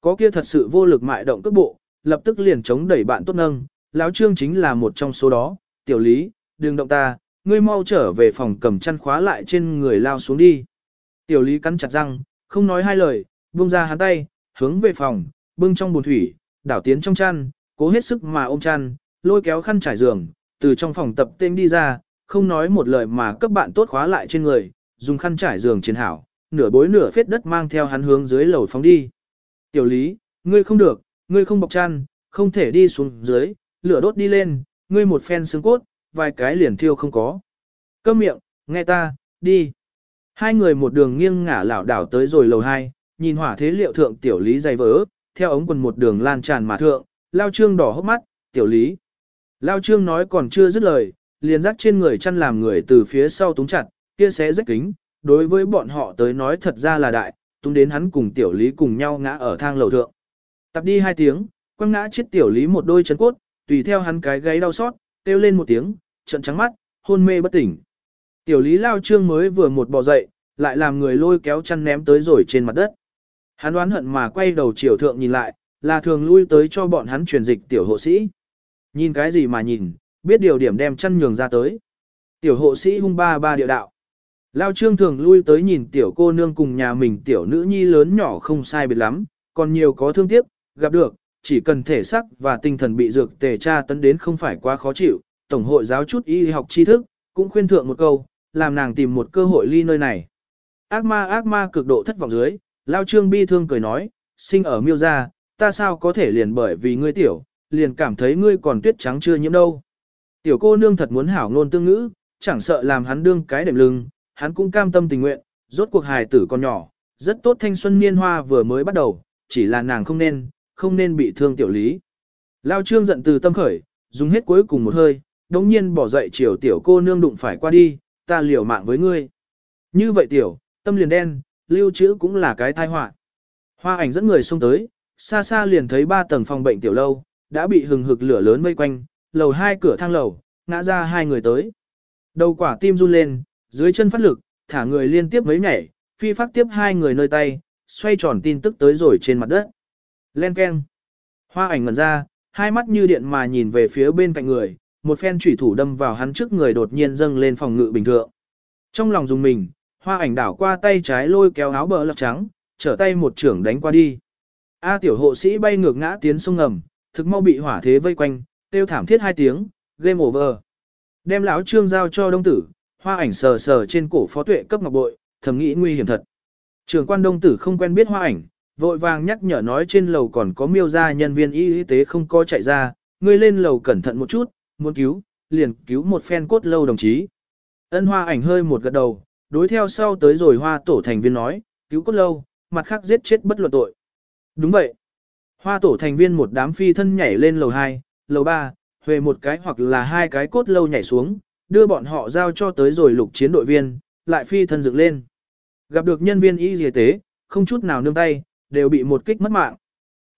Có kia thật sự vô lực mại động cước bộ, lập tức liền chống đẩy bạn tốt nâng, lão trương chính là một trong số đó, tiểu lý, đừng động ta, ngươi mau trở về phòng cầm chăn khóa lại trên người lao xuống đi. Tiểu lý cắn chặt răng, không nói hai lời, buông ra hắn tay, hướng về phòng, bưng trong bồn thủy, đảo tiến trong chăn, cố hết sức mà ôm chăn, lôi kéo khăn trải giường, từ trong phòng tập tên đi ra, không nói một lời mà cấp bạn tốt khóa lại trên người, dùng khăn trải giường chiến hảo, nửa bối nửa phết đất mang theo hắn hướng dưới lầu phóng đi. Tiểu lý, ngươi không được, ngươi không bọc chăn, không thể đi xuống dưới, lửa đốt đi lên, ngươi một phen xương cốt, vài cái liền thiêu không có. Câm miệng, nghe ta, đi. Hai người một đường nghiêng ngả lảo đảo tới rồi lầu hai, nhìn hỏa thế liệu thượng tiểu lý dày vỡ, theo ống quần một đường lan tràn mà thượng, lao trương đỏ hốc mắt, tiểu lý. Lao trương nói còn chưa dứt lời, liền rắc trên người chăn làm người từ phía sau túng chặt, kia sẽ rách kính, đối với bọn họ tới nói thật ra là đại, tung đến hắn cùng tiểu lý cùng nhau ngã ở thang lầu thượng. Tập đi hai tiếng, quăng ngã chết tiểu lý một đôi chân cốt, tùy theo hắn cái gáy đau xót, kêu lên một tiếng, trận trắng mắt, hôn mê bất tỉnh. Tiểu lý lao trương mới vừa một bò dậy, lại làm người lôi kéo chăn ném tới rồi trên mặt đất. Hắn đoán hận mà quay đầu chiều thượng nhìn lại, là thường lui tới cho bọn hắn truyền dịch tiểu hộ sĩ. Nhìn cái gì mà nhìn, biết điều điểm đem chăn nhường ra tới. Tiểu hộ sĩ hung ba ba địa đạo. Lao trương thường lui tới nhìn tiểu cô nương cùng nhà mình tiểu nữ nhi lớn nhỏ không sai biệt lắm, còn nhiều có thương tiếc, gặp được, chỉ cần thể sắc và tinh thần bị dược tề tra tấn đến không phải quá khó chịu, tổng hội giáo chút y học tri thức, cũng khuyên thượng một câu, làm nàng tìm một cơ hội ly nơi này. Ác ma ác ma cực độ thất vọng dưới, Lao Trương bi thương cười nói, sinh ở miêu gia, ta sao có thể liền bởi vì ngươi tiểu, liền cảm thấy ngươi còn tuyết trắng chưa nhiễm đâu. Tiểu cô nương thật muốn hảo ngôn tương ngữ, chẳng sợ làm hắn đương cái đệm lưng, hắn cũng cam tâm tình nguyện, rốt cuộc hài tử còn nhỏ, rất tốt thanh xuân niên hoa vừa mới bắt đầu, chỉ là nàng không nên, không nên bị thương tiểu lý. Lao trương giận từ tâm khởi, dùng hết cuối cùng một hơi, đống nhiên bỏ dậy chiều tiểu cô nương đụng phải qua đi, ta liều mạng với ngươi. Như vậy tiểu, tâm liền đen, lưu trữ cũng là cái tai họa. Hoa ảnh dẫn người xông tới, xa xa liền thấy ba tầng phòng bệnh tiểu lâu, đã bị hừng hực lửa lớn vây quanh, lầu hai cửa thang lầu, ngã ra hai người tới. Đầu quả tim run lên, dưới chân phát lực, thả người liên tiếp mấy nhảy, phi phát tiếp hai người nơi tay, xoay tròn tin tức tới rồi trên mặt đất. Len keng. Hoa ảnh ngẩn ra, hai mắt như điện mà nhìn về phía bên cạnh người, một phen chủy thủ đâm vào hắn trước người đột nhiên dâng lên phòng ngự bình thường. Trong lòng dùng mình, hoa ảnh đảo qua tay trái lôi kéo áo bờ lọc trắng, trở tay một trưởng đánh qua đi. A tiểu hộ sĩ bay ngược ngã tiến sông ngầm, thực mau bị hỏa thế vây quanh, tiêu thảm thiết hai tiếng, game over. Đem lão trương giao cho đông tử, hoa ảnh sờ sờ trên cổ phó tuệ cấp ngọc bội, thầm nghĩ nguy hiểm thật. Trường quan đông tử không quen biết hoa ảnh, vội vàng nhắc nhở nói trên lầu còn có miêu gia nhân viên y tế không có chạy ra, ngươi lên lầu cẩn thận một chút, muốn cứu, liền cứu một phen cốt lâu đồng chí. Ân hoa ảnh hơi một gật đầu, đối theo sau tới rồi hoa tổ thành viên nói, cứu cốt lâu, mặt khác giết chết bất luận tội. Đúng vậy. Hoa tổ thành viên một đám phi thân nhảy lên lầu 2, lầu 3, huề một cái hoặc là hai cái cốt lâu nhảy xuống, đưa bọn họ giao cho tới rồi lục chiến đội viên, lại phi thân dựng lên. Gặp được nhân viên y y tế, không chút nào nương tay, đều bị một kích mất mạng.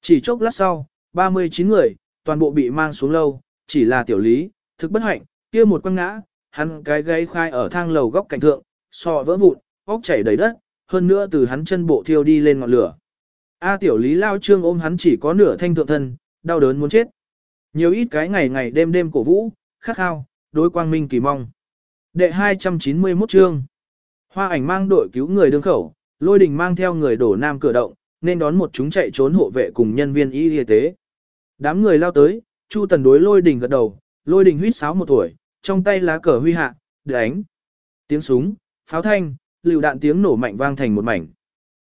Chỉ chốc lát sau, 39 người, toàn bộ bị mang xuống lâu, chỉ là tiểu lý, thực bất hạnh, kia một quăng ngã, hắn cái gáy khai ở thang lầu góc cạnh thượng, sọ vỡ vụn, óc chảy đầy đất, hơn nữa từ hắn chân bộ thiêu đi lên ngọn lửa. A tiểu lý lao trương ôm hắn chỉ có nửa thanh thượng thân, đau đớn muốn chết. Nhiều ít cái ngày ngày đêm đêm cổ vũ, khắc khao, đối quang minh kỳ mong. Đệ 291 chương. Hoa ảnh mang đội cứu người đương khẩu, lôi đình mang theo người đổ nam cửa động, nên đón một chúng chạy trốn hộ vệ cùng nhân viên y y tế. Đám người lao tới, Chu Tần đối lôi đình gật đầu, lôi đình huýt sáo một tuổi, trong tay lá cờ huy hạ, đánh. Tiếng súng, pháo thanh, lựu đạn tiếng nổ mạnh vang thành một mảnh.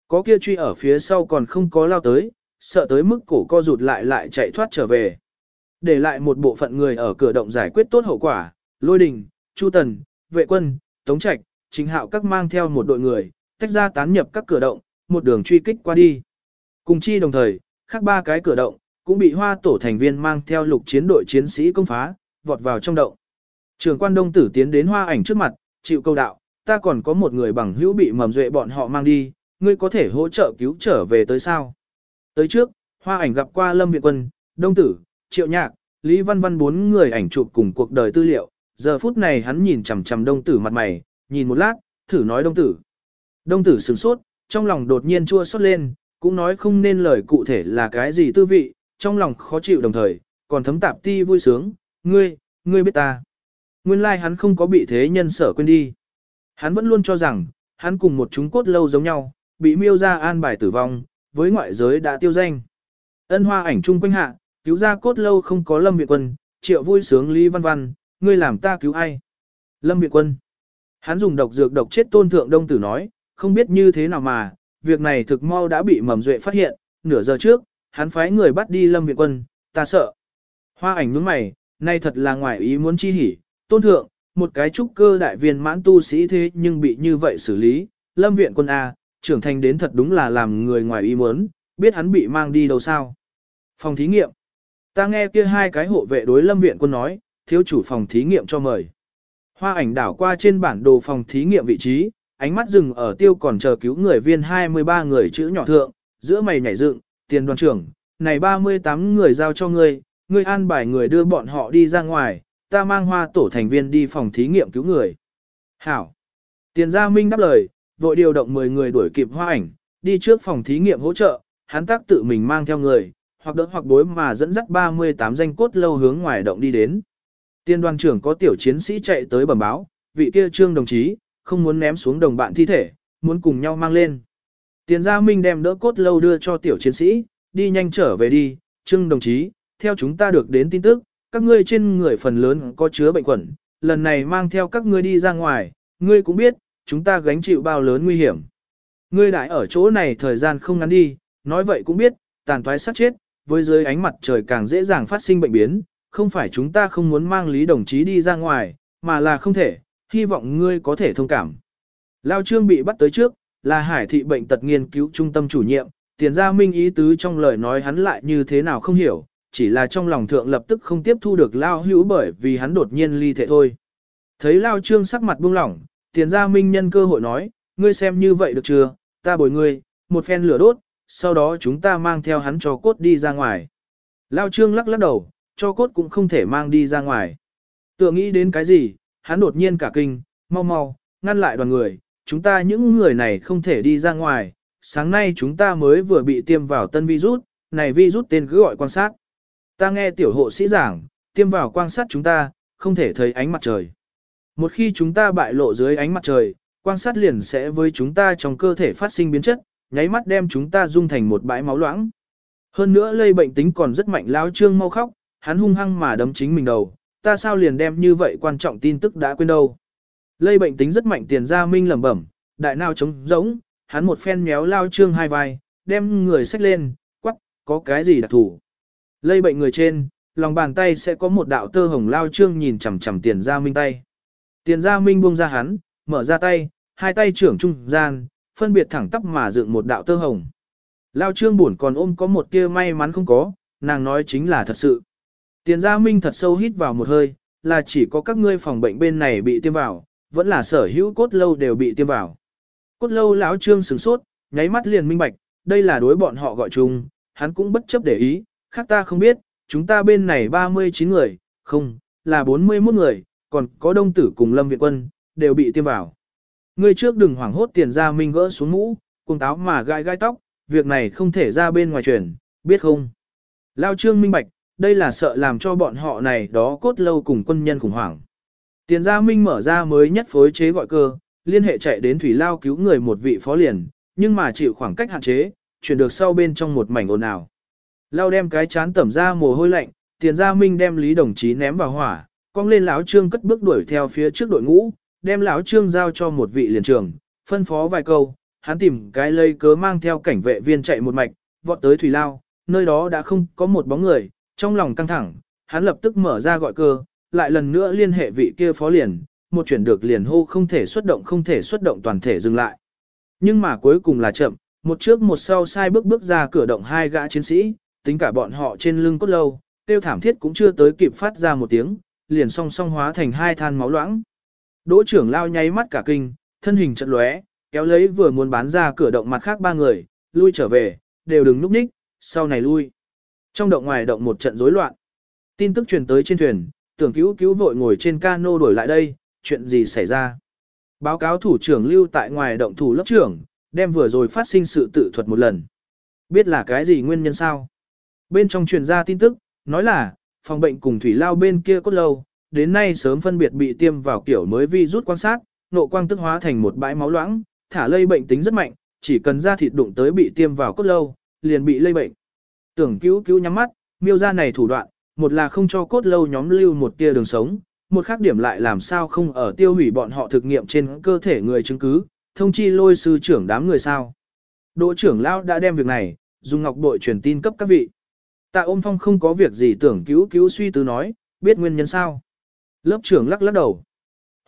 Có kia truy ở phía sau còn không có lao tới, sợ tới mức cổ co rụt lại lại chạy thoát trở về. Để lại một bộ phận người ở cửa động giải quyết tốt hậu quả, lôi đình, chu tần, vệ quân, tống trạch, chính hạo các mang theo một đội người, tách ra tán nhập các cửa động, một đường truy kích qua đi. Cùng chi đồng thời, khác ba cái cửa động, cũng bị hoa tổ thành viên mang theo lục chiến đội chiến sĩ công phá, vọt vào trong động. Trường quan đông tử tiến đến hoa ảnh trước mặt, chịu câu đạo, ta còn có một người bằng hữu bị mầm duệ bọn họ mang đi, ngươi có thể hỗ trợ cứu trở về tới sao? Tới trước, hoa ảnh gặp qua Lâm Viện Quân, Đông Tử, Triệu Nhạc, Lý Văn Văn bốn người ảnh chụp cùng cuộc đời tư liệu, giờ phút này hắn nhìn chằm chằm Đông Tử mặt mày, nhìn một lát, thử nói Đông Tử. Đông Tử sửng sốt, trong lòng đột nhiên chua xót lên, cũng nói không nên lời cụ thể là cái gì tư vị, trong lòng khó chịu đồng thời, còn thấm tạp ti vui sướng, ngươi, ngươi biết ta. Nguyên lai like hắn không có bị thế nhân sở quên đi. Hắn vẫn luôn cho rằng, hắn cùng một chúng cốt lâu giống nhau, bị miêu ra an bài tử vong, với ngoại giới đã tiêu danh. Ân hoa ảnh chung quanh hạ, cứu ra cốt lâu không có lâm viện quân, triệu vui sướng Lý Văn Văn, ngươi làm ta cứu ai? Lâm viện quân. Hắn dùng độc dược độc chết tôn thượng đông tử nói, không biết như thế nào mà, việc này thực mau đã bị mầm duệ phát hiện, nửa giờ trước, hắn phái người bắt đi lâm viện quân, ta sợ. Hoa ảnh nhướng mày, nay thật là ngoài ý muốn chi hỉ, tôn thượng, một cái trúc cơ đại viên mãn tu sĩ thế nhưng bị như vậy xử lý, lâm viện quân A, trưởng thành đến thật đúng là làm người ngoài ý muốn, biết hắn bị mang đi đâu sao. Phòng thí nghiệm. Ta nghe kia hai cái hộ vệ đối lâm viện quân nói, thiếu chủ phòng thí nghiệm cho mời. Hoa ảnh đảo qua trên bản đồ phòng thí nghiệm vị trí, ánh mắt dừng ở tiêu còn chờ cứu người viên 23 người chữ nhỏ thượng, giữa mày nhảy dựng, tiền đoàn trưởng, này 38 người giao cho ngươi, ngươi an bài người đưa bọn họ đi ra ngoài, ta mang hoa tổ thành viên đi phòng thí nghiệm cứu người. Hảo. Tiền gia minh đáp lời, vội điều động 10 người đuổi kịp hoa ảnh, đi trước phòng thí nghiệm hỗ trợ, hắn tác tự mình mang theo người, hoặc đỡ hoặc bối mà dẫn dắt 38 danh cốt lâu hướng ngoài động đi đến. Tiên đoàn trưởng có tiểu chiến sĩ chạy tới bẩm báo, vị kia trương đồng chí, không muốn ném xuống đồng bạn thi thể, muốn cùng nhau mang lên. Tiền gia minh đem đỡ cốt lâu đưa cho tiểu chiến sĩ, đi nhanh trở về đi, trương đồng chí, theo chúng ta được đến tin tức, các ngươi trên người phần lớn có chứa bệnh khuẩn, lần này mang theo các ngươi đi ra ngoài, ngươi cũng biết, chúng ta gánh chịu bao lớn nguy hiểm. Ngươi đại ở chỗ này thời gian không ngắn đi, nói vậy cũng biết, tàn toái sát chết, với dưới ánh mặt trời càng dễ dàng phát sinh bệnh biến, không phải chúng ta không muốn mang Lý đồng chí đi ra ngoài, mà là không thể, hy vọng ngươi có thể thông cảm. Lao Trương bị bắt tới trước, là hải thị bệnh tật nghiên cứu trung tâm chủ nhiệm, tiền gia minh ý tứ trong lời nói hắn lại như thế nào không hiểu, chỉ là trong lòng thượng lập tức không tiếp thu được Lao hữu bởi vì hắn đột nhiên ly thể thôi. Thấy Lao Trương sắc mặt buông lỏng, tiền gia minh nhân cơ hội nói, ngươi xem như vậy được chưa, ta bồi ngươi, một phen lửa đốt, sau đó chúng ta mang theo hắn cho cốt đi ra ngoài. Lao Trương lắc lắc đầu, cho cốt cũng không thể mang đi ra ngoài. Tựa nghĩ đến cái gì, hắn đột nhiên cả kinh, mau mau, ngăn lại đoàn người, chúng ta những người này không thể đi ra ngoài, sáng nay chúng ta mới vừa bị tiêm vào tân virus, này virus tên cứ gọi quan sát. Ta nghe tiểu hộ sĩ giảng, tiêm vào quan sát chúng ta, không thể thấy ánh mặt trời. Một khi chúng ta bại lộ dưới ánh mặt trời, quan sát liền sẽ với chúng ta trong cơ thể phát sinh biến chất, nháy mắt đem chúng ta dung thành một bãi máu loãng. Hơn nữa lây bệnh tính còn rất mạnh lão trương mau khóc, hắn hung hăng mà đấm chính mình đầu, ta sao liền đem như vậy quan trọng tin tức đã quên đâu. Lây bệnh tính rất mạnh tiền ra minh lẩm bẩm, đại nào trống giống, hắn một phen méo lao trương hai vai, đem người xách lên, quắc, có cái gì đặc thủ. Lây bệnh người trên, lòng bàn tay sẽ có một đạo tơ hồng lao trương nhìn chằm chằm tiền ra minh tay. Tiền ra minh buông ra hắn, mở ra tay, hai tay trưởng trung gian, phân biệt thẳng tắp mà dựng một đạo tơ hồng. Lao trương buồn còn ôm có một tia may mắn không có, nàng nói chính là thật sự. Tiền gia minh thật sâu hít vào một hơi, là chỉ có các ngươi phòng bệnh bên này bị tiêm vào, vẫn là sở hữu cốt lâu đều bị tiêm vào. Cốt lâu lão trương sửng sốt, nháy mắt liền minh bạch, đây là đối bọn họ gọi chung, hắn cũng bất chấp để ý, khác ta không biết, chúng ta bên này 39 người, không, là 41 người, còn có đông tử cùng lâm viện quân, đều bị tiêm vào. Ngươi trước đừng hoảng hốt tiền ra minh gỡ xuống mũ, cùng táo mà gai gai tóc, việc này không thể ra bên ngoài truyền, biết không? Lao trương minh bạch, đây là sợ làm cho bọn họ này đó cốt lâu cùng quân nhân khủng hoảng. Tiền gia minh mở ra mới nhất phối chế gọi cơ, liên hệ chạy đến thủy lao cứu người một vị phó liền, nhưng mà chịu khoảng cách hạn chế, chuyển được sau bên trong một mảnh ồn ào. Lao đem cái chán tẩm ra mồ hôi lạnh, tiền gia minh đem lý đồng chí ném vào hỏa, cong lên lão trương cất bước đuổi theo phía trước đội ngũ, đem lão trương giao cho một vị liền trưởng, phân phó vài câu, hắn tìm cái lây cớ mang theo cảnh vệ viên chạy một mạch, vọt tới thủy lao, nơi đó đã không có một bóng người, trong lòng căng thẳng, hắn lập tức mở ra gọi cơ, lại lần nữa liên hệ vị kia phó liền, một chuyển được liền hô không thể xuất động không thể xuất động toàn thể dừng lại. Nhưng mà cuối cùng là chậm, một trước một sau sai bước bước ra cửa động hai gã chiến sĩ, tính cả bọn họ trên lưng cốt lâu, tiêu thảm thiết cũng chưa tới kịp phát ra một tiếng, liền song song hóa thành hai than máu loãng. Đỗ trưởng lao nháy mắt cả kinh, thân hình trận lóe, kéo lấy vừa muốn bán ra cửa động mặt khác ba người, lui trở về, đều đừng núp ních, sau này lui. Trong động ngoài động một trận rối loạn. Tin tức truyền tới trên thuyền, tưởng cứu cứu vội ngồi trên cano đổi lại đây, chuyện gì xảy ra. Báo cáo thủ trưởng lưu tại ngoài động thủ lớp trưởng, đem vừa rồi phát sinh sự tự thuật một lần. Biết là cái gì nguyên nhân sao? Bên trong truyền ra tin tức, nói là, phòng bệnh cùng thủy lao bên kia cốt lâu, đến nay sớm phân biệt bị tiêm vào kiểu mới vi rút quan sát, nộ quang tức hóa thành một bãi máu loãng, thả lây bệnh tính rất mạnh, chỉ cần da thịt đụng tới bị tiêm vào cốt lâu, liền bị lây bệnh. Tưởng cứu cứu nhắm mắt, miêu ra này thủ đoạn, một là không cho cốt lâu nhóm lưu một tia đường sống, một khác điểm lại làm sao không ở tiêu hủy bọn họ thực nghiệm trên cơ thể người chứng cứ, thông chi lôi sư trưởng đám người sao. Đỗ trưởng lão đã đem việc này, dùng ngọc bội truyền tin cấp các vị. Tạ ôm phong không có việc gì tưởng cứu cứu suy tư nói, biết nguyên nhân sao. Lớp trưởng lắc lắc đầu.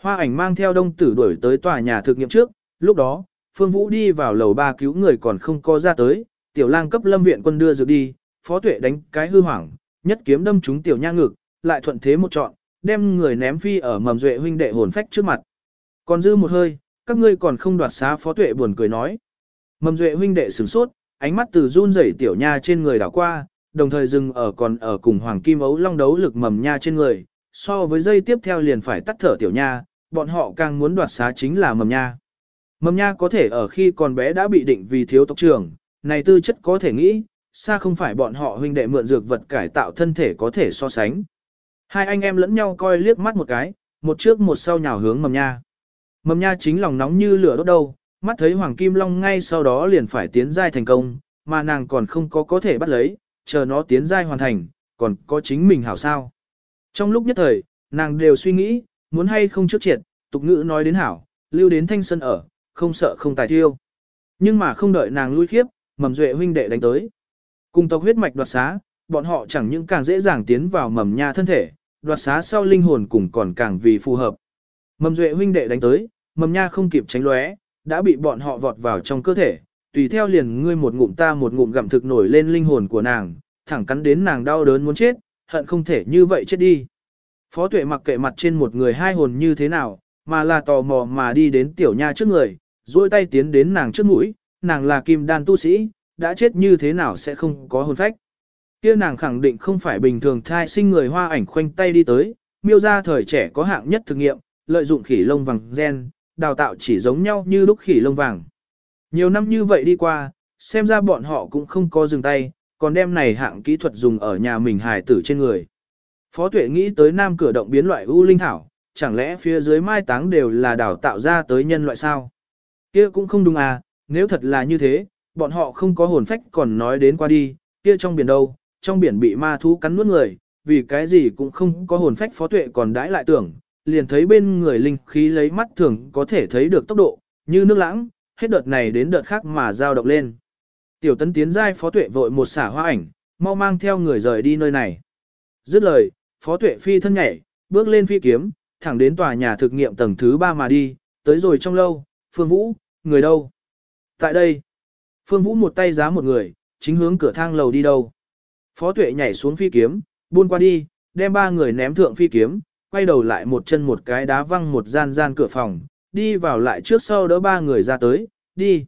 Hoa ảnh mang theo đông tử đuổi tới tòa nhà thực nghiệm trước, lúc đó, Phương Vũ đi vào lầu ba cứu người còn không có ra tới, tiểu lang cấp lâm viện quân đưa dược đi, phó tuệ đánh cái hư hoảng, nhất kiếm đâm trúng tiểu nha ngực, lại thuận thế một trọn, đem người ném phi ở mầm duệ huynh đệ hồn phách trước mặt. Còn dư một hơi, các ngươi còn không đoạt xá phó tuệ buồn cười nói. Mầm duệ huynh đệ sửng sốt, ánh mắt từ run rẩy tiểu nha trên người đảo qua, đồng thời dừng ở còn ở cùng hoàng kim ấu long đấu lực mầm nha trên người, so với dây tiếp theo liền phải tắt thở tiểu nha, bọn họ càng muốn đoạt xá chính là mầm nha. Mầm nha có thể ở khi còn bé đã bị định vì thiếu tộc trưởng, này tư chất có thể nghĩ, xa không phải bọn họ huynh đệ mượn dược vật cải tạo thân thể có thể so sánh. Hai anh em lẫn nhau coi liếc mắt một cái, một trước một sau nhào hướng mầm nha. Mầm nha chính lòng nóng như lửa đốt đâu, mắt thấy Hoàng Kim Long ngay sau đó liền phải tiến giai thành công, mà nàng còn không có có thể bắt lấy, chờ nó tiến giai hoàn thành, còn có chính mình hảo sao. Trong lúc nhất thời, nàng đều suy nghĩ, muốn hay không trước triệt, tục ngữ nói đến hảo, lưu đến thanh sân ở, không sợ không tài thiêu. Nhưng mà không đợi nàng lui khiếp, mầm duệ huynh đệ đánh tới. Cùng tộc huyết mạch đoạt xá, bọn họ chẳng những càng dễ dàng tiến vào mầm nha thân thể, đoạt xá sau linh hồn cùng còn càng vì phù hợp. Mầm duệ huynh đệ đánh tới, mầm nha không kịp tránh lóe, đã bị bọn họ vọt vào trong cơ thể, tùy theo liền ngươi một ngụm ta một ngụm gặm thực nổi lên linh hồn của nàng, thẳng cắn đến nàng đau đớn muốn chết, hận không thể như vậy chết đi. Phó tuệ mặc kệ mặt trên một người hai hồn như thế nào, mà là tò mò mà đi đến tiểu nha trước người, duỗi tay tiến đến nàng trước mũi, nàng là kim đan tu sĩ, đã chết như thế nào sẽ không có hồn phách. Kia nàng khẳng định không phải bình thường thai sinh người hoa ảnh khoanh tay đi tới, miêu ra thời trẻ có hạng nhất thực nghiệm, lợi dụng khỉ lông vàng gen, đào tạo chỉ giống nhau như lúc khỉ lông vàng. Nhiều năm như vậy đi qua, xem ra bọn họ cũng không có dừng tay, còn đem này hạng kỹ thuật dùng ở nhà mình hài tử trên người. Phó tuệ nghĩ tới nam cửa động biến loại u linh thảo, chẳng lẽ phía dưới mai táng đều là đào tạo ra tới nhân loại sao? Kia cũng không đúng à, nếu thật là như thế, bọn họ không có hồn phách còn nói đến qua đi, kia trong biển đâu, trong biển bị ma thú cắn nuốt người, vì cái gì cũng không có hồn phách phó tuệ còn đãi lại tưởng, liền thấy bên người linh khí lấy mắt thường có thể thấy được tốc độ, như nước lãng, hết đợt này đến đợt khác mà dao động lên. Tiểu tấn tiến giai phó tuệ vội một xả hoa ảnh, mau mang theo người rời đi nơi này. Dứt lời, phó tuệ phi thân nhảy, bước lên phi kiếm, thẳng đến tòa nhà thực nghiệm tầng thứ ba mà đi, tới rồi trong lâu, Phương Vũ, người đâu? Tại đây, Phương Vũ một tay giá một người, chính hướng cửa thang lầu đi đâu. Phó tuệ nhảy xuống phi kiếm, buôn qua đi, đem ba người ném thượng phi kiếm, quay đầu lại một chân một cái đá văng một gian gian cửa phòng, đi vào lại trước sau đỡ ba người ra tới, đi.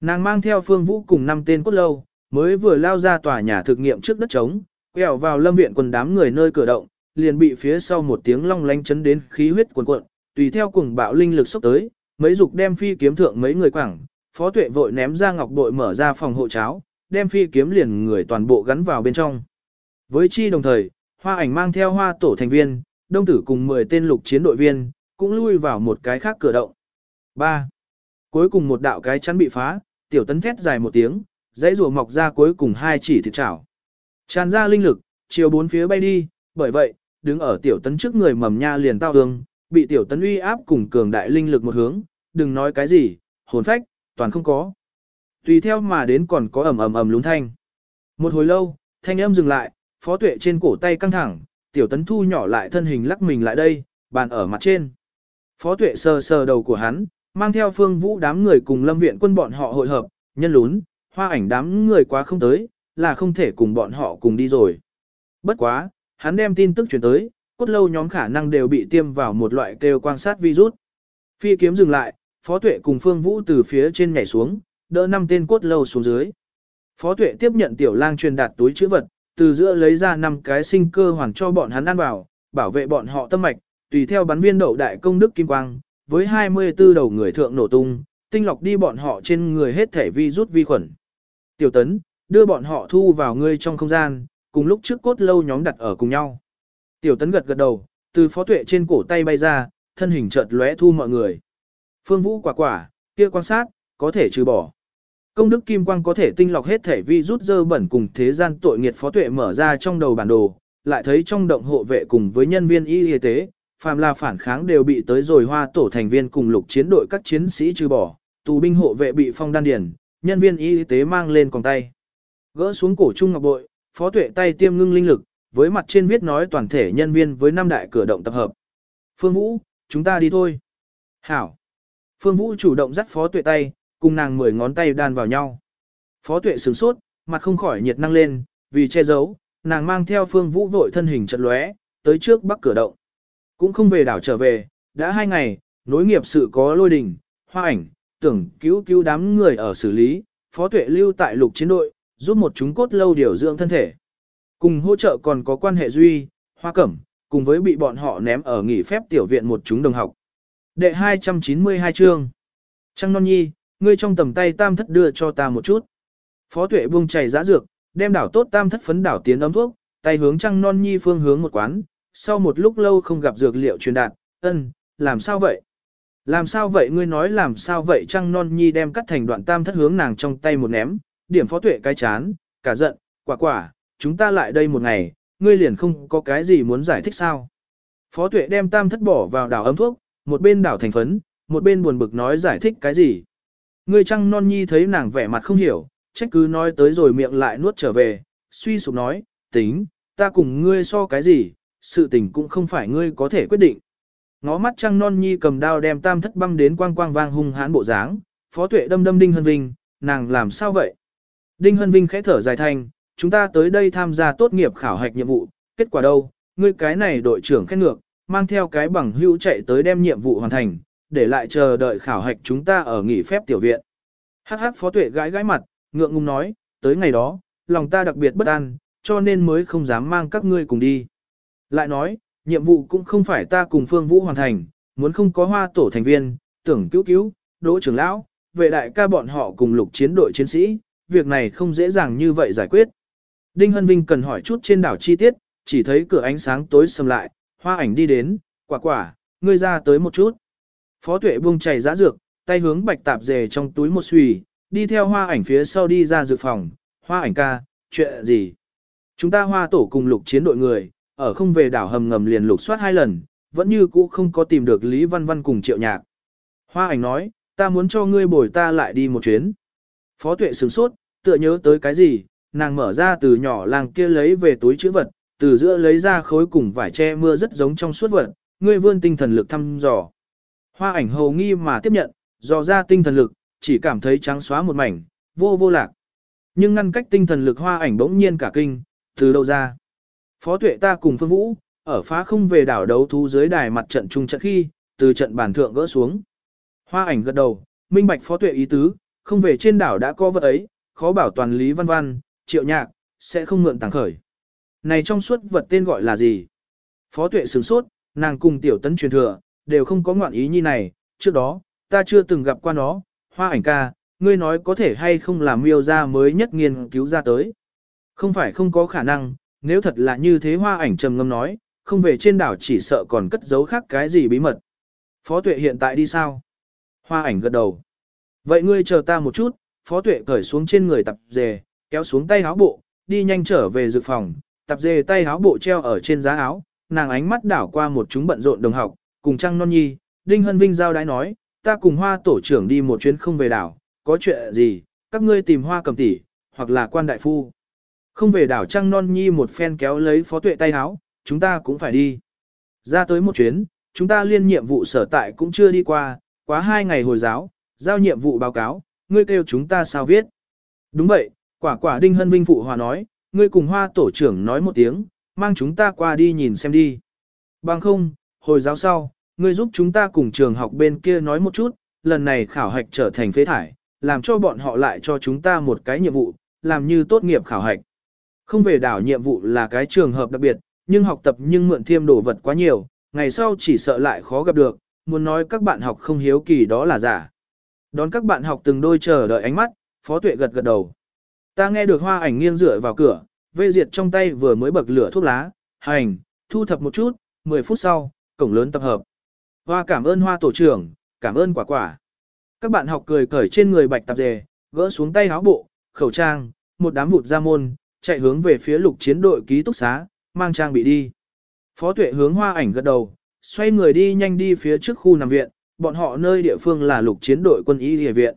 Nàng mang theo Phương Vũ cùng năm tên cốt lâu, mới vừa lao ra tòa nhà thực nghiệm trước đất trống, quẹo vào lâm viện quần đám người nơi cửa động, liền bị phía sau một tiếng long lanh chấn đến khí huyết cuồn cuộn, tùy theo cùng bạo linh lực sốc tới, mấy dục đem phi kiếm thượng mấy người quảng, phó tuệ vội ném ra ngọc bội mở ra phòng hộ cháo, đem phi kiếm liền người toàn bộ gắn vào bên trong. Với chi đồng thời, hoa ảnh mang theo hoa tổ thành viên, đông tử cùng 10 tên lục chiến đội viên, cũng lui vào một cái khác cửa động. 3. Cuối cùng một đạo cái chắn bị phá, tiểu tấn thét dài một tiếng, dãy rùa mọc ra cuối cùng hai chỉ thịt chảo. Tràn ra linh lực, chiều bốn phía bay đi, bởi vậy, đứng ở tiểu tấn trước người mầm nha liền tao hương, bị tiểu tấn uy áp cùng cường đại linh lực một hướng, đừng nói cái gì, hồn phách, toàn không có. Tùy theo mà đến còn có ầm ầm ầm lún thanh. Một hồi lâu, thanh âm dừng lại, phó tuệ trên cổ tay căng thẳng, tiểu tấn thu nhỏ lại thân hình lắc mình lại đây, bàn ở mặt trên. Phó tuệ sờ sờ đầu của hắn, mang theo phương vũ đám người cùng lâm viện quân bọn họ hội hợp, nhân lún, hoa ảnh đám người quá không tới, là không thể cùng bọn họ cùng đi rồi. Bất quá, hắn đem tin tức chuyển tới, cốt lâu nhóm khả năng đều bị tiêm vào một loại kêu quan sát virus. Phi kiếm dừng lại, phó tuệ cùng phương vũ từ phía trên nhảy xuống, đỡ năm tên cốt lâu xuống dưới. Phó tuệ tiếp nhận tiểu lang truyền đạt túi chữ vật, từ giữa lấy ra năm cái sinh cơ hoàn cho bọn hắn ăn vào, bảo vệ bọn họ tâm mạch, tùy theo bắn viên đậu đại công đức kim quang, với 24 đầu người thượng nổ tung, tinh lọc đi bọn họ trên người hết thể vi rút vi khuẩn. Tiểu tấn, đưa bọn họ thu vào ngươi trong không gian, cùng lúc trước cốt lâu nhóm đặt ở cùng nhau. Tiểu tấn gật gật đầu, từ phó tuệ trên cổ tay bay ra, thân hình chợt lóe thu mọi người. Phương Vũ quả quả, kia quan sát, có thể trừ bỏ. Công đức kim quang có thể tinh lọc hết thể vi rút dơ bẩn cùng thế gian tội nghiệt phó tuệ mở ra trong đầu bản đồ, lại thấy trong động hộ vệ cùng với nhân viên y y tế, phàm là phản kháng đều bị tới rồi hoa tổ thành viên cùng lục chiến đội các chiến sĩ trừ bỏ, tù binh hộ vệ bị phong đan điển, nhân viên y tế mang lên còng tay. Gỡ xuống cổ trung ngọc bội, phó tuệ tay tiêm ngưng linh lực, với mặt trên viết nói toàn thể nhân viên với năm đại cửa động tập hợp. Phương Vũ, chúng ta đi thôi. Hảo. Phương Vũ chủ động dắt phó tuệ tay, cùng nàng mười ngón tay đan vào nhau. Phó tuệ sửng sốt, mặt không khỏi nhiệt năng lên, vì che giấu, nàng mang theo Phương Vũ vội thân hình chật lóe, tới trước bắc cửa động. Cũng không về đảo trở về, đã hai ngày, nối nghiệp sự có lôi đình, hoa ảnh, tưởng cứu cứu đám người ở xử lý, phó tuệ lưu tại lục chiến đội, giúp một chúng cốt lâu điều dưỡng thân thể. Cùng hỗ trợ còn có quan hệ duy, hoa cẩm, cùng với bị bọn họ ném ở nghỉ phép tiểu viện một chúng đồng học. Đệ 292 chương. Trăng non nhi, ngươi trong tầm tay tam thất đưa cho ta một chút. Phó tuệ buông chảy giã dược, đem đảo tốt tam thất phấn đảo tiến ấm thuốc, tay hướng trăng non nhi phương hướng một quán, sau một lúc lâu không gặp dược liệu truyền đạt, ân, làm sao vậy? Làm sao vậy ngươi nói làm sao vậy trăng non nhi đem cắt thành đoạn tam thất hướng nàng trong tay một ném, điểm phó tuệ cái chán, cả giận, quả quả, chúng ta lại đây một ngày, ngươi liền không có cái gì muốn giải thích sao? Phó tuệ đem tam thất bỏ vào đảo ấm thuốc, một bên đảo thành phấn, một bên buồn bực nói giải thích cái gì. Ngươi trăng non nhi thấy nàng vẻ mặt không hiểu, trách cứ nói tới rồi miệng lại nuốt trở về, suy sụp nói, tính, ta cùng ngươi so cái gì, sự tình cũng không phải ngươi có thể quyết định. Ngó mắt trăng non nhi cầm đao đem tam thất băm đến quang quang vang hung hãn bộ dáng, phó tuệ đâm đâm Đinh Hân Vinh, nàng làm sao vậy? Đinh Hân Vinh khẽ thở dài thanh, chúng ta tới đây tham gia tốt nghiệp khảo hạch nhiệm vụ, kết quả đâu, ngươi cái này đội trưởng khen ngược, mang theo cái bằng hữu chạy tới đem nhiệm vụ hoàn thành, để lại chờ đợi khảo hạch chúng ta ở nghỉ phép tiểu viện. Hắc hắc phó tuệ gãi gãi mặt, ngượng ngùng nói, tới ngày đó, lòng ta đặc biệt bất an, cho nên mới không dám mang các ngươi cùng đi. Lại nói, nhiệm vụ cũng không phải ta cùng Phương Vũ hoàn thành, muốn không có hoa tổ thành viên, tưởng cứu cứu, đỗ trưởng lão, vệ đại ca bọn họ cùng lục chiến đội chiến sĩ, việc này không dễ dàng như vậy giải quyết. Đinh Hân Vinh cần hỏi chút trên đảo chi tiết, chỉ thấy cửa ánh sáng tối sầm lại, hoa ảnh đi đến, quả quả, ngươi ra tới một chút. Phó tuệ buông chảy giã dược, tay hướng bạch tạp dề trong túi một xùy, đi theo hoa ảnh phía sau đi ra dược phòng, hoa ảnh ca, chuyện gì? Chúng ta hoa tổ cùng lục chiến đội người, ở không về đảo hầm ngầm liền lục soát hai lần, vẫn như cũ không có tìm được Lý Văn Văn cùng triệu nhạc. Hoa ảnh nói, ta muốn cho ngươi bồi ta lại đi một chuyến. Phó tuệ sửng sốt, tựa nhớ tới cái gì, nàng mở ra từ nhỏ làng kia lấy về túi chữ vật, từ giữa lấy ra khối cùng vải che mưa rất giống trong suốt vật, ngươi vươn tinh thần lực thăm dò. Hoa ảnh hầu nghi mà tiếp nhận, dò ra tinh thần lực, chỉ cảm thấy trắng xóa một mảnh, vô vô lạc. Nhưng ngăn cách tinh thần lực hoa ảnh bỗng nhiên cả kinh, từ đâu ra. Phó tuệ ta cùng Phương Vũ, ở phá không về đảo đấu thú dưới đài mặt trận trung trận khi, từ trận bàn thượng gỡ xuống. Hoa ảnh gật đầu, minh bạch phó tuệ ý tứ, không về trên đảo đã có vật ấy, khó bảo toàn lý văn văn, triệu nhạc, sẽ không mượn tàng khởi. Này trong suốt vật tên gọi là gì? Phó tuệ sửng sốt, nàng cùng tiểu tấn truyền thừa, đều không có ngoạn ý như này, trước đó, ta chưa từng gặp qua nó, hoa ảnh ca, ngươi nói có thể hay không làm miêu ra mới nhất nghiên cứu ra tới. Không phải không có khả năng, nếu thật là như thế hoa ảnh trầm ngâm nói, không về trên đảo chỉ sợ còn cất giấu khác cái gì bí mật. Phó tuệ hiện tại đi sao? Hoa ảnh gật đầu. Vậy ngươi chờ ta một chút, phó tuệ cởi xuống trên người tập dề, kéo xuống tay áo bộ, đi nhanh trở về dự phòng, tập dề tay áo bộ treo ở trên giá áo, nàng ánh mắt đảo qua một chúng bận rộn đồng học, cùng Trăng Non Nhi, Đinh Hân Vinh giao đái nói, ta cùng hoa tổ trưởng đi một chuyến không về đảo, có chuyện gì, các ngươi tìm hoa cầm tỷ, hoặc là quan đại phu. Không về đảo Trăng Non Nhi một phen kéo lấy phó tuệ tay Háo, chúng ta cũng phải đi. Ra tới một chuyến, chúng ta liên nhiệm vụ sở tại cũng chưa đi qua, quá hai ngày hồi giáo, giao nhiệm vụ báo cáo, ngươi kêu chúng ta sao viết. Đúng vậy, quả quả Đinh Hân Vinh phụ hòa nói, ngươi cùng hoa tổ trưởng nói một tiếng, mang chúng ta qua đi nhìn xem đi. Bằng không, hồi giáo sau, ngươi giúp chúng ta cùng trường học bên kia nói một chút, lần này khảo hạch trở thành phế thải, làm cho bọn họ lại cho chúng ta một cái nhiệm vụ, làm như tốt nghiệp khảo hạch. Không về đảo nhiệm vụ là cái trường hợp đặc biệt, nhưng học tập nhưng mượn thêm đồ vật quá nhiều, ngày sau chỉ sợ lại khó gặp được, muốn nói các bạn học không hiếu kỳ đó là giả. Đón các bạn học từng đôi chờ đợi ánh mắt, Phó Tuệ gật gật đầu. Ta nghe được hoa ảnh nghiêng dựa vào cửa, vê diệt trong tay vừa mới bậc lửa thuốc lá, hành, thu thập một chút, 10 phút sau, cổng lớn tập hợp. Hoa cảm ơn hoa tổ trưởng, cảm ơn quả quả. Các bạn học cười cởi trên người bạch tạp dề, gỡ xuống tay áo bộ, khẩu trang, một đám vụt ra môn, chạy hướng về phía lục chiến đội ký túc xá, mang trang bị đi. Phó tuệ hướng hoa ảnh gật đầu, xoay người đi nhanh đi phía trước khu nằm viện, bọn họ nơi địa phương là lục chiến đội quân y địa viện.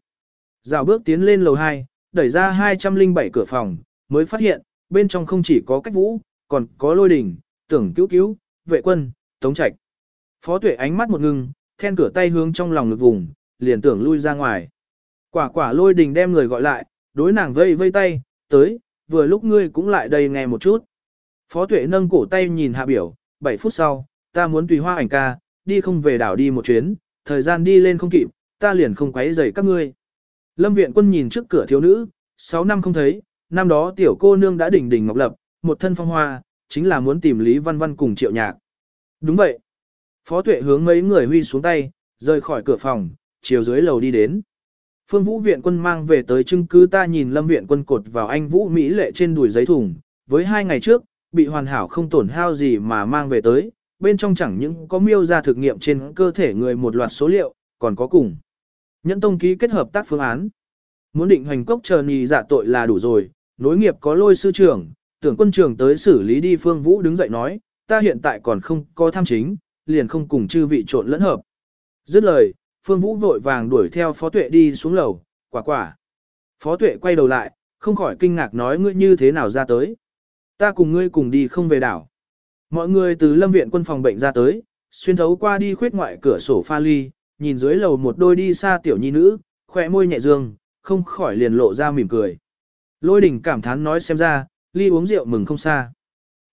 Dạo bước tiến lên lầu 2, đẩy ra 207 cửa phòng, mới phát hiện, bên trong không chỉ có cách vũ, còn có lôi đỉnh, tưởng cứu cứu, vệ quân, tống trạch. Phó tuệ ánh mắt một ngưng, then cửa tay hướng trong lòng ngực vùng, liền tưởng lui ra ngoài. Quả quả lôi đình đem người gọi lại, đối nàng vây vây tay, tới, vừa lúc ngươi cũng lại đây nghe một chút. Phó tuệ nâng cổ tay nhìn hạ biểu, 7 phút sau, ta muốn tùy hoa ảnh ca, đi không về đảo đi một chuyến, thời gian đi lên không kịp, ta liền không quấy rầy các ngươi. Lâm viện quân nhìn trước cửa thiếu nữ, 6 năm không thấy, năm đó tiểu cô nương đã đỉnh đỉnh ngọc lập, một thân phong hoa, chính là muốn tìm Lý Văn Văn cùng triệu nhạc. Đúng vậy. Phó tuệ hướng mấy người huy xuống tay, rời khỏi cửa phòng, chiều dưới lầu đi đến. Phương Vũ viện quân mang về tới chứng cứ ta nhìn Lâm viện quân cột vào anh Vũ Mỹ lệ trên đùi giấy thùng, với hai ngày trước, bị hoàn hảo không tổn hao gì mà mang về tới, bên trong chẳng những có miêu ra thực nghiệm trên cơ thể người một loạt số liệu, còn có cùng. Nhẫn tông ký kết hợp tác phương án. Muốn định hành cốc chờ nhì giả dạ tội là đủ rồi, nối nghiệp có lôi sư trưởng, tưởng quân trưởng tới xử lý đi Phương Vũ đứng dậy nói, ta hiện tại còn không có tham chính, liền không cùng chư vị trộn lẫn hợp. Dứt lời, Phương Vũ vội vàng đuổi theo Phó Tuệ đi xuống lầu, quả quả. Phó Tuệ quay đầu lại, không khỏi kinh ngạc nói ngươi như thế nào ra tới. Ta cùng ngươi cùng đi không về đảo. Mọi người từ lâm viện quân phòng bệnh ra tới, xuyên thấu qua đi khuyết ngoại cửa sổ pha ly, nhìn dưới lầu một đôi đi xa tiểu nhi nữ, khỏe môi nhẹ dương, không khỏi liền lộ ra mỉm cười. Lôi đỉnh cảm thán nói xem ra, ly uống rượu mừng không xa.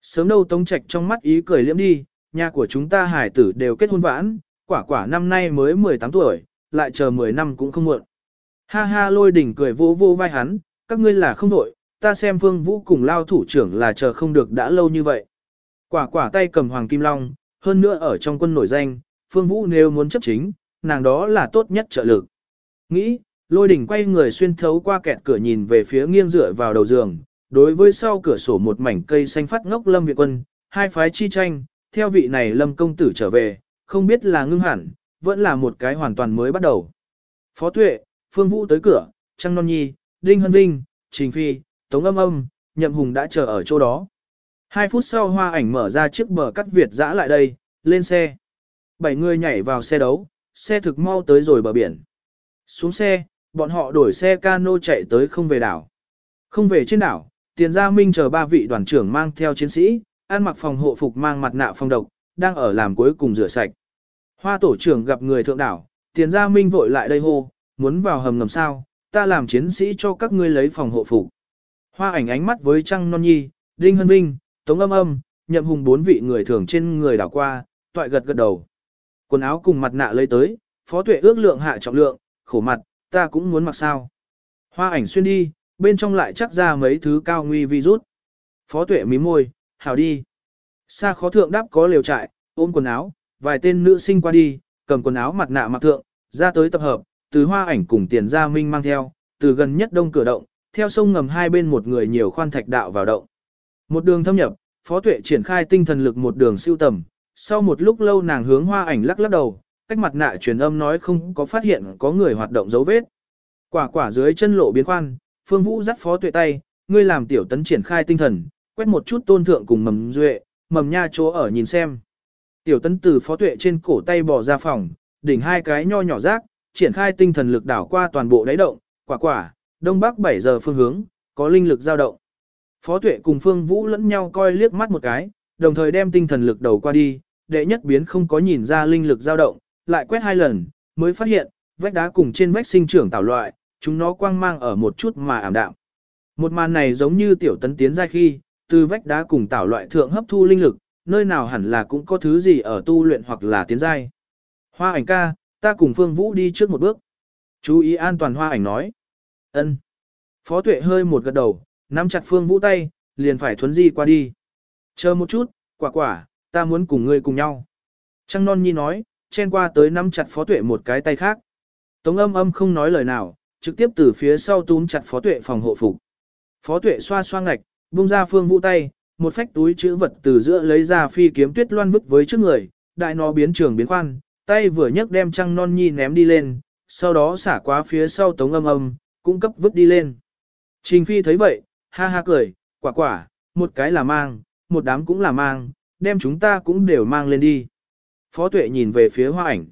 Sớm đâu tống trạch trong mắt ý cười liễm đi, nhà của chúng ta hải tử đều kết hôn vãn, quả quả năm nay mới 18 tuổi, lại chờ 10 năm cũng không muộn. Ha ha lôi đỉnh cười vô vô vai hắn, các ngươi là không đội, ta xem phương vũ cùng lao thủ trưởng là chờ không được đã lâu như vậy. Quả quả tay cầm hoàng kim long, hơn nữa ở trong quân nổi danh, phương vũ nếu muốn chấp chính, nàng đó là tốt nhất trợ lực. Nghĩ, lôi đỉnh quay người xuyên thấu qua kẹt cửa nhìn về phía nghiêng dựa vào đầu giường, đối với sau cửa sổ một mảnh cây xanh phát ngốc lâm viện quân, hai phái chi tranh, theo vị này lâm công tử trở về, không biết là ngưng hẳn, vẫn là một cái hoàn toàn mới bắt đầu. Phó tuệ, phương vũ tới cửa, Trăng Non Nhi, Đinh Hân Vinh, Trình Phi, Tống Âm Âm, Nhậm Hùng đã chờ ở chỗ đó. Hai phút sau hoa ảnh mở ra chiếc bờ cắt Việt dã lại đây, lên xe. Bảy người nhảy vào xe đấu, xe thực mau tới rồi bờ biển. Xuống xe, bọn họ đổi xe cano chạy tới không về đảo. Không về trên đảo, tiền gia minh chờ ba vị đoàn trưởng mang theo chiến sĩ, ăn mặc phòng hộ phục mang mặt nạ phòng độc, đang ở làm cuối cùng rửa sạch. Hoa tổ trưởng gặp người thượng đảo, tiền gia minh vội lại đây hô, muốn vào hầm ngầm sao, ta làm chiến sĩ cho các ngươi lấy phòng hộ phục. Hoa ảnh ánh mắt với Trăng Non Nhi, Đinh Hân Vinh, Tống Âm Âm, nhậm hùng bốn vị người thường trên người đảo qua, toại gật gật đầu. Quần áo cùng mặt nạ lấy tới, phó tuệ ước lượng hạ trọng lượng, khổ mặt, ta cũng muốn mặc sao. Hoa ảnh xuyên đi, bên trong lại chắc ra mấy thứ cao nguy virus. Phó tuệ mím môi, hào đi. Xa khó thượng đáp có liều trại, ôm quần áo, vài tên nữ sinh qua đi, cầm quần áo mặt nạ mặc thượng, ra tới tập hợp, từ hoa ảnh cùng tiền gia minh mang theo, từ gần nhất đông cửa động, theo sông ngầm hai bên một người nhiều khoan thạch đạo vào động. Một đường thâm nhập, phó tuệ triển khai tinh thần lực một đường siêu tầm, sau một lúc lâu nàng hướng hoa ảnh lắc lắc đầu, cách mặt nạ truyền âm nói không có phát hiện có người hoạt động dấu vết. Quả quả dưới chân lộ biến khoan, phương vũ dắt phó tuệ tay, ngươi làm tiểu tấn triển khai tinh thần, quét một chút tôn thượng cùng mầm duệ, mầm nha chỗ ở nhìn xem. Tiểu tấn từ phó tuệ trên cổ tay bỏ ra phòng, đỉnh hai cái nho nhỏ rác, triển khai tinh thần lực đảo qua toàn bộ đáy động, quả quả, đông bắc 7 giờ phương hướng, có linh lực dao động. Phó tuệ cùng phương vũ lẫn nhau coi liếc mắt một cái, đồng thời đem tinh thần lực đầu qua đi, đệ nhất biến không có nhìn ra linh lực dao động, lại quét hai lần, mới phát hiện, vách đá cùng trên vách sinh trưởng tạo loại, chúng nó quang mang ở một chút mà ảm đạm. Một màn này giống như tiểu tấn tiến ra khi, từ vách đá cùng tạo loại thượng hấp thu linh lực, nơi nào hẳn là cũng có thứ gì ở tu luyện hoặc là tiến giai. Hoa ảnh ca, ta cùng Phương Vũ đi trước một bước. Chú ý an toàn hoa ảnh nói. ân Phó tuệ hơi một gật đầu, nắm chặt Phương Vũ tay, liền phải thuấn di qua đi. Chờ một chút, quả quả, ta muốn cùng ngươi cùng nhau. Trăng non nhi nói, chen qua tới nắm chặt phó tuệ một cái tay khác. Tống âm âm không nói lời nào, trực tiếp từ phía sau túm chặt phó tuệ phòng hộ phục. Phó tuệ xoa xoa ngạch, bung ra phương vũ tay, một phách túi chữ vật từ giữa lấy ra phi kiếm tuyết loan vứt với trước người, đại nó biến trường biến khoan, tay vừa nhấc đem trăng non nhi ném đi lên, sau đó xả qua phía sau tống âm âm, cũng cấp vứt đi lên. Trình phi thấy vậy, ha ha cười, quả quả, một cái là mang, một đám cũng là mang, đem chúng ta cũng đều mang lên đi. Phó tuệ nhìn về phía hoa ảnh.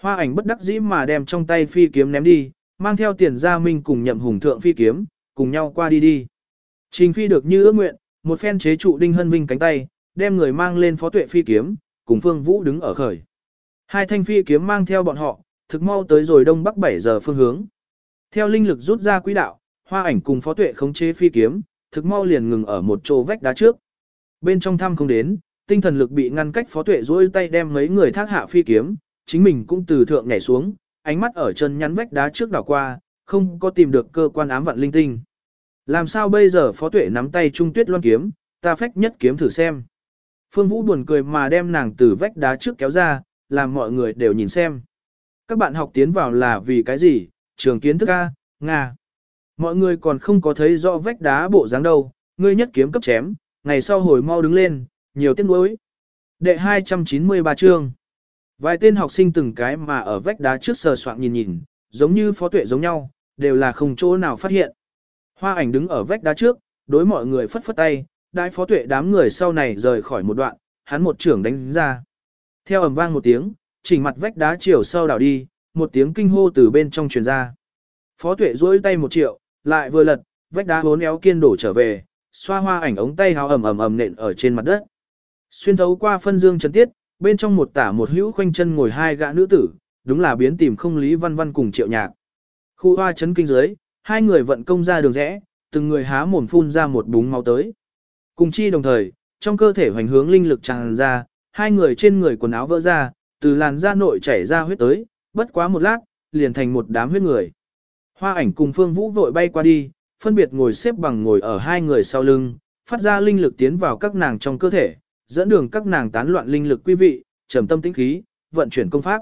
Hoa ảnh bất đắc dĩ mà đem trong tay phi kiếm ném đi, mang theo tiền gia minh cùng nhậm hùng thượng phi kiếm, cùng nhau qua đi đi. Trình phi được như ước nguyện, một phen chế trụ đinh hân vinh cánh tay, đem người mang lên phó tuệ phi kiếm, cùng phương vũ đứng ở khởi. Hai thanh phi kiếm mang theo bọn họ, thực mau tới rồi đông bắc 7 giờ phương hướng. Theo linh lực rút ra quỹ đạo, hoa ảnh cùng phó tuệ khống chế phi kiếm, thực mau liền ngừng ở một chỗ vách đá trước. Bên trong thăm không đến, tinh thần lực bị ngăn cách phó tuệ duỗi tay đem mấy người thác hạ phi kiếm, chính mình cũng từ thượng nhảy xuống, ánh mắt ở chân nhắn vách đá trước đảo qua, không có tìm được cơ quan ám vận linh tinh. Làm sao bây giờ phó tuệ nắm tay trung tuyết loan kiếm, ta phách nhất kiếm thử xem. Phương Vũ buồn cười mà đem nàng từ vách đá trước kéo ra, làm mọi người đều nhìn xem. Các bạn học tiến vào là vì cái gì, trường kiến thức A, Nga. Mọi người còn không có thấy rõ vách đá bộ dáng đâu, ngươi nhất kiếm cấp chém, ngày sau hồi mau đứng lên, nhiều tiếc nuối. Đệ 293 chương. Vài tên học sinh từng cái mà ở vách đá trước sờ soạn nhìn nhìn, giống như phó tuệ giống nhau, đều là không chỗ nào phát hiện. Hoa ảnh đứng ở vách đá trước, đối mọi người phất phất tay, đại phó tuệ đám người sau này rời khỏi một đoạn, hắn một trưởng đánh ra. Theo ầm vang một tiếng, chỉnh mặt vách đá chiều sau đảo đi, một tiếng kinh hô từ bên trong truyền ra. Phó tuệ duỗi tay một triệu, lại vừa lật, vách đá hốn éo kiên đổ trở về, xoa hoa ảnh ống tay hào ầm ầm ầm nện ở trên mặt đất. Xuyên thấu qua phân dương chân tiết, bên trong một tả một hữu khoanh chân ngồi hai gã nữ tử, đúng là biến tìm không lý văn văn cùng triệu nhạc. Khu hoa chấn kinh dưới, hai người vận công ra đường rẽ, từng người há mồm phun ra một búng máu tới. Cùng chi đồng thời, trong cơ thể hoành hướng linh lực tràn ra, hai người trên người quần áo vỡ ra, từ làn da nội chảy ra huyết tới, bất quá một lát, liền thành một đám huyết người. Hoa ảnh cùng Phương Vũ vội bay qua đi, phân biệt ngồi xếp bằng ngồi ở hai người sau lưng, phát ra linh lực tiến vào các nàng trong cơ thể, dẫn đường các nàng tán loạn linh lực quý vị, trầm tâm tĩnh khí, vận chuyển công pháp.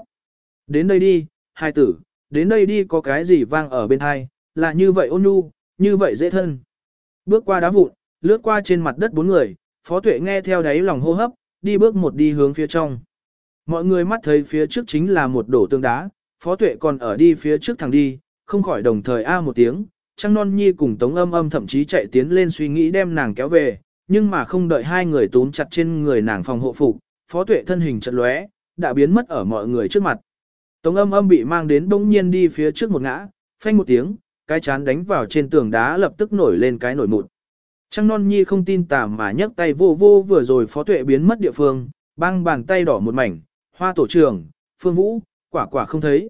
Đến đây đi, hai tử, đến đây đi có cái gì vang ở bên hai, là như vậy ôn nhu, như vậy dễ thân. Bước qua đá vụn, lướt qua trên mặt đất bốn người, phó tuệ nghe theo đáy lòng hô hấp, đi bước một đi hướng phía trong. Mọi người mắt thấy phía trước chính là một đổ tương đá, phó tuệ còn ở đi phía trước thẳng đi, không khỏi đồng thời a một tiếng, Trăng Non Nhi cùng Tống Âm Âm thậm chí chạy tiến lên suy nghĩ đem nàng kéo về, nhưng mà không đợi hai người túm chặt trên người nàng phòng hộ phục, Phó Tuệ thân hình chợt lóe, đã biến mất ở mọi người trước mặt. Tống Âm Âm bị mang đến bỗng nhiên đi phía trước một ngã, phanh một tiếng, cái chán đánh vào trên tường đá lập tức nổi lên cái nổi mụn. Trăng Non Nhi không tin tà mà nhấc tay vô vô vừa rồi Phó Tuệ biến mất địa phương, băng bàn tay đỏ một mảnh, hoa tổ trưởng, Phương Vũ, quả quả không thấy.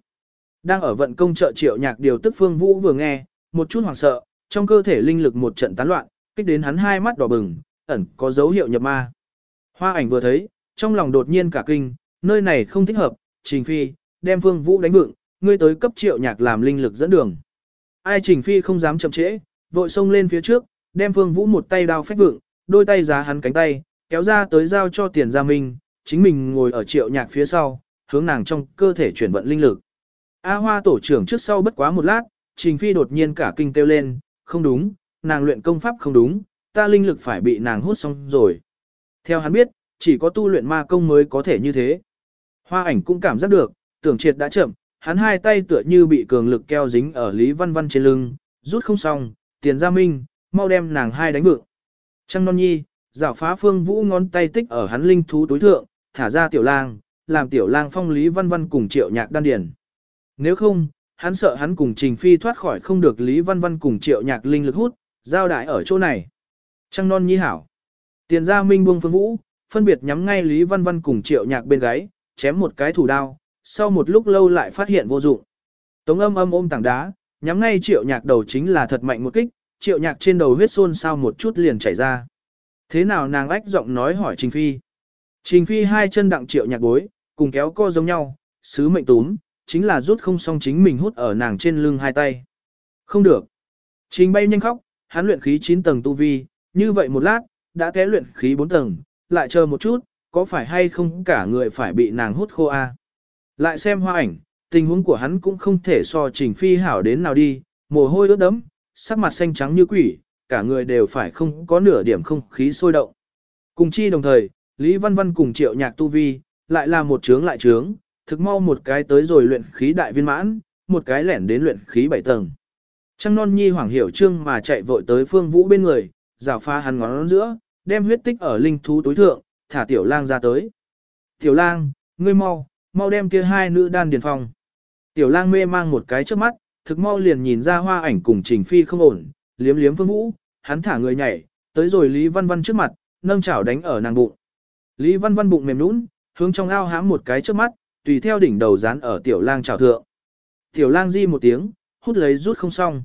Đang ở vận công trợ triệu nhạc điều tức Phương Vũ vừa nghe, một chút hoảng sợ, trong cơ thể linh lực một trận tán loạn, kích đến hắn hai mắt đỏ bừng, ẩn có dấu hiệu nhập ma. Hoa ảnh vừa thấy, trong lòng đột nhiên cả kinh, nơi này không thích hợp, Trình Phi, đem Phương Vũ đánh vượng, ngươi tới cấp triệu nhạc làm linh lực dẫn đường. Ai Trình Phi không dám chậm trễ, vội xông lên phía trước, đem Phương Vũ một tay đao phách vượng, đôi tay giá hắn cánh tay, kéo ra tới giao cho tiền gia minh, chính mình ngồi ở triệu nhạc phía sau, hướng nàng trong cơ thể chuyển vận linh lực. A Hoa tổ trưởng trước sau bất quá một lát, Trình Phi đột nhiên cả kinh kêu lên, không đúng, nàng luyện công pháp không đúng, ta linh lực phải bị nàng hút xong rồi. Theo hắn biết, chỉ có tu luyện ma công mới có thể như thế. Hoa ảnh cũng cảm giác được, tưởng triệt đã chậm, hắn hai tay tựa như bị cường lực keo dính ở Lý Văn Văn trên lưng, rút không xong, tiền gia minh, mau đem nàng hai đánh vượng. Trăng non nhi, rảo phá phương vũ ngón tay tích ở hắn linh thú tối thượng, thả ra tiểu lang, làm tiểu lang phong Lý Văn Văn cùng triệu nhạc đan điển. Nếu không, hắn sợ hắn cùng Trình Phi thoát khỏi không được Lý Văn Văn cùng triệu nhạc linh lực hút, giao đại ở chỗ này. Trăng non nhi hảo. Tiền gia minh buông phương vũ, phân biệt nhắm ngay Lý Văn Văn cùng triệu nhạc bên gáy, chém một cái thủ đao, sau một lúc lâu lại phát hiện vô dụng. Tống âm âm ôm tảng đá, nhắm ngay triệu nhạc đầu chính là thật mạnh một kích, triệu nhạc trên đầu huyết xôn sao một chút liền chảy ra. Thế nào nàng ách giọng nói hỏi Trình Phi. Trình Phi hai chân đặng triệu nhạc bối, cùng kéo co giống nhau, sứ mệnh túm, chính là rút không xong chính mình hút ở nàng trên lưng hai tay. Không được. Trình bay nhanh khóc, hắn luyện khí 9 tầng tu vi, như vậy một lát, đã té luyện khí 4 tầng, lại chờ một chút, có phải hay không cả người phải bị nàng hút khô a? Lại xem hoa ảnh, tình huống của hắn cũng không thể so trình phi hảo đến nào đi, mồ hôi ướt đẫm, sắc mặt xanh trắng như quỷ, cả người đều phải không có nửa điểm không khí sôi động. Cùng chi đồng thời, Lý Văn Văn cùng triệu nhạc tu vi, lại là một trướng lại trướng, thực mau một cái tới rồi luyện khí đại viên mãn, một cái lẻn đến luyện khí bảy tầng. Trăng non nhi hoảng hiểu trương mà chạy vội tới phương vũ bên người, rào pha hắn ngón giữa, đem huyết tích ở linh thú tối thượng, thả tiểu lang ra tới. Tiểu lang, ngươi mau, mau đem kia hai nữ đan điền phong, Tiểu lang mê mang một cái trước mắt, thực mau liền nhìn ra hoa ảnh cùng trình phi không ổn, liếm liếm phương vũ, hắn thả người nhảy, tới rồi Lý Văn Văn trước mặt, nâng chảo đánh ở nàng bụng. Lý Văn Văn bụng mềm nũng, hướng trong ao hãm một cái trước mắt, tùy theo đỉnh đầu dán ở tiểu lang chảo thượng. Tiểu lang di một tiếng, hút lấy rút không xong.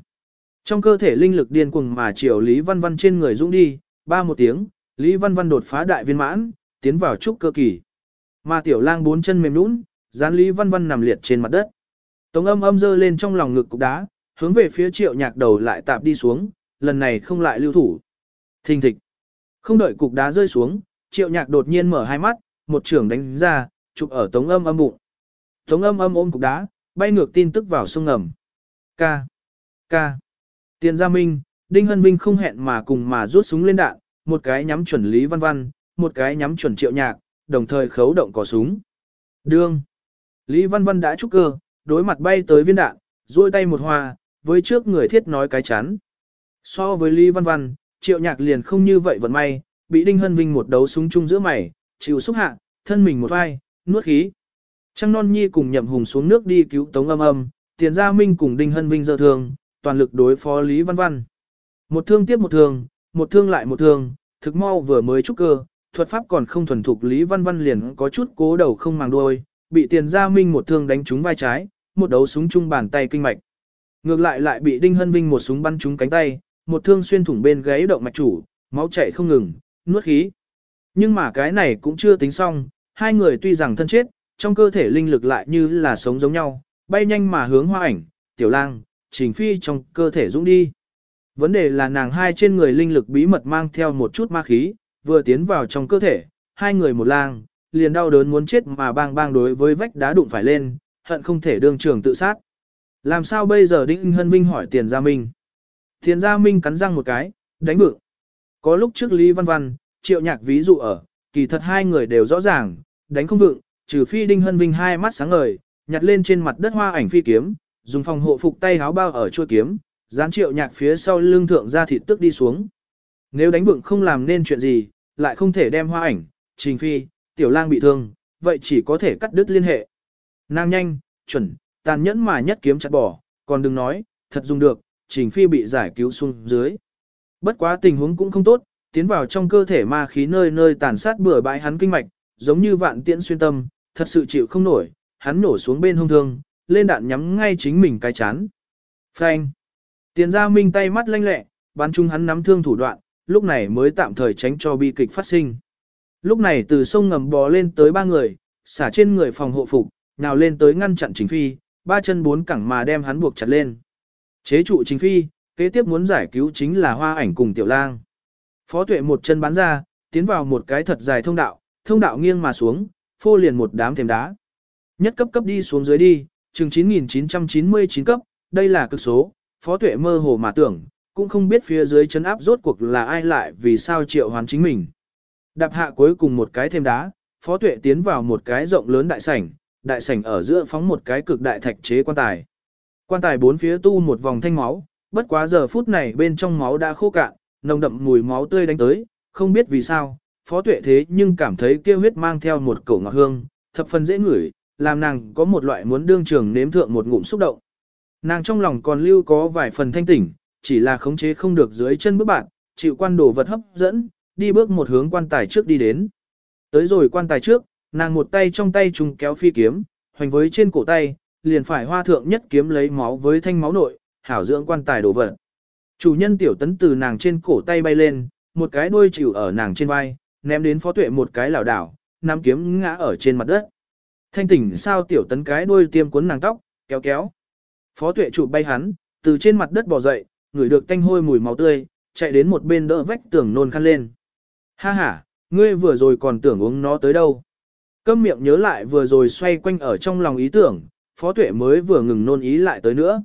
Trong cơ thể linh lực điên cuồng mà chiều Lý Văn Văn trên người dũng đi, ba một tiếng, Lý Văn Văn đột phá đại viên mãn, tiến vào trúc cơ kỳ. Mà tiểu lang bốn chân mềm nhũn, dán Lý Văn Văn nằm liệt trên mặt đất. Tống âm âm dơ lên trong lòng ngực cục đá, hướng về phía triệu nhạc đầu lại tạp đi xuống, lần này không lại lưu thủ. Thình thịch. Không đợi cục đá rơi xuống, triệu nhạc đột nhiên mở hai mắt, một trưởng đánh ra, chụp ở tống âm âm bụng. Tống âm âm ôm cục đá, bay ngược tin tức vào sông ngầm. Ca. Ca. Tiền Gia Minh, Đinh Hân Vinh không hẹn mà cùng mà rút súng lên đạn, một cái nhắm chuẩn Lý Văn Văn, một cái nhắm chuẩn Triệu Nhạc, đồng thời khấu động cò súng. Đương. Lý Văn Văn đã trúc cơ, đối mặt bay tới viên đạn, duỗi tay một hoa, với trước người thiết nói cái chắn. So với Lý Văn Văn, Triệu Nhạc liền không như vậy vận may, bị Đinh Hân Vinh một đấu súng chung giữa mày, chịu xúc hạ, thân mình một vai, nuốt khí. Trăng non nhi cùng nhậm hùng xuống nước đi cứu tống âm âm, tiền gia minh cùng đinh hân vinh dơ thương, toàn lực đối phó Lý Văn Văn. Một thương tiếp một thương, một thương lại một thương, thực mau vừa mới trúc cơ, thuật pháp còn không thuần thục Lý Văn Văn liền có chút cố đầu không màng đuôi, bị tiền gia minh một thương đánh trúng vai trái, một đấu súng chung bàn tay kinh mạch. Ngược lại lại bị đinh hân vinh một súng bắn trúng cánh tay, một thương xuyên thủng bên gáy động mạch chủ, máu chảy không ngừng, nuốt khí. Nhưng mà cái này cũng chưa tính xong, hai người tuy rằng thân chết, trong cơ thể linh lực lại như là sống giống nhau, bay nhanh mà hướng hoa ảnh, tiểu lang, trình phi trong cơ thể dũng đi. Vấn đề là nàng hai trên người linh lực bí mật mang theo một chút ma khí, vừa tiến vào trong cơ thể, hai người một lang, liền đau đớn muốn chết mà bang bang đối với vách đá đụng phải lên, hận không thể đương trường tự sát. Làm sao bây giờ Đinh Hân Vinh hỏi Tiền Gia Minh? Tiền Gia Minh cắn răng một cái, đánh vượng. Có lúc trước Lý Văn Văn, triệu nhạc ví dụ ở, kỳ thật hai người đều rõ ràng, đánh không vượng, trừ phi Đinh Hân Vinh hai mắt sáng ngời, nhặt lên trên mặt đất hoa ảnh phi kiếm, dùng phòng hộ phục tay háo bao ở chuôi kiếm, dán triệu nhạc phía sau lưng thượng ra thịt tức đi xuống. Nếu đánh vượng không làm nên chuyện gì, lại không thể đem hoa ảnh, trình phi, tiểu lang bị thương, vậy chỉ có thể cắt đứt liên hệ. Nàng nhanh, chuẩn, tàn nhẫn mà nhất kiếm chặt bỏ, còn đừng nói, thật dùng được, trình phi bị giải cứu xuống dưới. Bất quá tình huống cũng không tốt, tiến vào trong cơ thể ma khí nơi nơi tàn sát bừa bãi hắn kinh mạch, giống như vạn tiễn xuyên tâm, thật sự chịu không nổi, hắn nổ xuống bên hông thương, lên đạn nhắm ngay chính mình cái chán. Phanh. Tiền gia minh tay mắt lanh lẹ, bắn chung hắn nắm thương thủ đoạn, lúc này mới tạm thời tránh cho bi kịch phát sinh. Lúc này từ sông ngầm bò lên tới ba người, xả trên người phòng hộ phục, nào lên tới ngăn chặn chính phi, ba chân bốn cẳng mà đem hắn buộc chặt lên. Chế trụ chính phi, kế tiếp muốn giải cứu chính là hoa ảnh cùng tiểu lang. Phó tuệ một chân bắn ra, tiến vào một cái thật dài thông đạo, thông đạo nghiêng mà xuống, phô liền một đám thềm đá. Nhất cấp cấp đi xuống dưới đi, chừng 9999 cấp, đây là cực số, phó tuệ mơ hồ mà tưởng, cũng không biết phía dưới chấn áp rốt cuộc là ai lại vì sao triệu hoán chính mình. Đạp hạ cuối cùng một cái thêm đá, phó tuệ tiến vào một cái rộng lớn đại sảnh, đại sảnh ở giữa phóng một cái cực đại thạch chế quan tài. Quan tài bốn phía tu một vòng thanh máu, bất quá giờ phút này bên trong máu đã khô cạn, nồng đậm mùi máu tươi đánh tới, không biết vì sao, phó tuệ thế nhưng cảm thấy kêu huyết mang theo một cổ ngọt hương, thập phần dễ ngửi, làm nàng có một loại muốn đương trường nếm thượng một ngụm xúc động. Nàng trong lòng còn lưu có vài phần thanh tỉnh, chỉ là khống chế không được dưới chân bước bạn, chịu quan đồ vật hấp dẫn, đi bước một hướng quan tài trước đi đến. Tới rồi quan tài trước, nàng một tay trong tay trùng kéo phi kiếm, hoành với trên cổ tay, liền phải hoa thượng nhất kiếm lấy máu với thanh máu nội, hảo dưỡng quan tài đồ vật. Chủ nhân tiểu tấn từ nàng trên cổ tay bay lên, một cái đuôi chịu ở nàng trên vai, ném đến phó tuệ một cái lảo đảo, nắm kiếm ngã ở trên mặt đất. Thanh tỉnh sao tiểu tấn cái đuôi tiêm cuốn nàng tóc, kéo kéo. Phó tuệ chụp bay hắn, từ trên mặt đất bò dậy, ngửi được tanh hôi mùi máu tươi, chạy đến một bên đỡ vách tường nôn khăn lên. Ha ha, ngươi vừa rồi còn tưởng uống nó tới đâu. Câm miệng nhớ lại vừa rồi xoay quanh ở trong lòng ý tưởng, phó tuệ mới vừa ngừng nôn ý lại tới nữa.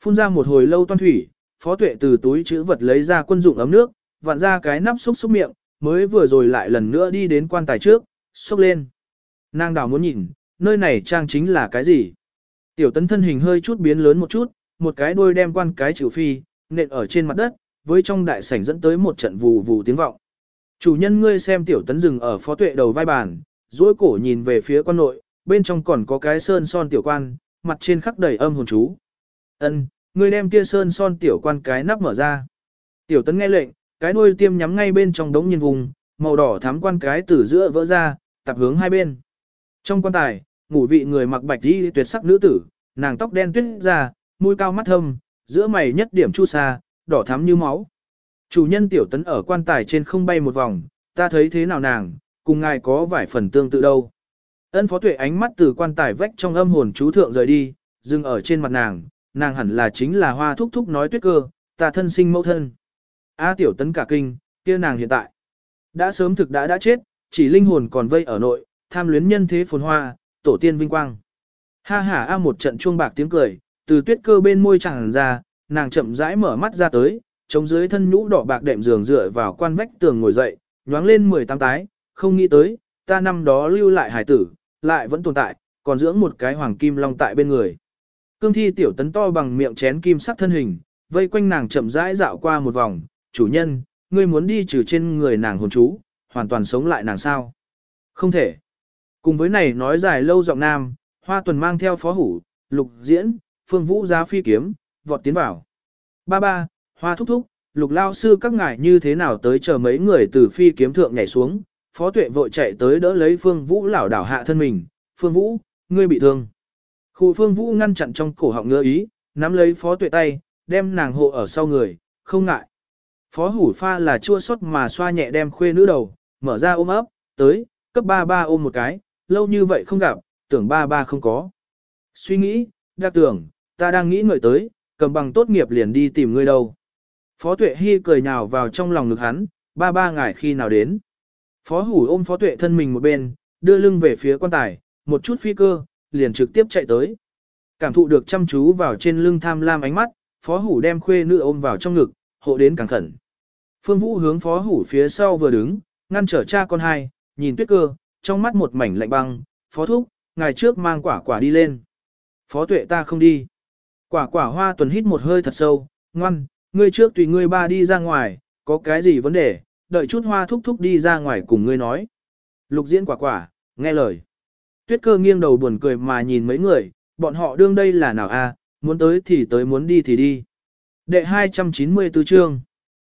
Phun ra một hồi lâu toan thủy, Phó tuệ từ túi chữ vật lấy ra quân dụng ấm nước, vặn ra cái nắp xúc xúc miệng, mới vừa rồi lại lần nữa đi đến quan tài trước, xúc lên. Nàng đào muốn nhìn, nơi này trang chính là cái gì? Tiểu tấn thân hình hơi chút biến lớn một chút, một cái đuôi đem quan cái chịu phi, nện ở trên mặt đất, với trong đại sảnh dẫn tới một trận vù vù tiếng vọng. Chủ nhân ngươi xem tiểu tấn dừng ở phó tuệ đầu vai bàn, duỗi cổ nhìn về phía quan nội, bên trong còn có cái sơn son tiểu quan, mặt trên khắc đầy âm hồn chú. Ân, ngươi đem kia sơn son tiểu quan cái nắp mở ra. Tiểu tấn nghe lệnh, cái đuôi tiêm nhắm ngay bên trong đống nhiên vùng, màu đỏ thắm quan cái từ giữa vỡ ra, tập hướng hai bên. Trong quan tài, ngủ vị người mặc bạch y tuyệt sắc nữ tử, nàng tóc đen tuyết ra, mũi cao mắt thâm, giữa mày nhất điểm chu sa, đỏ thắm như máu. Chủ nhân tiểu tấn ở quan tài trên không bay một vòng, ta thấy thế nào nàng, cùng ngài có vài phần tương tự đâu. Ân phó tuệ ánh mắt từ quan tài vách trong âm hồn chú thượng rời đi, dừng ở trên mặt nàng, nàng hẳn là chính là hoa thúc thúc nói tuyết cơ, ta thân sinh mẫu thân. A tiểu tấn cả kinh, kia nàng hiện tại. Đã sớm thực đã đã chết, chỉ linh hồn còn vây ở nội, tham luyến nhân thế phồn hoa, tổ tiên vinh quang. Ha ha a một trận chuông bạc tiếng cười, từ tuyết cơ bên môi chẳng ra, nàng chậm rãi mở mắt ra tới, chống dưới thân nhũ đỏ bạc đệm giường dựa vào quan vách tường ngồi dậy, nhoáng lên 18 tái, không nghĩ tới, ta năm đó lưu lại hải tử, lại vẫn tồn tại, còn dưỡng một cái hoàng kim long tại bên người. Cương thi tiểu tấn to bằng miệng chén kim sắc thân hình, vây quanh nàng chậm rãi dạo qua một vòng, chủ nhân, ngươi muốn đi trừ trên người nàng hồn chú, hoàn toàn sống lại nàng sao? Không thể. Cùng với này nói dài lâu giọng nam, hoa tuần mang theo phó hủ, lục diễn, phương vũ giá phi kiếm, vọt tiến vào. Ba ba, hoa thúc thúc, lục lao sư các ngài như thế nào tới chờ mấy người từ phi kiếm thượng nhảy xuống, phó tuệ vội chạy tới đỡ lấy phương vũ lảo đảo hạ thân mình, phương vũ, ngươi bị thương. Khu phương vũ ngăn chặn trong cổ họng ngơ ý, nắm lấy phó tuệ tay, đem nàng hộ ở sau người, không ngại. Phó hủ pha là chua xót mà xoa nhẹ đem khuê nữ đầu, mở ra ôm ấp, tới, cấp ba ba ôm một cái, lâu như vậy không gặp, tưởng ba ba không có. Suy nghĩ, đặc tưởng, ta đang nghĩ ngợi tới, cầm bằng tốt nghiệp liền đi tìm ngươi đâu. Phó tuệ hy cười nhào vào trong lòng ngực hắn, ba ba ngài khi nào đến. Phó hủ ôm phó tuệ thân mình một bên, đưa lưng về phía quan tài, một chút phi cơ, liền trực tiếp chạy tới. Cảm thụ được chăm chú vào trên lưng tham lam ánh mắt, phó hủ đem khuê nữ ôm vào trong ngực, hộ đến càng khẩn. Phương Vũ hướng phó hủ phía sau vừa đứng, ngăn trở cha con hai, nhìn tuyết cơ, trong mắt một mảnh lạnh băng, phó thúc, ngày trước mang quả quả đi lên. Phó tuệ ta không đi. Quả quả hoa tuần hít một hơi thật sâu, ngoan, ngươi trước tùy ngươi ba đi ra ngoài, có cái gì vấn đề, đợi chút hoa thúc thúc đi ra ngoài cùng ngươi nói. Lục diễn quả quả, nghe lời. Tuyết cơ nghiêng đầu buồn cười mà nhìn mấy người, bọn họ đương đây là nào a? muốn tới thì tới muốn đi thì đi. Đệ 294 chương.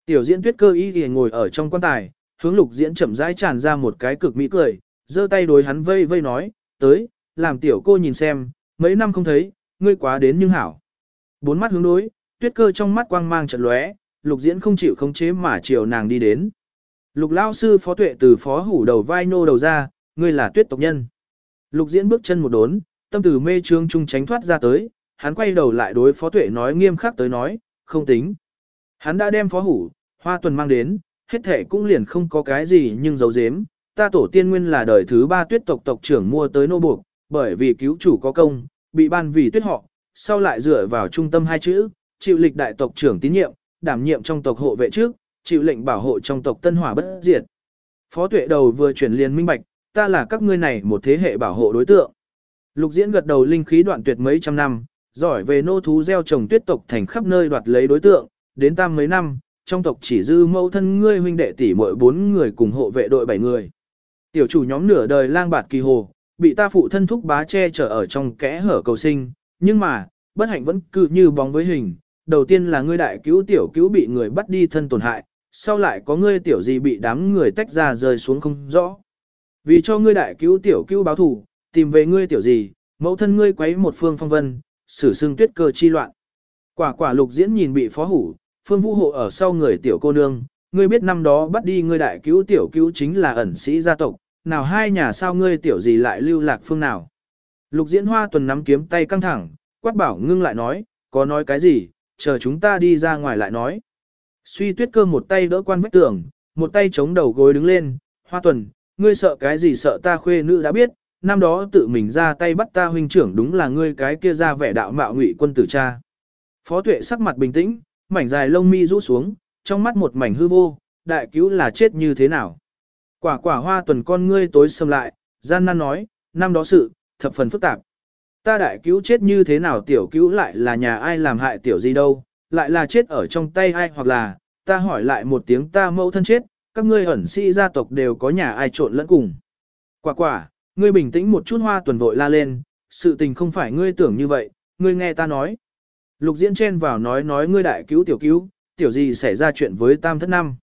Tiểu diễn tuyết cơ y thì ngồi ở trong quan tài, hướng lục diễn chậm rãi tràn ra một cái cực mỹ cười, giơ tay đối hắn vây vây nói, tới, làm tiểu cô nhìn xem, mấy năm không thấy, ngươi quá đến nhưng hảo. Bốn mắt hướng đối, tuyết cơ trong mắt quang mang trận lóe, lục diễn không chịu khống chế mà chiều nàng đi đến. Lục lao sư phó tuệ từ phó hủ đầu vai nô đầu ra, ngươi là tuyết tộc nhân. Lục diễn bước chân một đốn, tâm từ mê trương trung tránh thoát ra tới, hắn quay đầu lại đối phó tuệ nói nghiêm khắc tới nói, không tính. Hắn đã đem phó hủ, hoa tuần mang đến, hết thể cũng liền không có cái gì nhưng giấu giếm. Ta tổ tiên nguyên là đời thứ ba tuyết tộc tộc trưởng mua tới nô buộc, bởi vì cứu chủ có công, bị ban vì tuyết họ, sau lại dựa vào trung tâm hai chữ, chịu lịch đại tộc trưởng tín nhiệm, đảm nhiệm trong tộc hộ vệ trước, chịu lệnh bảo hộ trong tộc tân hỏa bất diệt. Phó tuệ đầu vừa chuyển liền minh bạch, ta là các ngươi này một thế hệ bảo hộ đối tượng. Lục diễn gật đầu linh khí đoạn tuyệt mấy trăm năm, giỏi về nô thú gieo trồng tuyết tộc thành khắp nơi đoạt lấy đối tượng, đến tam mấy năm, trong tộc chỉ dư mẫu thân ngươi huynh đệ tỷ muội bốn người cùng hộ vệ đội bảy người. Tiểu chủ nhóm nửa đời lang bạt kỳ hồ, bị ta phụ thân thúc bá che chở ở trong kẽ hở cầu sinh, nhưng mà, bất hạnh vẫn cứ như bóng với hình. Đầu tiên là ngươi đại cứu tiểu cứu bị người bắt đi thân tổn hại, sau lại có ngươi tiểu gì bị đám người tách ra rơi xuống không rõ. Vì cho ngươi đại cứu tiểu cứu báo thù, tìm về ngươi tiểu gì, mẫu thân ngươi quấy một phương phong vân, xử xương tuyết cơ chi loạn. Quả quả lục diễn nhìn bị phó hủ, phương vũ hộ ở sau người tiểu cô nương, ngươi biết năm đó bắt đi ngươi đại cứu tiểu cứu chính là ẩn sĩ gia tộc, nào hai nhà sao ngươi tiểu gì lại lưu lạc phương nào. Lục diễn hoa tuần nắm kiếm tay căng thẳng, quát bảo ngưng lại nói, có nói cái gì, chờ chúng ta đi ra ngoài lại nói. Suy tuyết cơ một tay đỡ quan vách tường, một tay chống đầu gối đứng lên, hoa tuần, ngươi sợ cái gì sợ ta khuê nữ đã biết, năm đó tự mình ra tay bắt ta huynh trưởng đúng là ngươi cái kia ra vẻ đạo mạo ngụy quân tử cha. Phó tuệ sắc mặt bình tĩnh, mảnh dài lông mi rũ xuống, trong mắt một mảnh hư vô, đại cứu là chết như thế nào. Quả quả hoa tuần con ngươi tối sầm lại, gian nan nói, năm đó sự, thập phần phức tạp. Ta đại cứu chết như thế nào tiểu cứu lại là nhà ai làm hại tiểu gì đâu, lại là chết ở trong tay ai hoặc là, ta hỏi lại một tiếng ta mẫu thân chết, các ngươi ẩn sĩ gia tộc đều có nhà ai trộn lẫn cùng. Quả quả, ngươi bình tĩnh một chút hoa tuần vội la lên, sự tình không phải ngươi tưởng như vậy, ngươi nghe ta nói. Lục diễn chen vào nói nói ngươi đại cứu tiểu cứu, tiểu gì xảy ra chuyện với tam thất năm.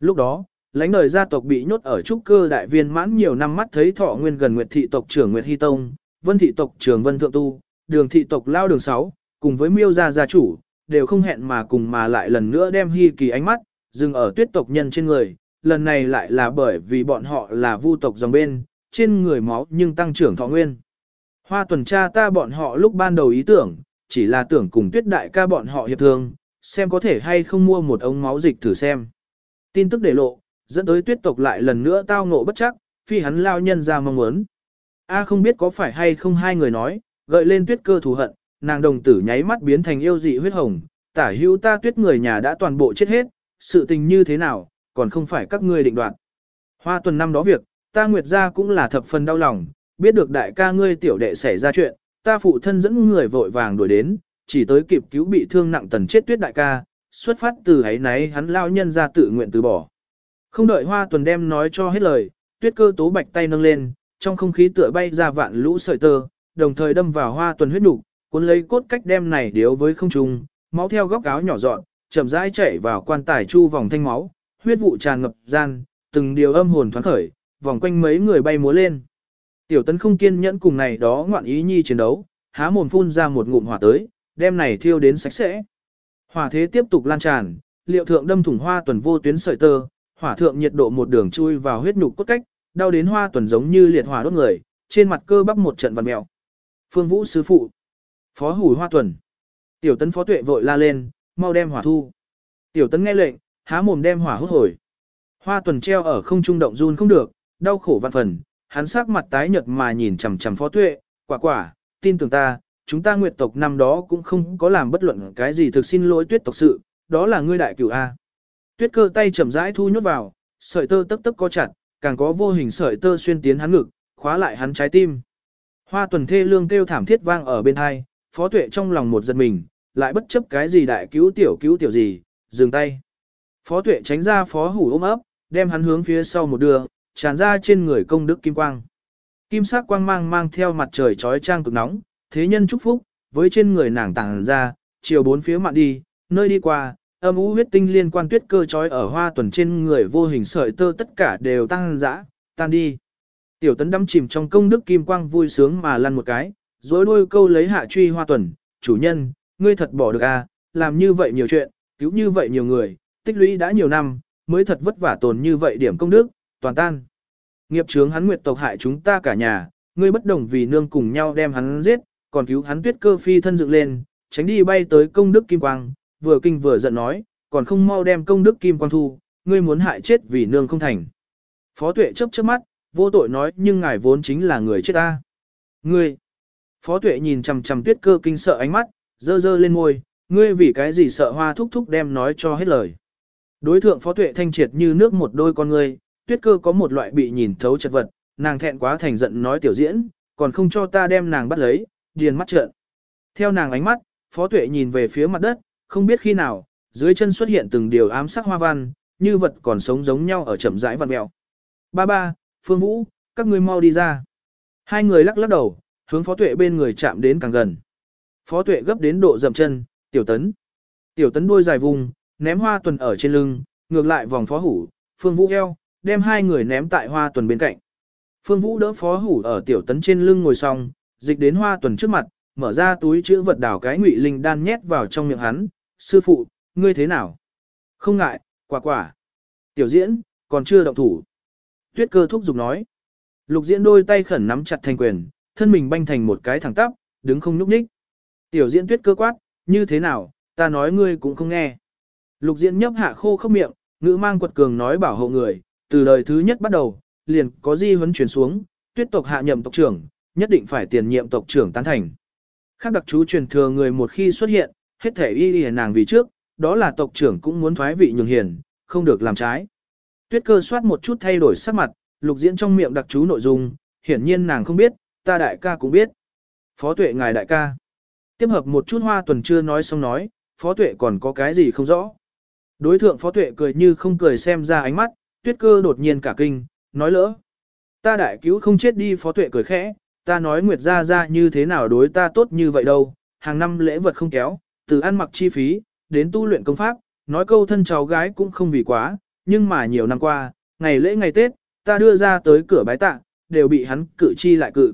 Lúc đó, lãnh đời gia tộc bị nhốt ở trúc cơ đại viên mãn nhiều năm mắt thấy thọ nguyên gần nguyệt thị tộc trưởng Nguyệt Hy Tông, vân thị tộc trưởng Vân Thượng Tu, đường thị tộc Lao Đường Sáu, cùng với miêu gia gia chủ, đều không hẹn mà cùng mà lại lần nữa đem hy kỳ ánh mắt, dừng ở tuyết tộc nhân trên người, lần này lại là bởi vì bọn họ là vu tộc dòng bên, trên người máu nhưng tăng trưởng thọ nguyên. Hoa tuần tra ta bọn họ lúc ban đầu ý tưởng, chỉ là tưởng cùng tuyết đại ca bọn họ hiệp thương, xem có thể hay không mua một ống máu dịch thử xem. Tin tức để lộ, dẫn tới tuyết tộc lại lần nữa tao ngộ bất chắc, phi hắn lao nhân ra mong muốn. A không biết có phải hay không hai người nói, gợi lên tuyết cơ thù hận, nàng đồng tử nháy mắt biến thành yêu dị huyết hồng, tả hữu ta tuyết người nhà đã toàn bộ chết hết, sự tình như thế nào, còn không phải các ngươi định đoạt. Hoa tuần năm đó việc, ta nguyệt ra cũng là thập phần đau lòng, biết được đại ca ngươi tiểu đệ xảy ra chuyện, ta phụ thân dẫn người vội vàng đuổi đến, chỉ tới kịp cứu bị thương nặng tần chết tuyết đại ca, xuất phát từ ấy nấy hắn lao nhân ra tự nguyện từ bỏ. Không đợi hoa tuần đem nói cho hết lời, tuyết cơ tố bạch tay nâng lên, trong không khí tựa bay ra vạn lũ sợi tơ, đồng thời đâm vào hoa tuần huyết đủ, cuốn lấy cốt cách đem này điếu với không trung, máu theo góc áo nhỏ dọn, chậm rãi chảy vào quan tài chu vòng thanh máu, huyết vụ tràn ngập gian, từng điều âm hồn thoáng khởi, vòng quanh mấy người bay múa lên. Tiểu tấn không kiên nhẫn cùng này đó ngoạn ý nhi chiến đấu, há mồm phun ra một ngụm hỏa tới, đem này thiêu đến sạch sẽ. Hỏa thế tiếp tục lan tràn, liệu thượng đâm thủng hoa tuần vô tuyến sợi tơ, hỏa thượng nhiệt độ một đường chui vào huyết nhục cốt cách, đau đến hoa tuần giống như liệt hỏa đốt người, trên mặt cơ bắp một trận vằn mèo. Phương Vũ sứ phụ, phó hủ hoa tuần. Tiểu tấn phó tuệ vội la lên, mau đem hỏa thu. Tiểu tấn nghe lệnh, há mồm đem hỏa hút hồi. Hoa tuần treo ở không trung động run không được, đau khổ vạn phần, hắn sắc mặt tái nhợt mà nhìn chằm chằm phó tuệ, quả quả, tin tưởng ta, chúng ta nguyệt tộc năm đó cũng không có làm bất luận cái gì thực xin lỗi tuyết tộc sự, đó là ngươi đại cửu A. Tuyết cơ tay chậm rãi thu nhốt vào, sợi tơ tấp tấp có chặt, càng có vô hình sợi tơ xuyên tiến hắn ngực, khóa lại hắn trái tim. Hoa tuần thê lương kêu thảm thiết vang ở bên hai, phó tuệ trong lòng một giật mình, lại bất chấp cái gì đại cứu tiểu cứu tiểu gì, dừng tay. Phó tuệ tránh ra phó hủ ôm ấp, đem hắn hướng phía sau một đường, tràn ra trên người công đức kim quang. Kim sắc quang mang mang theo mặt trời trói trang cực nóng, thế nhân chúc phúc, với trên người nàng tàng ra, chiều bốn phía mạn đi, nơi đi qua, âm u huyết tinh liên quan tuyết cơ trói ở hoa tuần trên người vô hình sợi tơ tất cả đều tăng dã, tan đi. Tiểu tấn đắm chìm trong công đức kim quang vui sướng mà lăn một cái, dối đuôi câu lấy hạ truy hoa tuần, chủ nhân, ngươi thật bỏ được à, làm như vậy nhiều chuyện, cứu như vậy nhiều người, tích lũy đã nhiều năm, mới thật vất vả tồn như vậy điểm công đức, toàn tan. Nghiệp chướng hắn nguyệt tộc hại chúng ta cả nhà, ngươi bất đồng vì nương cùng nhau đem hắn giết, còn cứu hắn tuyết cơ phi thân dựng lên, tránh đi bay tới công đức kim quang, vừa kinh vừa giận nói, còn không mau đem công đức kim quang thu, ngươi muốn hại chết vì nương không thành. Phó tuệ chấp chớp mắt, vô tội nói nhưng ngài vốn chính là người chết ta. Ngươi! Phó tuệ nhìn chằm chằm tuyết cơ kinh sợ ánh mắt, dơ dơ lên ngôi, ngươi vì cái gì sợ hoa thúc thúc đem nói cho hết lời. Đối thượng phó tuệ thanh triệt như nước một đôi con ngươi, tuyết cơ có một loại bị nhìn thấu chật vật, nàng thẹn quá thành giận nói tiểu diễn, còn không cho ta đem nàng bắt lấy, điền mắt trợn. Theo nàng ánh mắt, phó tuệ nhìn về phía mặt đất, không biết khi nào, dưới chân xuất hiện từng điều ám sắc hoa văn, như vật còn sống giống nhau ở chậm rãi vặn mèo. Ba ba, Phương Vũ, các ngươi mau đi ra. Hai người lắc lắc đầu, hướng phó tuệ bên người chạm đến càng gần. Phó tuệ gấp đến độ dậm chân, tiểu tấn. Tiểu tấn đuôi dài vùng, ném hoa tuần ở trên lưng, ngược lại vòng phó hủ, Phương Vũ eo, đem hai người ném tại hoa tuần bên cạnh. Phương Vũ đỡ phó hủ ở tiểu tấn trên lưng ngồi xong, dịch đến hoa tuần trước mặt, mở ra túi chữ vật đảo cái ngụy linh đan nhét vào trong miệng hắn, sư phụ, ngươi thế nào? Không ngại, quả quả. Tiểu diễn, còn chưa động thủ. Tuyết cơ thúc giục nói. Lục diễn đôi tay khẩn nắm chặt thành quyền, thân mình banh thành một cái thẳng tắp, đứng không nhúc nhích. Tiểu diễn tuyết cơ quát, như thế nào, ta nói ngươi cũng không nghe. Lục diễn nhấp hạ khô khốc miệng, ngữ mang quật cường nói bảo hộ người, từ đời thứ nhất bắt đầu, liền có di huấn truyền xuống, tuyết tộc hạ nhậm tộc trưởng, nhất định phải tiền nhiệm tộc trưởng tán thành. Khác đặc chú truyền thừa người một khi xuất hiện, hết thể y y nàng vì trước, đó là tộc trưởng cũng muốn thoái vị nhường hiền, không được làm trái. Tuyết cơ soát một chút thay đổi sắc mặt, lục diễn trong miệng đặc chú nội dung, hiển nhiên nàng không biết, ta đại ca cũng biết. Phó tuệ ngài đại ca. Tiếp hợp một chút hoa tuần chưa nói xong nói, phó tuệ còn có cái gì không rõ. Đối thượng phó tuệ cười như không cười xem ra ánh mắt, tuyết cơ đột nhiên cả kinh, nói lỡ. Ta đại cứu không chết đi phó tuệ cười khẽ, ta nói nguyệt gia gia như thế nào đối ta tốt như vậy đâu, hàng năm lễ vật không kéo, từ ăn mặc chi phí, đến tu luyện công pháp, nói câu thân cháu gái cũng không vì quá, nhưng mà nhiều năm qua, ngày lễ ngày Tết, ta đưa ra tới cửa bái tạ, đều bị hắn cự chi lại cự.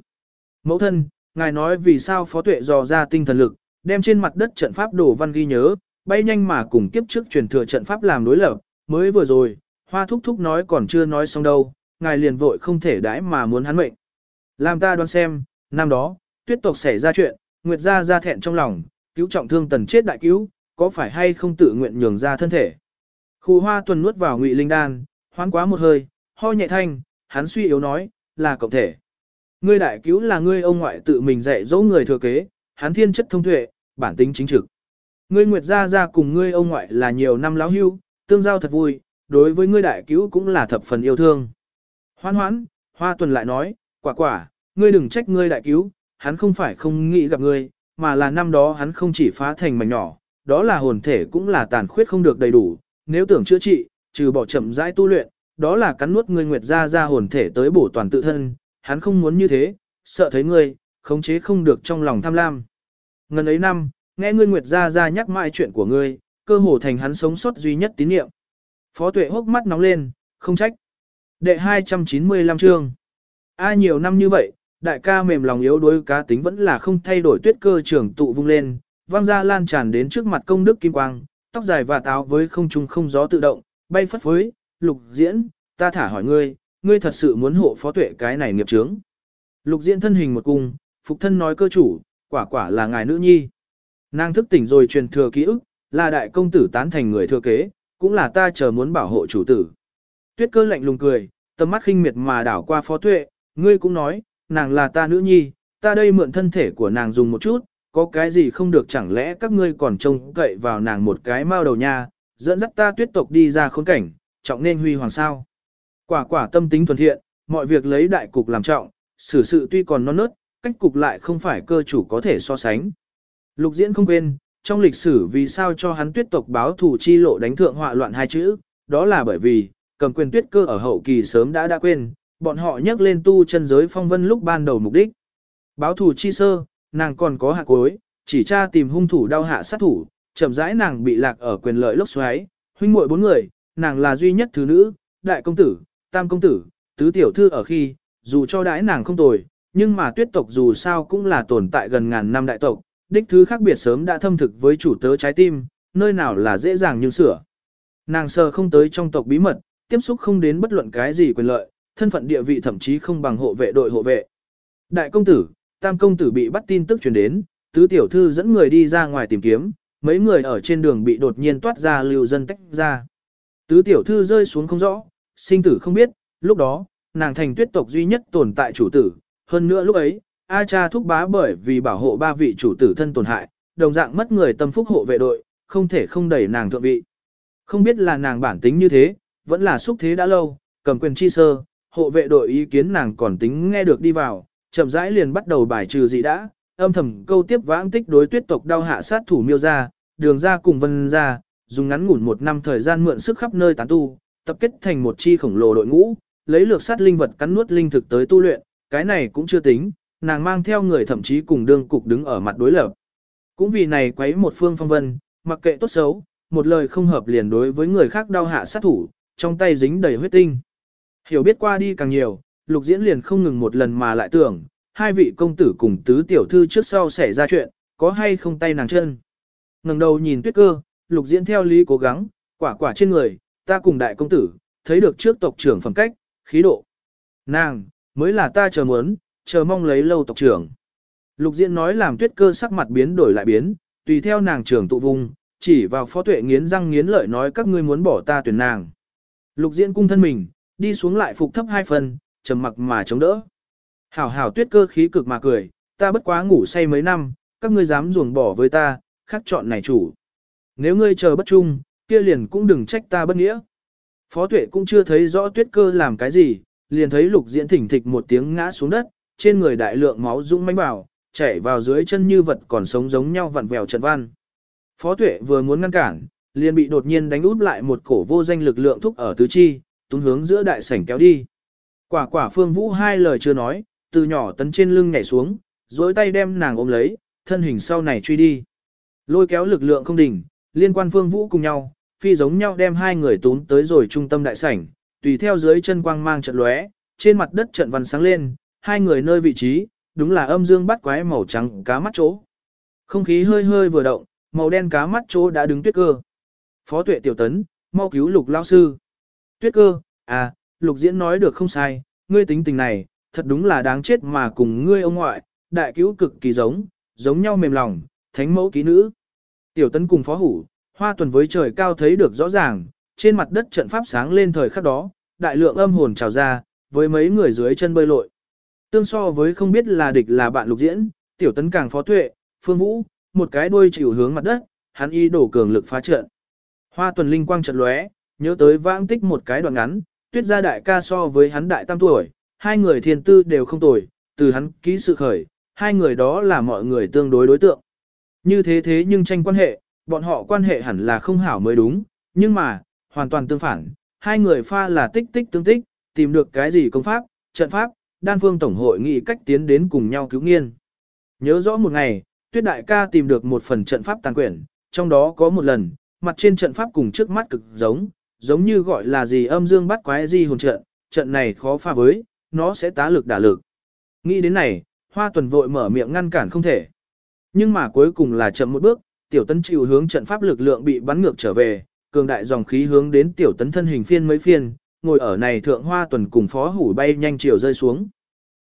Mẫu thân, ngài nói vì sao phó tuệ dò ra tinh thần lực, đem trên mặt đất trận pháp đổ văn ghi nhớ, bay nhanh mà cùng kiếp trước truyền thừa trận pháp làm đối lập, mới vừa rồi, hoa thúc thúc nói còn chưa nói xong đâu, ngài liền vội không thể đãi mà muốn hắn mệnh. Làm ta đoán xem, năm đó, tuyết tộc xảy ra chuyện, Nguyệt gia ra thẹn trong lòng, cứu trọng thương tần chết đại cứu, có phải hay không tự nguyện nhường ra thân thể. Khu hoa tuần nuốt vào ngụy linh đan, hoán quá một hơi, ho nhẹ thanh, hắn suy yếu nói, là cộng thể. Ngươi đại cứu là ngươi ông ngoại tự mình dạy dỗ người thừa kế, hắn thiên chất thông tuệ, bản tính chính trực. Ngươi Nguyệt gia gia cùng ngươi ông ngoại là nhiều năm láo hưu, tương giao thật vui, đối với ngươi đại cứu cũng là thập phần yêu thương. Hoan hoãn, hoa tuần lại nói, quả quả, ngươi đừng trách ngươi đại cứu, hắn không phải không nghĩ gặp ngươi, mà là năm đó hắn không chỉ phá thành mảnh nhỏ, đó là hồn thể cũng là tàn khuyết không được đầy đủ, nếu tưởng chữa trị, trừ bỏ chậm rãi tu luyện, đó là cắn nuốt ngươi nguyệt gia gia hồn thể tới bổ toàn tự thân, hắn không muốn như thế, sợ thấy ngươi, khống chế không được trong lòng tham lam. Ngần ấy năm, nghe ngươi nguyệt gia gia nhắc mãi chuyện của ngươi, cơ hồ thành hắn sống sót duy nhất tín niệm. Phó tuệ hốc mắt nóng lên, không trách. Đệ 295 chương. A nhiều năm như vậy, đại ca mềm lòng yếu đuối cá tính vẫn là không thay đổi tuyết cơ trưởng tụ vung lên, vang ra lan tràn đến trước mặt công đức kim quang, tóc dài và táo với không trung không gió tự động, bay phất phới, lục diễn, ta thả hỏi ngươi, ngươi thật sự muốn hộ phó tuệ cái này nghiệp chướng. Lục diễn thân hình một cung, phục thân nói cơ chủ, quả quả là ngài nữ nhi. Nàng thức tỉnh rồi truyền thừa ký ức, là đại công tử tán thành người thừa kế, cũng là ta chờ muốn bảo hộ chủ tử. Tuyết cơ lạnh lùng cười, tầm mắt khinh miệt mà đảo qua phó tuệ, ngươi cũng nói, nàng là ta nữ nhi, ta đây mượn thân thể của nàng dùng một chút, có cái gì không được chẳng lẽ các ngươi còn trông cậy vào nàng một cái mao đầu nha, dẫn dắt ta tuyết tộc đi ra khốn cảnh, trọng nên huy hoàng sao. Quả quả tâm tính thuần thiện, mọi việc lấy đại cục làm trọng, xử sự tuy còn non nớt, cách cục lại không phải cơ chủ có thể so sánh. Lục diễn không quên, trong lịch sử vì sao cho hắn tuyết tộc báo thủ chi lộ đánh thượng họa loạn hai chữ, đó là bởi vì, cầm quyền tuyết cơ ở hậu kỳ sớm đã đã quên, bọn họ nhắc lên tu chân giới phong vân lúc ban đầu mục đích. Báo thủ chi sơ, nàng còn có hạ cuối, chỉ tra tìm hung thủ đau hạ sát thủ, chậm rãi nàng bị lạc ở quyền lợi lốc xoáy, huynh muội bốn người, nàng là duy nhất thứ nữ, đại công tử, tam công tử, tứ tiểu thư ở khi, dù cho đãi nàng không tồi, nhưng mà tuyết tộc dù sao cũng là tồn tại gần ngàn năm đại tộc, đích thứ khác biệt sớm đã thâm thực với chủ tớ trái tim, nơi nào là dễ dàng như sửa. Nàng sờ không tới trong tộc bí mật, tiếp xúc không đến bất luận cái gì quyền lợi, thân phận địa vị thậm chí không bằng hộ vệ đội hộ vệ. Đại công tử, tam công tử bị bắt tin tức truyền đến, tứ tiểu thư dẫn người đi ra ngoài tìm kiếm, mấy người ở trên đường bị đột nhiên toát ra lưu dân tách ra. Tứ tiểu thư rơi xuống không rõ, sinh tử không biết, lúc đó, nàng thành tuyết tộc duy nhất tồn tại chủ tử, hơn nữa lúc ấy, A cha thúc bá bởi vì bảo hộ ba vị chủ tử thân tổn hại, đồng dạng mất người tâm phúc hộ vệ đội, không thể không đẩy nàng thượng vị. Không biết là nàng bản tính như thế, vẫn là xúc thế đã lâu, cầm quyền chi sơ, hộ vệ đội ý kiến nàng còn tính nghe được đi vào, chậm rãi liền bắt đầu bài trừ dị đã, âm thầm câu tiếp vãng tích đối tuyết tộc đau hạ sát thủ miêu ra, đường ra cùng vân ra, dùng ngắn ngủn một năm thời gian mượn sức khắp nơi tán tu, tập kết thành một chi khổng lồ đội ngũ, lấy lược sát linh vật cắn nuốt linh thực tới tu luyện, cái này cũng chưa tính, nàng mang theo người thậm chí cùng đương cục đứng ở mặt đối lập. Cũng vì này quấy một phương phong vân, mặc kệ tốt xấu, một lời không hợp liền đối với người khác đau hạ sát thủ, trong tay dính đầy huyết tinh. Hiểu biết qua đi càng nhiều, lục diễn liền không ngừng một lần mà lại tưởng, hai vị công tử cùng tứ tiểu thư trước sau xảy ra chuyện, có hay không tay nàng chân. ngẩng đầu nhìn tuyết cơ, lục diễn theo lý cố gắng, quả quả trên người, ta cùng đại công tử, thấy được trước tộc trưởng phẩm cách, khí độ. Nàng, mới là ta chờ muốn, chờ mong lấy lâu tộc trưởng. Lục diễn nói làm tuyết cơ sắc mặt biến đổi lại biến, tùy theo nàng trưởng tụ vùng, chỉ vào phó tuệ nghiến răng nghiến lợi nói các ngươi muốn bỏ ta tuyển nàng. Lục diễn cung thân mình, đi xuống lại phục thấp hai phần, trầm mặc mà chống đỡ. Hảo hảo tuyết cơ khí cực mà cười, ta bất quá ngủ say mấy năm, các ngươi dám ruồng bỏ với ta, khắc chọn này chủ. Nếu ngươi chờ bất trung, kia liền cũng đừng trách ta bất nghĩa. Phó tuệ cũng chưa thấy rõ tuyết cơ làm cái gì, liền thấy lục diễn thỉnh thịch một tiếng ngã xuống đất, trên người đại lượng máu dũng manh bảo, chảy vào dưới chân như vật còn sống giống nhau vặn vẹo trận văn. Phó tuệ vừa muốn ngăn cản, liền bị đột nhiên đánh út lại một cổ vô danh lực lượng thúc ở tứ chi, túm hướng giữa đại sảnh kéo đi. Quả quả phương vũ hai lời chưa nói, từ nhỏ tấn trên lưng nhảy xuống, dối tay đem nàng ôm lấy, thân hình sau này truy đi. Lôi kéo lực lượng không đỉnh, liên quan phương vũ cùng nhau, phi giống nhau đem hai người tún tới rồi trung tâm đại sảnh, tùy theo dưới chân quang mang trận lóe, trên mặt đất trận văn sáng lên, hai người nơi vị trí, đúng là âm dương bắt quái màu trắng cá mắt chỗ. Không khí hơi hơi vừa động, màu đen cá mắt chỗ đã đứng tuyết cơ. Phó tuệ tiểu tấn, mau cứu lục lao sư. Tuyết cơ, à, lục diễn nói được không sai, ngươi tính tình này, thật đúng là đáng chết mà cùng ngươi ông ngoại, đại cứu cực kỳ giống, giống nhau mềm lòng, thánh mẫu ký nữ. Tiểu tấn cùng phó hủ, hoa tuần với trời cao thấy được rõ ràng, trên mặt đất trận pháp sáng lên thời khắc đó, đại lượng âm hồn trào ra, với mấy người dưới chân bơi lội. Tương so với không biết là địch là bạn lục diễn, tiểu tấn càng phó tuệ, phương vũ, một cái đuôi chịu hướng mặt đất, hắn y đổ cường lực phá trận. Hoa tuần linh quang trận lóe, nhớ tới vãng tích một cái đoạn ngắn, tuyết gia đại ca so với hắn đại tam tuổi, hai người thiên tư đều không tuổi, từ hắn ký sự khởi, hai người đó là mọi người tương đối đối tượng. Như thế thế nhưng tranh quan hệ, bọn họ quan hệ hẳn là không hảo mới đúng, nhưng mà, hoàn toàn tương phản, hai người pha là tích tích tương tích, tìm được cái gì công pháp, trận pháp, đan phương tổng hội nghị cách tiến đến cùng nhau cứu nghiên. Nhớ rõ một ngày, tuyết đại ca tìm được một phần trận pháp tàn quyển, trong đó có một lần, mặt trên trận pháp cùng trước mắt cực giống, giống như gọi là gì âm dương bắt quái di hồn trận, trận này khó pha với, nó sẽ tá lực đả lực. Nghĩ đến này, hoa tuần vội mở miệng ngăn cản không thể. Nhưng mà cuối cùng là chậm một bước, tiểu tấn chịu hướng trận pháp lực lượng bị bắn ngược trở về, cường đại dòng khí hướng đến tiểu tấn thân hình phiên mấy phiên, ngồi ở này thượng hoa tuần cùng phó hủ bay nhanh chiều rơi xuống.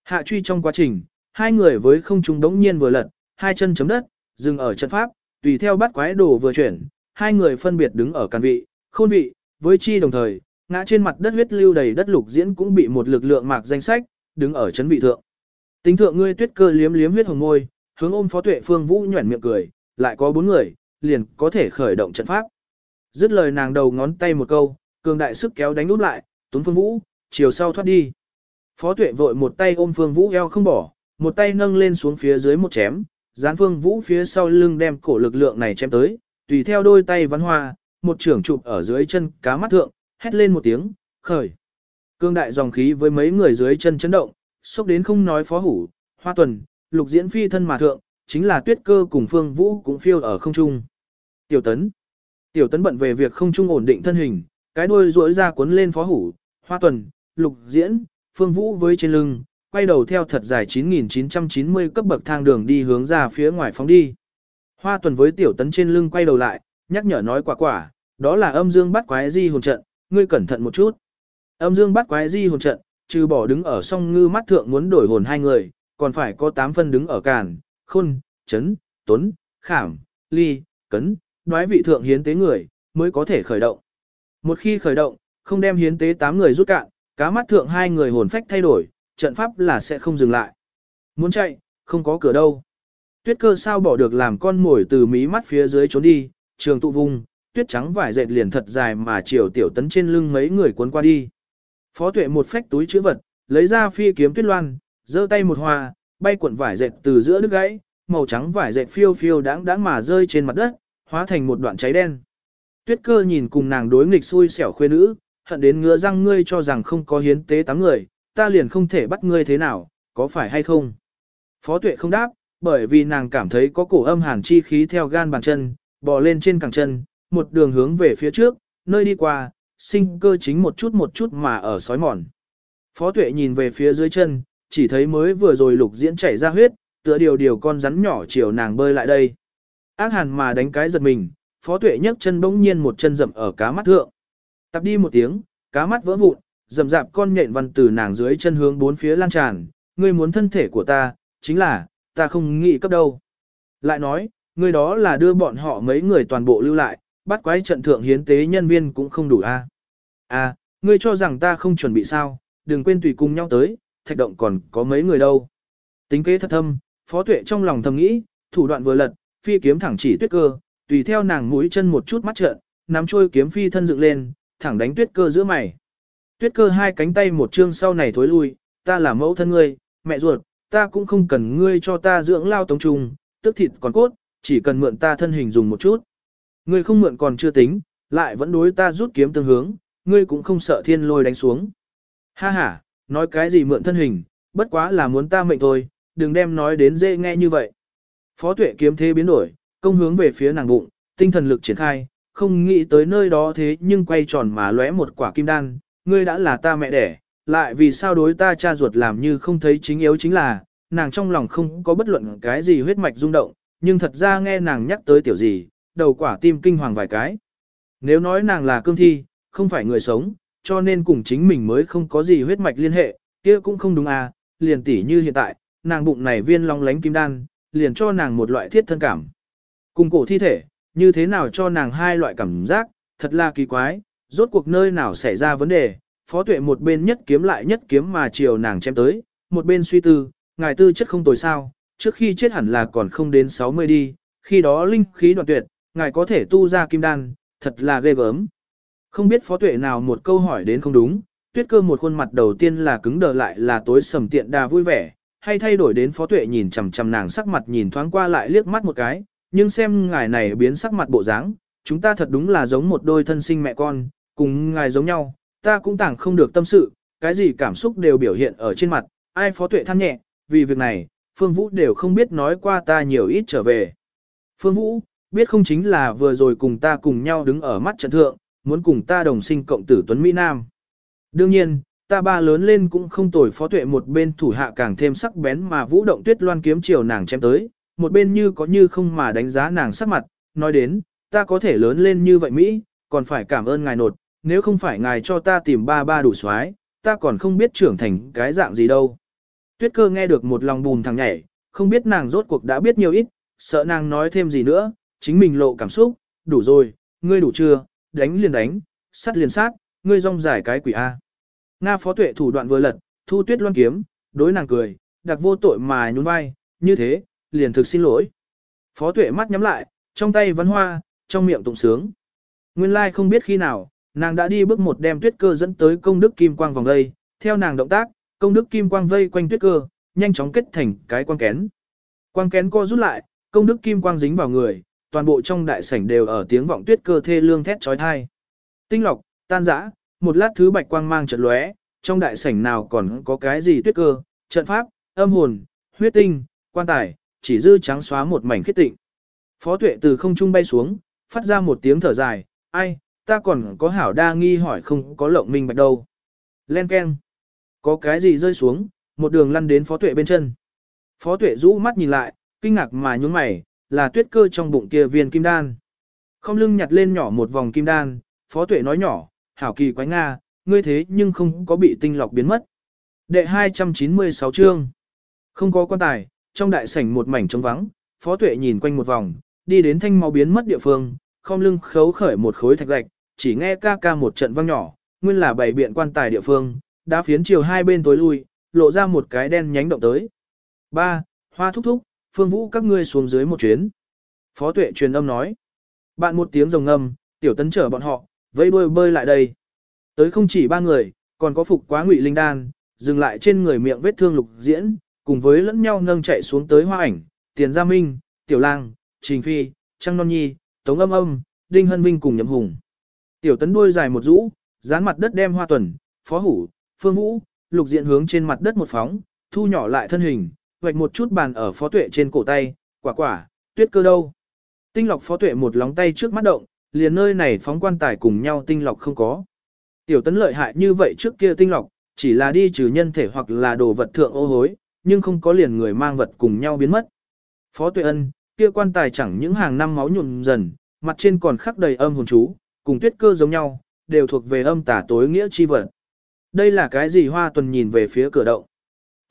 Hạ truy trong quá trình, hai người với không trung đống nhiên vừa lật, hai chân chấm đất, dừng ở trận pháp, tùy theo bắt quái đồ vừa chuyển, hai người phân biệt đứng ở căn vị, khôn vị, với chi đồng thời, ngã trên mặt đất huyết lưu đầy đất lục diễn cũng bị một lực lượng mạc danh sách, đứng ở chấn vị thượng. Tính thượng ngươi tuyết cơ liếm liếm huyết hồng ngôi, hướng ôm phó tuệ phương vũ nhuẩn miệng cười, lại có bốn người, liền có thể khởi động trận pháp. Dứt lời nàng đầu ngón tay một câu, cường đại sức kéo đánh úp lại, tuấn phương vũ, chiều sau thoát đi. Phó tuệ vội một tay ôm phương vũ eo không bỏ, một tay nâng lên xuống phía dưới một chém, dán phương vũ phía sau lưng đem cổ lực lượng này chém tới, tùy theo đôi tay văn hoa, một trưởng chụp ở dưới chân cá mắt thượng, hét lên một tiếng, khởi. Cương đại dòng khí với mấy người dưới chân chấn động, xúc đến không nói phó hủ, hoa tuần, lục diễn phi thân mà thượng, chính là tuyết cơ cùng phương vũ cũng phiêu ở không trung. Tiểu tấn. Tiểu tấn bận về việc không trung ổn định thân hình, cái đuôi rỗi ra cuốn lên phó hủ, hoa tuần, lục diễn, phương vũ với trên lưng, quay đầu theo thật dài 9.990 cấp bậc thang đường đi hướng ra phía ngoài phóng đi. Hoa tuần với tiểu tấn trên lưng quay đầu lại, nhắc nhở nói quả quả, đó là âm dương bắt quái di hồn trận, ngươi cẩn thận một chút. Âm dương bắt quái di hồn trận, trừ bỏ đứng ở song ngư mắt thượng muốn đổi hồn hai người, còn phải có 8 phân đứng ở càn, khôn, chấn, tuấn, khảm, ly, cấn, nói vị thượng hiến tế người, mới có thể khởi động. Một khi khởi động, không đem hiến tế 8 người rút cạn, cá mắt thượng hai người hồn phách thay đổi, trận pháp là sẽ không dừng lại. Muốn chạy, không có cửa đâu. Tuyết cơ sao bỏ được làm con mồi từ mí mắt phía dưới trốn đi, trường tụ vùng, tuyết trắng vải dệt liền thật dài mà chiều tiểu tấn trên lưng mấy người cuốn qua đi. Phó tuệ một phách túi chữ vật, lấy ra phi kiếm tuyết loan, giơ tay một hoa, bay cuộn vải dệt từ giữa đứt gãy, màu trắng vải dệt phiêu phiêu đáng đáng mà rơi trên mặt đất, hóa thành một đoạn cháy đen. Tuyết cơ nhìn cùng nàng đối nghịch xui xẻo khuê nữ, hận đến ngứa răng ngươi cho rằng không có hiến tế tám người, ta liền không thể bắt ngươi thế nào, có phải hay không? Phó tuệ không đáp, bởi vì nàng cảm thấy có cổ âm hàn chi khí theo gan bàn chân, bò lên trên cẳng chân, một đường hướng về phía trước, nơi đi qua, sinh cơ chính một chút một chút mà ở sói mòn. Phó tuệ nhìn về phía dưới chân, chỉ thấy mới vừa rồi lục diễn chảy ra huyết, tựa điều điều con rắn nhỏ chiều nàng bơi lại đây. Ác hàn mà đánh cái giật mình, phó tuệ nhấc chân bỗng nhiên một chân rậm ở cá mắt thượng. Tập đi một tiếng, cá mắt vỡ vụn, rậm rạp con nhện văn từ nàng dưới chân hướng bốn phía lan tràn, ngươi muốn thân thể của ta, chính là, ta không nghĩ cấp đâu. Lại nói, ngươi đó là đưa bọn họ mấy người toàn bộ lưu lại, bắt quái trận thượng hiến tế nhân viên cũng không đủ a. À? à, ngươi cho rằng ta không chuẩn bị sao, đừng quên tùy cùng nhau tới, thạch động còn có mấy người đâu. Tính kế thật thâm, phó tuệ trong lòng thầm nghĩ, thủ đoạn vừa lật, phi kiếm thẳng chỉ tuyết cơ, tùy theo nàng mũi chân một chút mắt trợn, nắm trôi kiếm phi thân dựng lên, thẳng đánh tuyết cơ giữa mày. Tuyết cơ hai cánh tay một chương sau này thối lui, ta là mẫu thân ngươi, mẹ ruột, ta cũng không cần ngươi cho ta dưỡng lao tống trùng, tức thịt còn cốt, chỉ cần mượn ta thân hình dùng một chút. Ngươi không mượn còn chưa tính, lại vẫn đối ta rút kiếm tương hướng, ngươi cũng không sợ thiên lôi đánh xuống. Ha ha, nói cái gì mượn thân hình, bất quá là muốn ta mệnh thôi, đừng đem nói đến dễ nghe như vậy. Phó tuệ kiếm thế biến đổi, công hướng về phía nàng bụng, tinh thần lực triển khai, không nghĩ tới nơi đó thế nhưng quay tròn mà lóe một quả kim đan, ngươi đã là ta mẹ đẻ, lại vì sao đối ta cha ruột làm như không thấy chính yếu chính là, nàng trong lòng không có bất luận cái gì huyết mạch rung động, nhưng thật ra nghe nàng nhắc tới tiểu gì, đầu quả tim kinh hoàng vài cái. Nếu nói nàng là cương thi, không phải người sống, cho nên cùng chính mình mới không có gì huyết mạch liên hệ, kia cũng không đúng à, liền tỉ như hiện tại, nàng bụng này viên long lánh kim đan, liền cho nàng một loại thiết thân cảm. Cùng cổ thi thể, như thế nào cho nàng hai loại cảm giác, thật là kỳ quái, rốt cuộc nơi nào xảy ra vấn đề, phó tuệ một bên nhất kiếm lại nhất kiếm mà chiều nàng chém tới, một bên suy tư, ngài tư chất không tồi sao, trước khi chết hẳn là còn không đến 60 đi, khi đó linh khí đoạn tuyệt, ngài có thể tu ra kim đan, thật là ghê gớm. Không biết phó tuệ nào một câu hỏi đến không đúng, tuyết cơ một khuôn mặt đầu tiên là cứng đờ lại là tối sầm tiện đà vui vẻ, hay thay đổi đến phó tuệ nhìn chằm chằm nàng sắc mặt nhìn thoáng qua lại liếc mắt một cái, nhưng xem ngài này biến sắc mặt bộ dáng, chúng ta thật đúng là giống một đôi thân sinh mẹ con, cùng ngài giống nhau, ta cũng tảng không được tâm sự, cái gì cảm xúc đều biểu hiện ở trên mặt, ai phó tuệ than nhẹ, vì việc này, Phương Vũ đều không biết nói qua ta nhiều ít trở về. Phương Vũ, biết không chính là vừa rồi cùng ta cùng nhau đứng ở mắt trận thượng, muốn cùng ta đồng sinh cộng tử Tuấn Mỹ Nam. Đương nhiên, ta ba lớn lên cũng không tồi phó tuệ một bên thủ hạ càng thêm sắc bén mà vũ động tuyết loan kiếm chiều nàng chém tới, một bên như có như không mà đánh giá nàng sắc mặt, nói đến, ta có thể lớn lên như vậy Mỹ, còn phải cảm ơn ngài nột, nếu không phải ngài cho ta tìm ba ba đủ xoái, ta còn không biết trưởng thành cái dạng gì đâu. Tuyết cơ nghe được một lòng bùn thằng nhảy, không biết nàng rốt cuộc đã biết nhiều ít, sợ nàng nói thêm gì nữa, chính mình lộ cảm xúc, đủ rồi, ngươi đủ chưa, đánh liền đánh, sát liền sát, ngươi rong giải cái quỷ A. Nga phó tuệ thủ đoạn vừa lật, thu tuyết loan kiếm, đối nàng cười, đặc vô tội mà nhún vai, như thế, liền thực xin lỗi. Phó tuệ mắt nhắm lại, trong tay văn hoa, trong miệng tụng sướng. Nguyên lai like không biết khi nào, nàng đã đi bước một đem tuyết cơ dẫn tới công đức kim quang vòng vây, theo nàng động tác, công đức kim quang vây quanh tuyết cơ, nhanh chóng kết thành cái quang kén. Quang kén co rút lại, công đức kim quang dính vào người, toàn bộ trong đại sảnh đều ở tiếng vọng tuyết cơ thê lương thét trói thai. Tinh lọc, tan rã, một lát thứ bạch quang mang trận lóe, trong đại sảnh nào còn có cái gì tuyết cơ, trận pháp, âm hồn, huyết tinh, quan tài, chỉ dư trắng xóa một mảnh khiết tịnh. Phó tuệ từ không trung bay xuống, phát ra một tiếng thở dài, ai, ta còn có hảo đa nghi hỏi không có lộng minh bạch đâu. Len keng. Có cái gì rơi xuống, một đường lăn đến phó tuệ bên chân. Phó tuệ rũ mắt nhìn lại, kinh ngạc mà nhún mày, là tuyết cơ trong bụng kia viên kim đan. Không lưng nhặt lên nhỏ một vòng kim đan, phó tuệ nói nhỏ, hảo kỳ quái Nga, ngươi thế nhưng không có bị tinh lọc biến mất. Đệ 296 chương. Không có quan tài, trong đại sảnh một mảnh trống vắng, phó tuệ nhìn quanh một vòng, đi đến thanh máu biến mất địa phương, không lưng khấu khởi một khối thạch gạch, chỉ nghe ca ca một trận vang nhỏ, nguyên là bảy biện quan tài địa phương, đã phiến chiều hai bên tối lui, lộ ra một cái đen nhánh động tới. Ba, Hoa thúc thúc, phương vũ các ngươi xuống dưới một chuyến. Phó tuệ truyền âm nói. Bạn một tiếng rồng ngâm, tiểu tấn chở bọn họ, vẫy đuôi bơi lại đây. Tới không chỉ ba người, còn có phục quá ngụy linh đan, dừng lại trên người miệng vết thương lục diễn, cùng với lẫn nhau nâng chạy xuống tới hoa ảnh, tiền gia minh, tiểu lang, trình phi, trăng non nhi, tống âm âm, đinh hân vinh cùng nhậm hùng. Tiểu tấn đuôi dài một rũ, dán mặt đất đem hoa tuần, phó hủ, phương vũ, lục diện hướng trên mặt đất một phóng, thu nhỏ lại thân hình, vạch một chút bàn ở phó tuệ trên cổ tay, quả quả, tuyết cơ đâu. Tinh lọc phó tuệ một lóng tay trước mắt động, liền nơi này phóng quan tài cùng nhau tinh lọc không có. Tiểu tấn lợi hại như vậy trước kia tinh lọc, chỉ là đi trừ nhân thể hoặc là đồ vật thượng ô hối, nhưng không có liền người mang vật cùng nhau biến mất. Phó tuệ ân, kia quan tài chẳng những hàng năm máu nhuộm dần, mặt trên còn khắc đầy âm hồn chú, cùng tuyết cơ giống nhau, đều thuộc về âm tả tối nghĩa chi vật. Đây là cái gì hoa tuần nhìn về phía cửa động.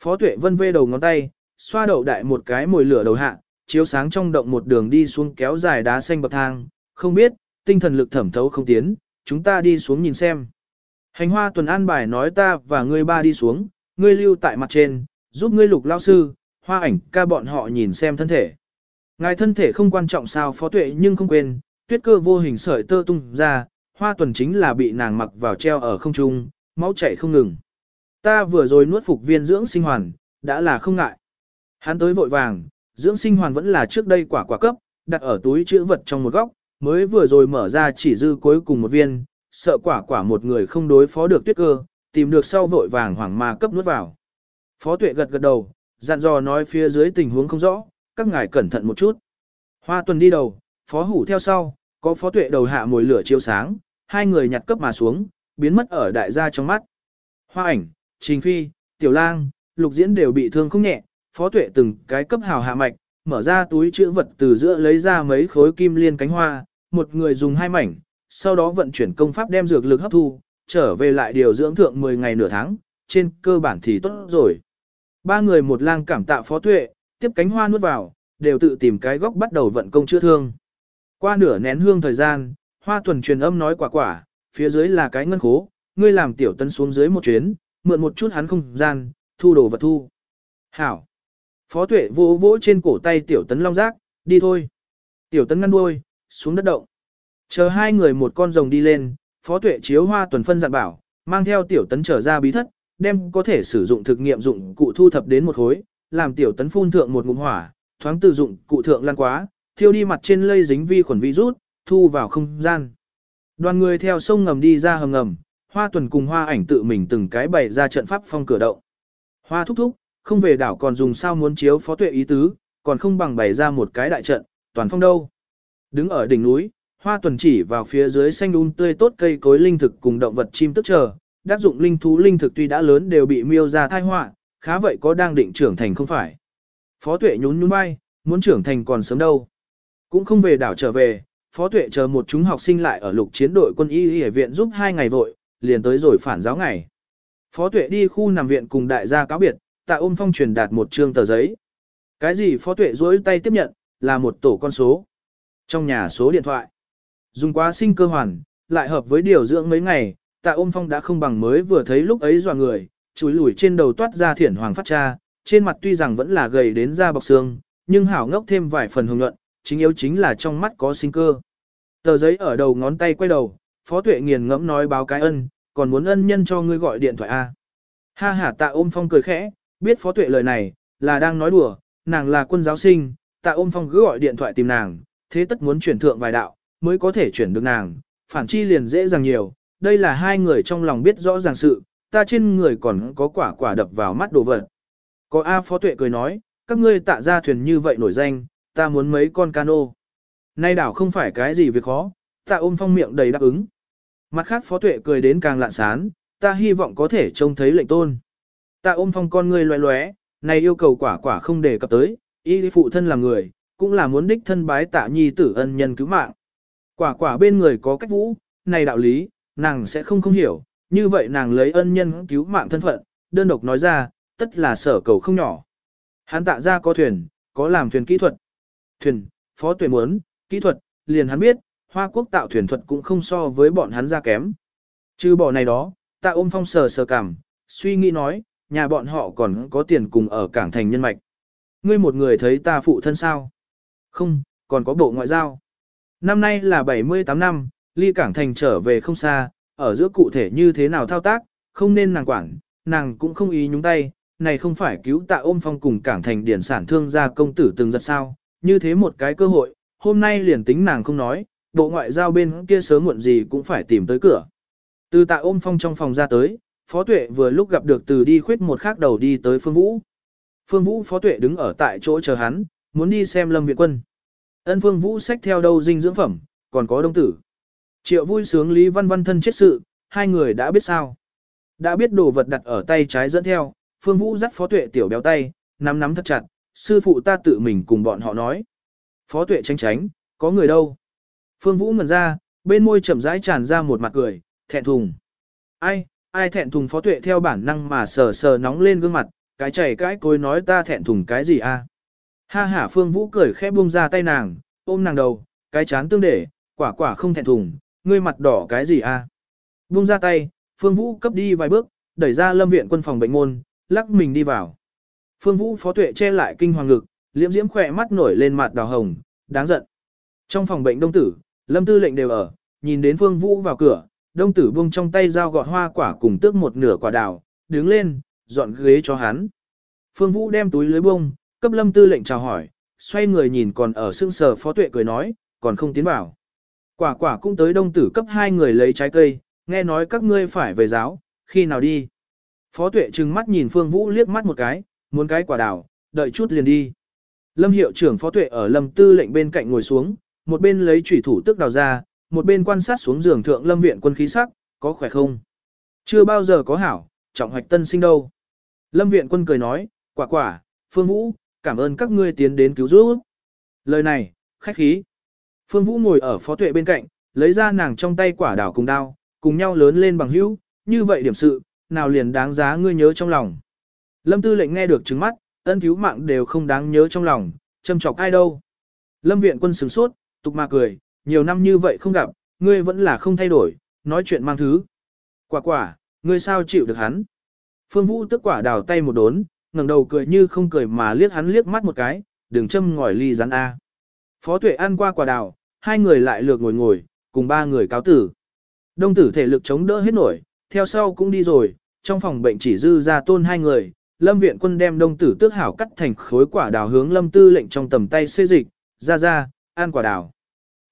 Phó tuệ vân vê đầu ngón tay, xoa đậu đại một cái mồi lửa đầu hạ, chiếu sáng trong động một đường đi xuống kéo dài đá xanh bậc thang, không biết, tinh thần lực thẩm thấu không tiến, chúng ta đi xuống nhìn xem. Hành hoa tuần an bài nói ta và ngươi ba đi xuống, ngươi lưu tại mặt trên, giúp ngươi lục lao sư, hoa ảnh ca bọn họ nhìn xem thân thể. Ngài thân thể không quan trọng sao phó tuệ nhưng không quên, tuyết cơ vô hình sợi tơ tung ra, hoa tuần chính là bị nàng mặc vào treo ở không trung, máu chảy không ngừng. Ta vừa rồi nuốt phục viên dưỡng sinh hoàn, đã là không ngại. Hắn tới vội vàng, dưỡng sinh hoàn vẫn là trước đây quả quả cấp, đặt ở túi chữ vật trong một góc, mới vừa rồi mở ra chỉ dư cuối cùng một viên, sợ quả quả một người không đối phó được tuyết cơ, tìm được sau vội vàng hoảng mà cấp nuốt vào. Phó tuệ gật gật đầu, dặn dò nói phía dưới tình huống không rõ, các ngài cẩn thận một chút. Hoa tuần đi đầu, phó hủ theo sau, có phó tuệ đầu hạ mồi lửa chiếu sáng, hai người nhặt cấp mà xuống, biến mất ở đại gia trong mắt. Hoa ảnh, trình phi, tiểu lang, lục diễn đều bị thương không nhẹ, phó tuệ từng cái cấp hào hạ mạch, mở ra túi chữ vật từ giữa lấy ra mấy khối kim liên cánh hoa, một người dùng hai mảnh, sau đó vận chuyển công pháp đem dược lực hấp thu, trở về lại điều dưỡng thượng 10 ngày nửa tháng, trên cơ bản thì tốt rồi. Ba người một lang cảm tạ phó tuệ, tiếp cánh hoa nuốt vào, đều tự tìm cái góc bắt đầu vận công chữa thương. Qua nửa nén hương thời gian, hoa tuần truyền âm nói quả quả, phía dưới là cái ngân khố, ngươi làm tiểu tân xuống dưới một chuyến, mượn một chút hắn không gian, thu đồ vật thu. Hảo. Phó tuệ vỗ vỗ trên cổ tay tiểu tấn long giác, đi thôi. Tiểu tấn ngăn đuôi, xuống đất động. Chờ hai người một con rồng đi lên, phó tuệ chiếu hoa tuần phân dặn bảo, mang theo tiểu tấn trở ra bí thất, đem có thể sử dụng thực nghiệm dụng cụ thu thập đến một khối, làm tiểu tấn phun thượng một ngụm hỏa, thoáng từ dụng cụ thượng lan quá, thiêu đi mặt trên lây dính vi khuẩn virus, thu vào không gian. Đoàn người theo sông ngầm đi ra hầm ngầm, hoa tuần cùng hoa ảnh tự mình từng cái bày ra trận pháp phong cửa động. Hoa thúc thúc, không về đảo còn dùng sao muốn chiếu phó tuệ ý tứ, còn không bằng bày ra một cái đại trận, toàn phong đâu. Đứng ở đỉnh núi, hoa tuần chỉ vào phía dưới xanh un tươi tốt cây cối linh thực cùng động vật chim tức chờ, đắc dụng linh thú linh thực tuy đã lớn đều bị miêu ra thai họa, khá vậy có đang định trưởng thành không phải. Phó tuệ nhún nhún vai, muốn trưởng thành còn sớm đâu. Cũng không về đảo trở về, phó tuệ chờ một chúng học sinh lại ở lục chiến đội quân y y viện giúp hai ngày vội, liền tới rồi phản giáo ngày. Phó tuệ đi khu nằm viện cùng đại gia cáo biệt, tạ ôm phong truyền đạt một trương tờ giấy. Cái gì phó tuệ duỗi tay tiếp nhận, là một tổ con số. Trong nhà số điện thoại. Dùng quá sinh cơ hoàn, lại hợp với điều dưỡng mấy ngày, tạ ôm phong đã không bằng mới vừa thấy lúc ấy dọa người, chúi lùi trên đầu toát ra thiển hoàng phát cha, trên mặt tuy rằng vẫn là gầy đến da bọc xương, nhưng hảo ngốc thêm vài phần hồng nhuận, chính yếu chính là trong mắt có sinh cơ. Tờ giấy ở đầu ngón tay quay đầu, Phó Tuệ nghiền ngẫm nói báo cái ân, còn muốn ân nhân cho ngươi gọi điện thoại A. Ha ha tạ ôm phong cười khẽ, biết Phó Tuệ lời này, là đang nói đùa, nàng là quân giáo sinh, tạ ôm phong cứ gọi điện thoại tìm nàng, thế tất muốn chuyển thượng vài đạo, mới có thể chuyển được nàng, phản chi liền dễ dàng nhiều, đây là hai người trong lòng biết rõ ràng sự, ta trên người còn có quả quả đập vào mắt đồ vật. Có A Phó Tuệ cười nói, các ngươi tạ ra thuyền như vậy nổi danh, ta muốn mấy con cano. Nay đảo không phải cái gì việc khó, tạ ôm phong miệng đầy đáp ứng. Mặt khác Phó Tuệ cười đến càng lạn sán, ta hy vọng có thể trông thấy lệnh tôn. Tạ ôm phong con ngươi loé loé, này yêu cầu quả quả không để cập tới, y phụ thân là người, cũng là muốn đích thân bái tạ nhi tử ân nhân cứu mạng. Quả quả bên người có cách vũ, này đạo lý, nàng sẽ không không hiểu, như vậy nàng lấy ân nhân cứu mạng thân phận, đơn độc nói ra, tất là sở cầu không nhỏ. Hắn tạ ra có thuyền, có làm thuyền kỹ thuật. Thuyền, phó tuệ muốn, kỹ thuật, liền hắn biết, Hoa Quốc tạo thuyền thuật cũng không so với bọn hắn ra kém. Trừ bỏ này đó, tạ ôm phong sờ sờ cảm, suy nghĩ nói, nhà bọn họ còn có tiền cùng ở cảng thành nhân mạch. Ngươi một người thấy ta phụ thân sao? Không, còn có bộ ngoại giao. Năm nay là 78 năm, ly cảng thành trở về không xa, ở giữa cụ thể như thế nào thao tác, không nên nàng quản, nàng cũng không ý nhúng tay, này không phải cứu tạ ôm phong cùng cảng thành điển sản thương gia công tử từng giật sao, như thế một cái cơ hội, hôm nay liền tính nàng không nói, bộ ngoại giao bên kia sớm muộn gì cũng phải tìm tới cửa. Từ tạ ôm phong trong phòng ra tới, Phó Tuệ vừa lúc gặp được từ đi khuyết một khác đầu đi tới Phương Vũ. Phương Vũ Phó Tuệ đứng ở tại chỗ chờ hắn, muốn đi xem Lâm Viện Quân. Ân Phương Vũ xách theo đâu dinh dưỡng phẩm, còn có đông tử. Triệu vui sướng Lý Văn Văn thân chết sự, hai người đã biết sao. Đã biết đồ vật đặt ở tay trái dẫn theo, Phương Vũ dắt Phó Tuệ tiểu béo tay, nắm nắm thật chặt, sư phụ ta tự mình cùng bọn họ nói. Phó Tuệ tránh tránh, có người đâu? Phương Vũ ngẩn ra, bên môi chậm rãi tràn ra một mặt cười, thẹn thùng. Ai, ai thẹn thùng Phó Tuệ theo bản năng mà sờ sờ nóng lên gương mặt, cái chảy cái cối nói ta thẹn thùng cái gì a? À? Ha ha Phương Vũ cười khẽ buông ra tay nàng, ôm nàng đầu, cái chán tương để, quả quả không thẹn thùng, ngươi mặt đỏ cái gì a? À? Buông ra tay, Phương Vũ cấp đi vài bước, đẩy ra lâm viện quân phòng bệnh môn, lắc mình đi vào. Phương Vũ phó tuệ che lại kinh hoàng ngực, liễm diễm khỏe mắt nổi lên mặt đào hồng, đáng giận. Trong phòng bệnh đông tử, lâm tư lệnh đều ở, nhìn đến phương vũ vào cửa, đông tử buông trong tay dao gọt hoa quả cùng tước một nửa quả đào, đứng lên, dọn ghế cho hắn. Phương vũ đem túi lưới bông, cấp lâm tư lệnh chào hỏi, xoay người nhìn còn ở sưng sờ phó tuệ cười nói, còn không tiến vào. Quả quả cũng tới đông tử cấp hai người lấy trái cây, nghe nói các ngươi phải về giáo, khi nào đi. Phó tuệ trừng mắt nhìn Phương Vũ liếc mắt một cái, muốn cái quả đào, đợi chút liền đi. Lâm hiệu trưởng phó tuệ ở lâm tư lệnh bên cạnh ngồi xuống, một bên lấy chủy thủ tức đào ra, một bên quan sát xuống giường thượng lâm viện quân khí sắc, có khỏe không? Chưa bao giờ có hảo, trọng hoạch tân sinh đâu. Lâm viện quân cười nói, quả quả, Phương Vũ, cảm ơn các ngươi tiến đến cứu giúp. Lời này, khách khí. Phương Vũ ngồi ở phó tuệ bên cạnh, lấy ra nàng trong tay quả đào cùng đao, cùng nhau lớn lên bằng hữu, như vậy điểm sự, nào liền đáng giá ngươi nhớ trong lòng. Lâm tư lệnh nghe được trứng mắt, ân cứu mạng đều không đáng nhớ trong lòng, châm chọc ai đâu. Lâm viện quân sửng sốt, tục mà cười, nhiều năm như vậy không gặp, ngươi vẫn là không thay đổi, nói chuyện mang thứ. Quả quả, ngươi sao chịu được hắn? Phương Vũ tức quả đào tay một đốn, ngẩng đầu cười như không cười mà liếc hắn liếc mắt một cái, đừng châm ngòi ly rắn A. Phó tuệ ăn qua quả đào, hai người lại lược ngồi ngồi, cùng ba người cáo tử. Đông tử thể lực chống đỡ hết nổi, theo sau cũng đi rồi, trong phòng bệnh chỉ dư ra tôn hai người, lâm viện quân đem đông tử tước hảo cắt thành khối quả đào hướng lâm tư lệnh trong tầm tay xê dịch, ra ra, ăn quả đào.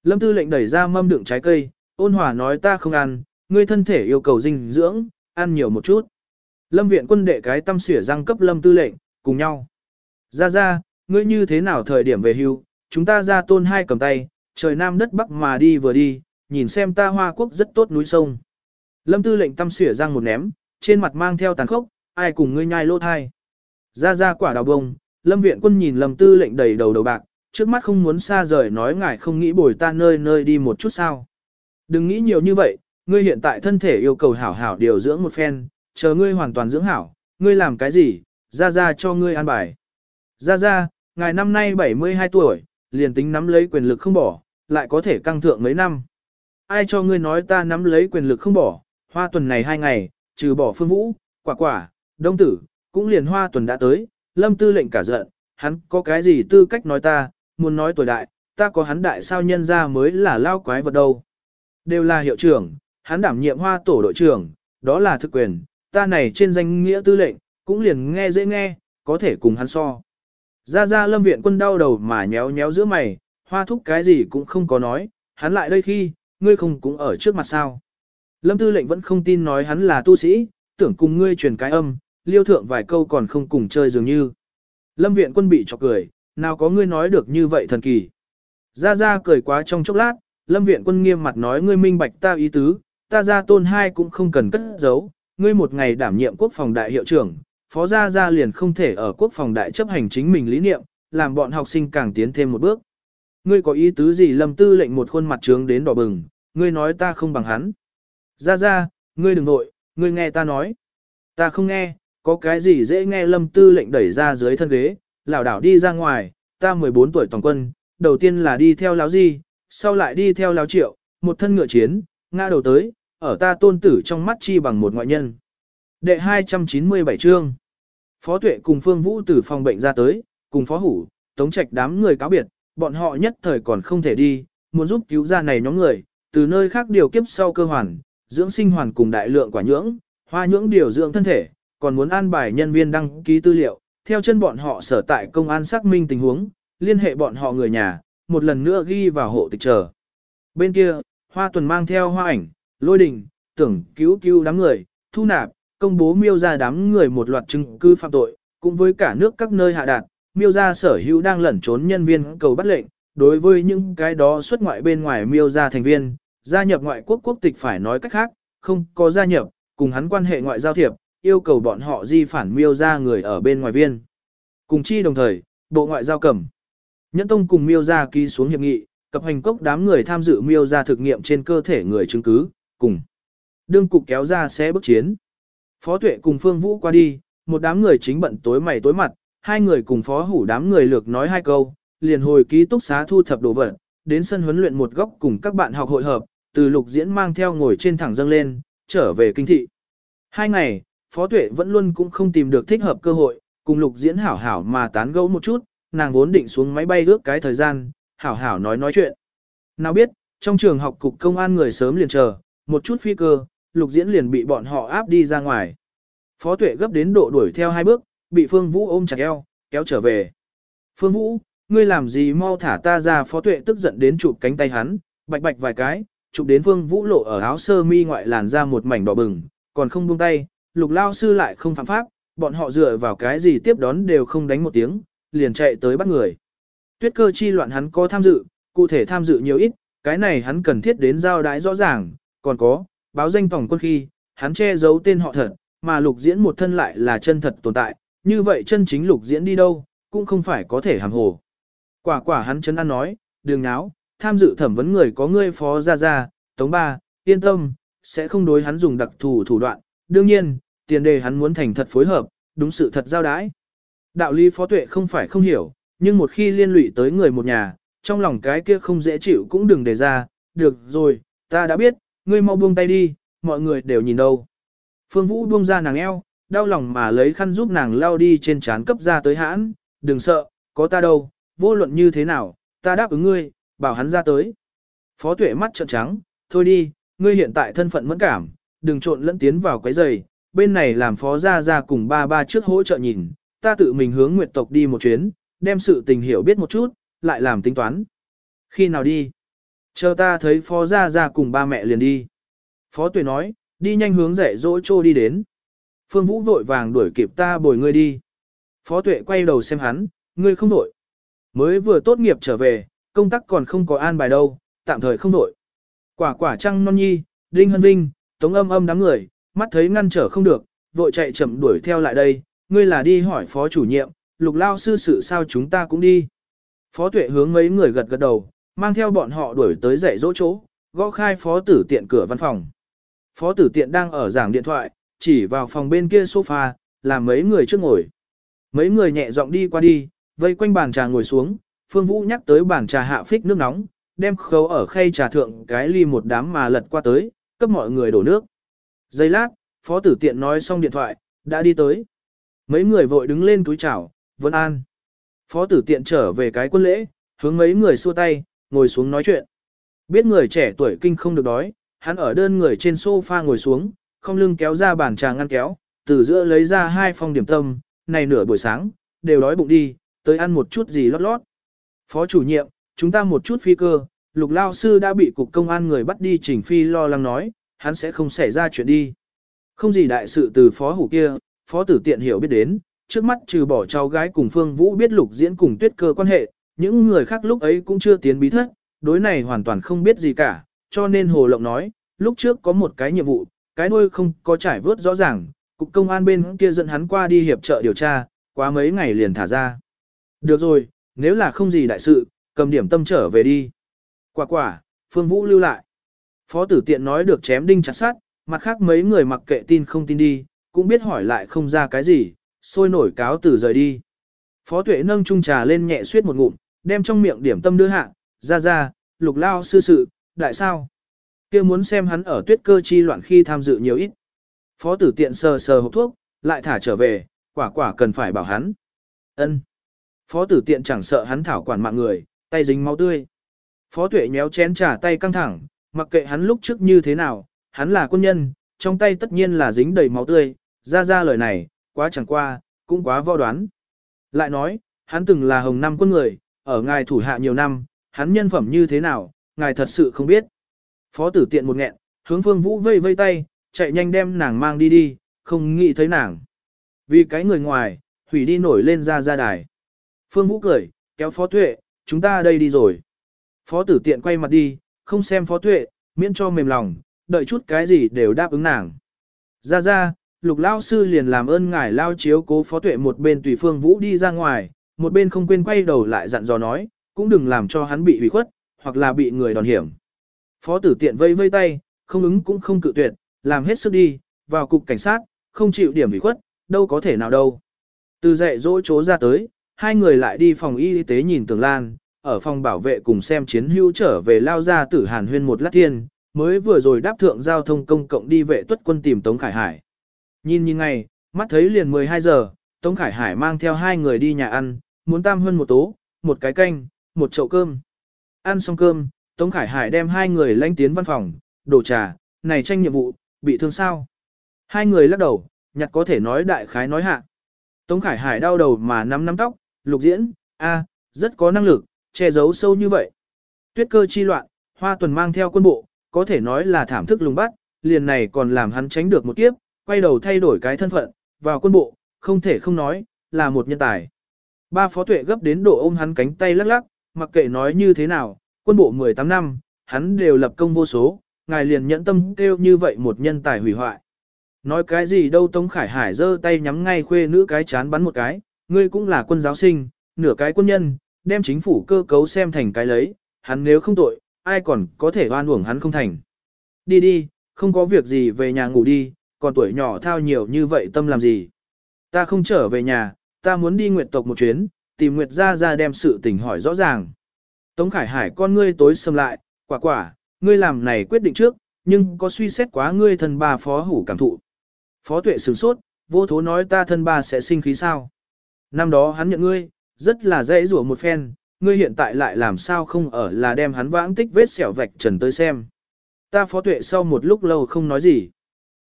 Lâm tư lệnh đẩy ra mâm đựng trái cây, ôn hòa nói ta không ăn, ngươi thân thể yêu cầu dinh dưỡng, ăn nhiều một chút. Lâm viện quân đệ cái tâm xỉa răng cấp lâm tư lệnh, cùng nhau. Ra ra, ngươi như thế nào thời điểm về hưu, chúng ta ra tôn hai cầm tay, trời nam đất bắc mà đi vừa đi, nhìn xem ta hoa quốc rất tốt núi sông. Lâm tư lệnh tâm xỉa răng một ném, trên mặt mang theo tàn khốc, ai cùng ngươi nhai lỗ thai. Ra ra quả đào bông, lâm viện quân nhìn lâm tư lệnh đầy đầu đầu bạc, trước mắt không muốn xa rời nói ngài không nghĩ bồi ta nơi nơi đi một chút sao. Đừng nghĩ nhiều như vậy, ngươi hiện tại thân thể yêu cầu hảo hảo điều dưỡng một phen, chờ ngươi hoàn toàn dưỡng hảo, ngươi làm cái gì, ra ra cho ngươi an bài. Ra ra, ngài năm nay 72 tuổi, liền tính nắm lấy quyền lực không bỏ, lại có thể căng thượng mấy năm. Ai cho ngươi nói ta nắm lấy quyền lực không bỏ, hoa tuần này hai ngày, trừ bỏ phương vũ, quả quả, đông tử, cũng liền hoa tuần đã tới, lâm tư lệnh cả giận, hắn có cái gì tư cách nói ta, muốn nói tuổi đại, ta có hắn đại sao nhân ra mới là lao quái vật đâu. Đều là hiệu trưởng, hắn đảm nhiệm hoa tổ đội trưởng, đó là thực quyền, ta này trên danh nghĩa tư lệnh, cũng liền nghe dễ nghe, có thể cùng hắn so. Ra ra lâm viện quân đau đầu mà nhéo nhéo giữa mày, hoa thúc cái gì cũng không có nói, hắn lại đây khi, ngươi không cũng ở trước mặt sao. Lâm tư lệnh vẫn không tin nói hắn là tu sĩ, tưởng cùng ngươi truyền cái âm, liêu thượng vài câu còn không cùng chơi dường như. Lâm viện quân bị chọc cười, nào có ngươi nói được như vậy thần kỳ. Ra ra cười quá trong chốc lát, lâm viện quân nghiêm mặt nói ngươi minh bạch ta ý tứ, ta ra tôn hai cũng không cần cất giấu, ngươi một ngày đảm nhiệm quốc phòng đại hiệu trưởng, phó gia gia liền không thể ở quốc phòng đại chấp hành chính mình lý niệm, làm bọn học sinh càng tiến thêm một bước. Ngươi có ý tứ gì lâm tư lệnh một khuôn mặt trướng đến đỏ bừng, ngươi nói ta không bằng hắn. Ra ra, ngươi đừng nội, ngươi nghe ta nói. Ta không nghe, có cái gì dễ nghe lâm tư lệnh đẩy ra dưới thân ghế, lảo đảo đi ra ngoài, ta 14 tuổi toàn quân, đầu tiên là đi theo láo di, sau lại đi theo láo triệu, một thân ngựa chiến, ngã đầu tới, ở ta tôn tử trong mắt chi bằng một ngoại nhân. Đệ 297 chương Phó tuệ cùng Phương Vũ từ phòng bệnh ra tới, cùng phó hủ, tống trạch đám người cáo biệt, bọn họ nhất thời còn không thể đi, muốn giúp cứu ra này nhóm người, từ nơi khác điều kiếp sau cơ hoàn, dưỡng sinh hoàn cùng đại lượng quả nhưỡng, hoa nhưỡng điều dưỡng thân thể, còn muốn an bài nhân viên đăng ký tư liệu, theo chân bọn họ sở tại công an xác minh tình huống, liên hệ bọn họ người nhà, một lần nữa ghi vào hộ tịch chờ. Bên kia, hoa tuần mang theo hoa ảnh, lôi đình, tưởng cứu cứu đám người, thu nạp, công bố miêu ra đám người một loạt chứng cứ phạm tội, cũng với cả nước các nơi hạ đạt, miêu ra sở hữu đang lẩn trốn nhân viên cầu bắt lệnh, đối với những cái đó xuất ngoại bên ngoài miêu ra thành viên, gia nhập ngoại quốc quốc tịch phải nói cách khác, không có gia nhập, cùng hắn quan hệ ngoại giao thiệp, yêu cầu bọn họ di phản miêu ra người ở bên ngoài viên. Cùng chi đồng thời, Bộ Ngoại giao cầm. Nhẫn Tông cùng miêu ra ký xuống hiệp nghị, cập hành cốc đám người tham dự miêu ra thực nghiệm trên cơ thể người chứng cứ, cùng. Đương cục kéo ra sẽ bước chiến. Phó Tuệ cùng Phương Vũ qua đi, một đám người chính bận tối mày tối mặt, hai người cùng phó hủ đám người lược nói hai câu, liền hồi ký túc xá thu thập đồ vật, đến sân huấn luyện một góc cùng các bạn học hội hợp, từ lục diễn mang theo ngồi trên thẳng dâng lên, trở về kinh thị. Hai ngày, Phó Tuệ vẫn luôn cũng không tìm được thích hợp cơ hội, cùng lục diễn hảo hảo mà tán gẫu một chút, nàng vốn định xuống máy bay ước cái thời gian, hảo hảo nói nói chuyện. Nào biết, trong trường học cục công an người sớm liền chờ, một chút phi cơ, lục diễn liền bị bọn họ áp đi ra ngoài. Phó tuệ gấp đến độ đuổi theo hai bước, bị Phương Vũ ôm chặt eo, kéo trở về. Phương Vũ, ngươi làm gì mau thả ta ra phó tuệ tức giận đến chụp cánh tay hắn, bạch bạch vài cái, chụp đến Phương Vũ lộ ở áo sơ mi ngoại làn ra một mảnh đỏ bừng, còn không buông tay, lục lao sư lại không phạm pháp, bọn họ dựa vào cái gì tiếp đón đều không đánh một tiếng, liền chạy tới bắt người. Tuyết cơ chi loạn hắn có tham dự, cụ thể tham dự nhiều ít, cái này hắn cần thiết đến giao đái rõ ràng, còn có, báo danh tổng quân khi, hắn che giấu tên họ thật, mà lục diễn một thân lại là chân thật tồn tại, như vậy chân chính lục diễn đi đâu, cũng không phải có thể hàm hồ. Quả quả hắn chấn an nói, đường náo, tham dự thẩm vấn người có ngươi phó ra ra, tống ba, yên tâm, sẽ không đối hắn dùng đặc thù thủ đoạn, đương nhiên, tiền đề hắn muốn thành thật phối hợp, đúng sự thật giao đái. Đạo lý phó tuệ không phải không hiểu, nhưng một khi liên lụy tới người một nhà, trong lòng cái kia không dễ chịu cũng đừng đề ra, được rồi, ta đã biết, ngươi mau buông tay đi, mọi người đều nhìn đâu. Phương Vũ buông ra nàng eo, đau lòng mà lấy khăn giúp nàng lao đi trên trán cấp ra tới hãn, đừng sợ, có ta đâu, vô luận như thế nào, ta đáp ứng ngươi, bảo hắn ra tới. Phó tuệ mắt trợn trắng, thôi đi, ngươi hiện tại thân phận mẫn cảm, đừng trộn lẫn tiến vào quấy giày, bên này làm phó gia gia cùng ba ba trước hỗ trợ nhìn, ta tự mình hướng nguyệt tộc đi một chuyến, đem sự tình hiểu biết một chút, lại làm tính toán. Khi nào đi? Chờ ta thấy phó gia gia cùng ba mẹ liền đi. Phó tuệ nói, đi nhanh hướng rẻ dỗ trô đi đến. Phương Vũ vội vàng đuổi kịp ta bồi ngươi đi. Phó tuệ quay đầu xem hắn, ngươi không đổi. Mới vừa tốt nghiệp trở về, công tác còn không có an bài đâu, tạm thời không đổi. Quả quả trăng non nhi, đinh hân vinh, tống âm âm đám người, mắt thấy ngăn trở không được, vội chạy chậm đuổi theo lại đây, ngươi là đi hỏi phó chủ nhiệm, lục lao sư sự sao chúng ta cũng đi. Phó tuệ hướng mấy người gật gật đầu, mang theo bọn họ đuổi tới dạy dỗ chỗ, gõ khai phó tử tiện cửa văn phòng. Phó tử tiện đang ở giảng điện thoại, chỉ vào phòng bên kia sofa, làm mấy người trước ngồi. Mấy người nhẹ giọng đi qua đi, vây quanh bàn trà ngồi xuống, Phương Vũ nhắc tới bàn trà hạ phích nước nóng, đem khấu ở khay trà thượng cái ly một đám mà lật qua tới, cấp mọi người đổ nước. Giây lát, phó tử tiện nói xong điện thoại, đã đi tới. Mấy người vội đứng lên túi chào, vân an. Phó tử tiện trở về cái quân lễ, hướng mấy người xua tay, ngồi xuống nói chuyện. Biết người trẻ tuổi kinh không được đói, hắn ở đơn người trên sofa ngồi xuống, không lưng kéo ra bàn trà ngăn kéo, từ giữa lấy ra hai phong điểm tâm, này nửa buổi sáng, đều đói bụng đi, tới ăn một chút gì lót lót. Phó chủ nhiệm, chúng ta một chút phi cơ, lục lao sư đã bị cục công an người bắt đi chỉnh phi lo lắng nói, hắn sẽ không xảy ra chuyện đi. Không gì đại sự từ phó hủ kia, phó tử tiện hiểu biết đến, trước mắt trừ bỏ cháu gái cùng Phương Vũ biết lục diễn cùng tuyết cơ quan hệ, những người khác lúc ấy cũng chưa tiến bí thất, đối này hoàn toàn không biết gì cả, cho nên Hồ Lộng nói, lúc trước có một cái nhiệm vụ, cái nuôi không có trải vớt rõ ràng, cục công an bên kia dẫn hắn qua đi hiệp trợ điều tra, quá mấy ngày liền thả ra. Được rồi, nếu là không gì đại sự, cầm điểm tâm trở về đi. Quả quả, Phương Vũ lưu lại. Phó tử tiện nói được chém đinh chặt sát, mặt khác mấy người mặc kệ tin không tin đi, cũng biết hỏi lại không ra cái gì, sôi nổi cáo tử rời đi. Phó tuệ nâng chung trà lên nhẹ suyết một ngụm, đem trong miệng điểm tâm đưa hạ, ra ra, lục lao sư sự, đại sao? kia muốn xem hắn ở tuyết cơ chi loạn khi tham dự nhiều ít. Phó tử tiện sờ sờ hộp thuốc, lại thả trở về, quả quả cần phải bảo hắn. ân Phó tử tiện chẳng sợ hắn thảo quản mạng người, tay dính máu tươi. Phó tuệ nhéo chén trà tay căng thẳng, mặc kệ hắn lúc trước như thế nào, hắn là quân nhân, trong tay tất nhiên là dính đầy máu tươi, ra ra lời này, quá chẳng qua, cũng quá vo đoán. Lại nói, hắn từng là hồng năm quân người, ở ngài thủ hạ nhiều năm, hắn nhân phẩm như thế nào, ngài thật sự không biết. Phó tử tiện một nghẹn, hướng phương vũ vây vây tay, chạy nhanh đem nàng mang đi đi, không nghĩ thấy nàng. Vì cái người ngoài, hủy đi nổi lên ra ra đài. Phương vũ cười, kéo phó tuệ, chúng ta đây đi rồi. Phó tử tiện quay mặt đi, không xem phó tuệ, miễn cho mềm lòng, đợi chút cái gì đều đáp ứng nàng. Ra ra, lục lao sư liền làm ơn ngài lao chiếu cố phó tuệ một bên tùy phương vũ đi ra ngoài, một bên không quên quay đầu lại dặn dò nói, cũng đừng làm cho hắn bị hủy khuất, hoặc là bị người đòn hiểm. Phó tử tiện vây vây tay, không ứng cũng không cự tuyệt, làm hết sức đi, vào cục cảnh sát, không chịu điểm hủy khuất, đâu có thể nào đâu. Từ dạy dỗ chố ra tới, hai người lại đi phòng y tế nhìn tường lan, ở phòng bảo vệ cùng xem chiến hữu trở về lao ra tử hàn huyên một lát thiên, mới vừa rồi đáp thượng giao thông công cộng đi vệ tuất quân tìm Tống Khải Hải. Nhìn nhìn ngày, mắt thấy liền 12 giờ, Tống Khải Hải mang theo hai người đi nhà ăn, muốn tam hơn một tố, một cái canh, một chậu cơm. Ăn xong cơm, Tống Khải Hải đem hai người lanh tiến văn phòng, đổ trà, này tranh nhiệm vụ, bị thương sao. Hai người lắc đầu, nhặt có thể nói đại khái nói hạ. Tống Khải Hải đau đầu mà nắm nắm tóc, lục diễn, a, rất có năng lực, che giấu sâu như vậy. Tuyết cơ chi loạn, hoa tuần mang theo quân bộ, có thể nói là thảm thức lùng bắt, liền này còn làm hắn tránh được một kiếp, quay đầu thay đổi cái thân phận, vào quân bộ, không thể không nói, là một nhân tài. Ba phó tuệ gấp đến độ ôm hắn cánh tay lắc lắc, mặc kệ nói như thế nào, quân bộ 18 năm, hắn đều lập công vô số, ngài liền nhẫn tâm kêu như vậy một nhân tài hủy hoại. Nói cái gì đâu Tống Khải Hải giơ tay nhắm ngay khuê nữ cái chán bắn một cái, ngươi cũng là quân giáo sinh, nửa cái quân nhân, đem chính phủ cơ cấu xem thành cái lấy, hắn nếu không tội, ai còn có thể oan uổng hắn không thành. Đi đi, không có việc gì về nhà ngủ đi, còn tuổi nhỏ thao nhiều như vậy tâm làm gì. Ta không trở về nhà, ta muốn đi nguyệt tộc một chuyến, tìm nguyệt ra ra đem sự tình hỏi rõ ràng. Tống Khải Hải con ngươi tối sầm lại, quả quả, ngươi làm này quyết định trước, nhưng có suy xét quá ngươi thân ba phó hủ cảm thụ. Phó tuệ sửng sốt, vô thố nói ta thân ba sẽ sinh khí sao. Năm đó hắn nhận ngươi, rất là dễ rủa một phen, ngươi hiện tại lại làm sao không ở là đem hắn vãng tích vết xẻo vạch trần tới xem. Ta phó tuệ sau một lúc lâu không nói gì.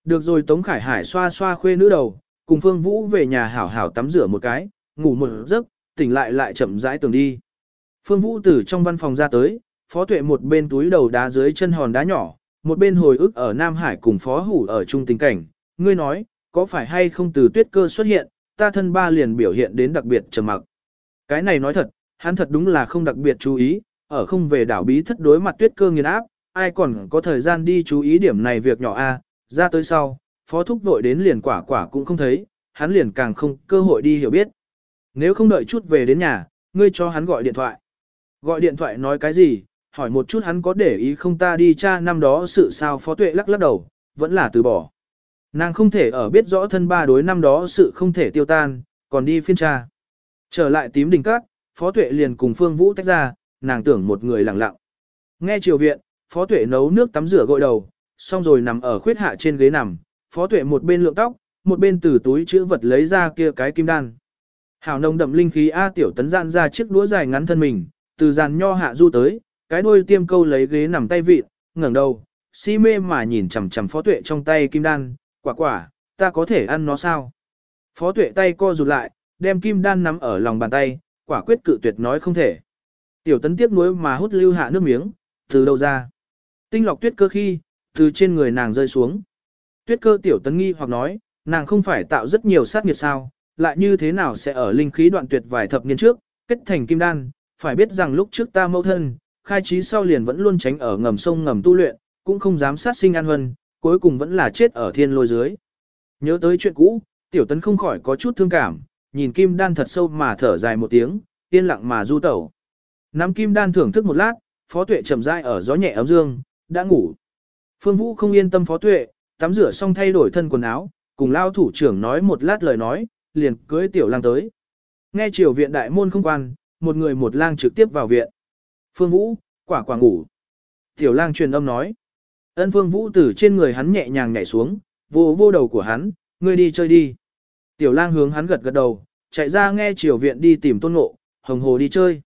Được rồi Tống Khải Hải xoa xoa khuê nữ đầu, cùng Phương Vũ về nhà hảo hảo tắm rửa một cái, ngủ một giấc, tỉnh lại lại chậm rãi tường đi. Phương Vũ từ trong văn phòng ra tới, phó tuệ một bên túi đầu đá dưới chân hòn đá nhỏ, một bên hồi ức ở Nam Hải cùng phó hủ ở chung tình cảnh. Ngươi nói, có phải hay không từ tuyết cơ xuất hiện, ta thân ba liền biểu hiện đến đặc biệt trầm mặc. Cái này nói thật, hắn thật đúng là không đặc biệt chú ý, ở không về đảo bí thất đối mặt tuyết cơ nghiền áp, ai còn có thời gian đi chú ý điểm này việc nhỏ a ra tới sau, phó thúc vội đến liền quả quả cũng không thấy, hắn liền càng không cơ hội đi hiểu biết. Nếu không đợi chút về đến nhà, ngươi cho hắn gọi điện thoại. Gọi điện thoại nói cái gì, hỏi một chút hắn có để ý không ta đi cha năm đó sự sao phó tuệ lắc lắc đầu, vẫn là từ bỏ. Nàng không thể ở biết rõ thân ba đối năm đó sự không thể tiêu tan, còn đi phiên tra. Trở lại tím đỉnh cát, phó tuệ liền cùng phương vũ tách ra, nàng tưởng một người lặng lặng. Nghe triều viện, phó tuệ nấu nước tắm rửa gội đầu, xong rồi nằm ở khuyết hạ trên ghế nằm, phó tuệ một bên lượng tóc, một bên từ túi chữ vật lấy ra kia cái kim đan. Hảo nồng đậm linh khí A tiểu tấn gian ra chiếc đũa dài ngắn thân mình, từ dàn nho hạ du tới, cái đuôi tiêm câu lấy ghế nằm tay vịt, ngẩng đầu, si mê mà nhìn chằm chằm phó tuệ trong tay kim đan, quả quả, ta có thể ăn nó sao? Phó tuệ tay co rụt lại, đem kim đan nắm ở lòng bàn tay, quả quyết cự tuyệt nói không thể. Tiểu tấn tiếc nuối mà hút lưu hạ nước miếng, từ đâu ra? Tinh lọc tuyết cơ khi, từ trên người nàng rơi xuống. Tuyết cơ tiểu tấn nghi hoặc nói, nàng không phải tạo rất nhiều sát nghiệt sao, lại như thế nào sẽ ở linh khí đoạn tuyệt vài thập niên trước, kết thành kim đan, phải biết rằng lúc trước ta mâu thân, khai trí sau liền vẫn luôn tránh ở ngầm sông ngầm tu luyện, cũng không dám sát sinh an huân, cuối cùng vẫn là chết ở thiên lôi dưới. Nhớ tới chuyện cũ, tiểu tấn không khỏi có chút thương cảm, nhìn kim đan thật sâu mà thở dài một tiếng, yên lặng mà du tẩu. Nắm kim đan thưởng thức một lát, phó tuệ chậm rãi ở gió nhẹ ấm dương, đã ngủ. Phương Vũ không yên tâm phó tuệ, tắm rửa xong thay đổi thân quần áo, cùng lao thủ trưởng nói một lát lời nói, liền cưới tiểu lang tới. Nghe triều viện đại môn không quan, một người một lang trực tiếp vào viện. Phương Vũ, quả quả ngủ. Tiểu lang truyền âm nói. Ân Phương Vũ từ trên người hắn nhẹ nhàng nhảy xuống, vô vô đầu của hắn, ngươi đi chơi đi. Tiểu lang hướng hắn gật gật đầu, chạy ra nghe triều viện đi tìm tôn ngộ, hồng hồ đi chơi.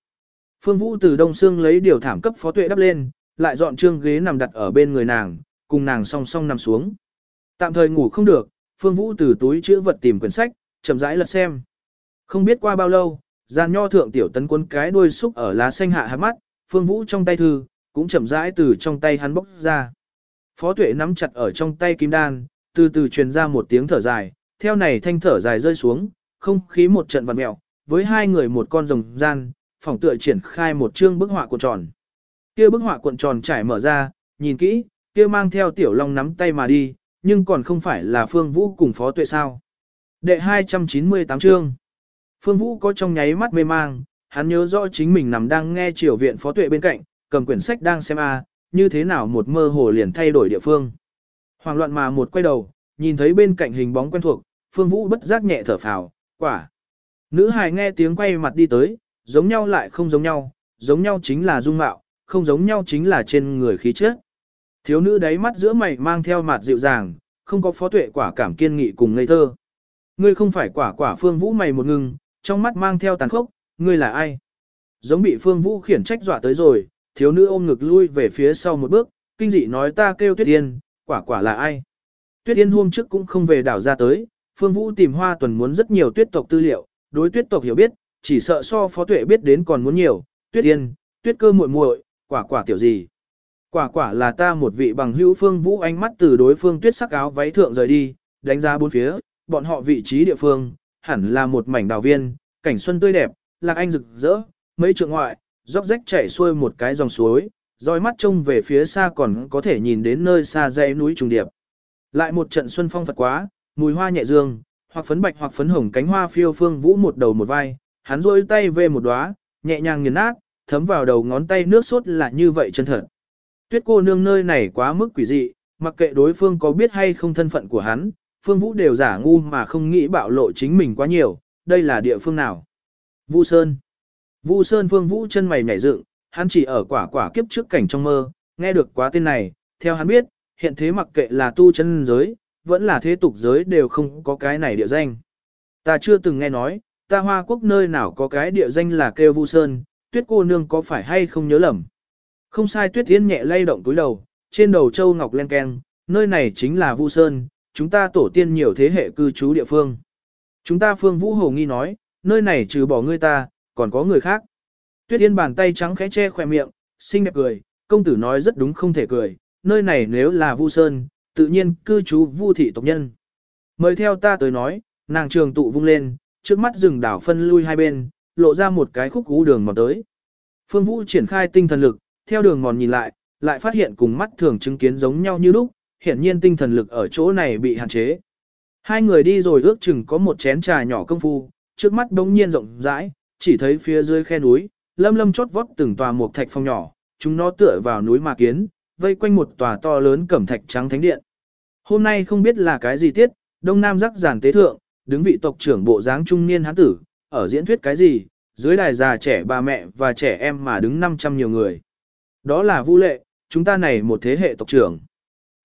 Phương Vũ từ đông xương lấy điều thảm cấp phó tuệ đắp lên, lại dọn trương ghế nằm đặt ở bên người nàng, cùng nàng song song nằm xuống. Tạm thời ngủ không được, Phương Vũ từ túi chữ vật tìm quyển sách, chậm rãi lật xem. Không biết qua bao lâu, gian nho thượng tiểu tấn quân cái đuôi xúc ở lá xanh hạ hạt mắt, Phương Vũ trong tay thư, cũng chậm rãi từ trong tay hắn bốc ra. Phó tuệ nắm chặt ở trong tay kim đan, từ từ truyền ra một tiếng thở dài, theo này thanh thở dài rơi xuống, không khí một trận vặn mẹo, với hai người một con rồng gian, phòng tựa triển khai một chương bức họa cuộn tròn. Kia bức họa cuộn tròn trải mở ra, nhìn kỹ, kia mang theo tiểu long nắm tay mà đi, nhưng còn không phải là Phương Vũ cùng Phó Tuệ sao. Đệ 298 chương. Phương Vũ có trong nháy mắt mê mang, hắn nhớ rõ chính mình nằm đang nghe triều viện Phó Tuệ bên cạnh, cầm quyển sách đang xem a, như thế nào một mơ hồ liền thay đổi địa phương. Hoàng loạn mà một quay đầu, nhìn thấy bên cạnh hình bóng quen thuộc, Phương Vũ bất giác nhẹ thở phào, quả. Nữ hài nghe tiếng quay mặt đi tới, giống nhau lại không giống nhau, giống nhau chính là dung mạo, không giống nhau chính là trên người khí chất. Thiếu nữ đáy mắt giữa mày mang theo mặt dịu dàng, không có phó tuệ quả cảm kiên nghị cùng ngây thơ. Ngươi không phải quả quả phương vũ mày một ngừng, trong mắt mang theo tàn khốc, ngươi là ai? Giống bị Phương Vũ khiển trách dọa tới rồi, thiếu nữ ôm ngực lui về phía sau một bước, kinh dị nói ta kêu Tuyết Yên, quả quả là ai? Tuyết Yên hôm trước cũng không về đảo ra tới, Phương Vũ tìm Hoa Tuần muốn rất nhiều tuyết tộc tư liệu, đối tuyết tộc hiểu biết, chỉ sợ so Phó Tuệ biết đến còn muốn nhiều, Tuyết Yên, Tuyết Cơ muội muội, quả quả tiểu gì? Quả quả là ta một vị bằng hữu Phương Vũ ánh mắt từ đối phương tuyết sắc áo váy thượng rời đi, đánh ra bốn phía, bọn họ vị trí địa phương, hẳn là một mảnh đào viên, cảnh xuân tươi đẹp, lạc anh rực rỡ, mấy trượng ngoại, róc rách chảy xuôi một cái dòng suối, dõi mắt trông về phía xa còn có thể nhìn đến nơi xa dãy núi trùng điệp. Lại một trận xuân phong phật quá, mùi hoa nhẹ dương, hoặc phấn bạch hoặc phấn hồng cánh hoa phiêu phương vũ một đầu một vai, hắn rôi tay về một đóa, nhẹ nhàng nghiền nát, thấm vào đầu ngón tay nước sốt là như vậy chân thật. Tuyết cô nương nơi này quá mức quỷ dị, mặc kệ đối phương có biết hay không thân phận của hắn, phương vũ đều giả ngu mà không nghĩ bạo lộ chính mình quá nhiều, đây là địa phương nào. Vu Sơn Vu Sơn phương vũ chân mày nhảy dựng, hắn chỉ ở quả quả kiếp trước cảnh trong mơ, nghe được quá tên này, theo hắn biết, hiện thế mặc kệ là tu chân giới, vẫn là thế tục giới đều không có cái này địa danh. Ta chưa từng nghe nói, ta hoa quốc nơi nào có cái địa danh là kêu Vu Sơn, tuyết cô nương có phải hay không nhớ lầm. Không sai tuyết Thiên nhẹ lay động túi đầu, trên đầu châu ngọc len keng, nơi này chính là Vu Sơn, chúng ta tổ tiên nhiều thế hệ cư trú địa phương. Chúng ta phương vũ hồ nghi nói, nơi này trừ bỏ ngươi ta, còn có người khác. Tuyết Thiên bàn tay trắng khẽ che khỏe miệng, xinh đẹp cười, công tử nói rất đúng không thể cười, nơi này nếu là Vu Sơn, tự nhiên cư trú Vu thị tộc nhân. Mời theo ta tới nói, nàng trường tụ vung lên, trước mắt rừng đảo phân lui hai bên, lộ ra một cái khúc cú đường mòn tới. Phương Vũ triển khai tinh thần lực, theo đường mòn nhìn lại, lại phát hiện cùng mắt thường chứng kiến giống nhau như lúc, hiển nhiên tinh thần lực ở chỗ này bị hạn chế. Hai người đi rồi ước chừng có một chén trà nhỏ công phu, trước mắt đống nhiên rộng rãi, chỉ thấy phía dưới khe núi, lâm lâm chót vót từng tòa một thạch phong nhỏ, chúng nó tựa vào núi mà kiến, vây quanh một tòa to lớn cẩm thạch trắng thánh điện. Hôm nay không biết là cái gì tiết, Đông Nam rắc giản tế thượng, đứng vị tộc trưởng bộ dáng trung niên hán tử, ở diễn thuyết cái gì, dưới đài già trẻ bà mẹ và trẻ em mà đứng 500 nhiều người. Đó là Vu Lệ, chúng ta này một thế hệ tộc trưởng.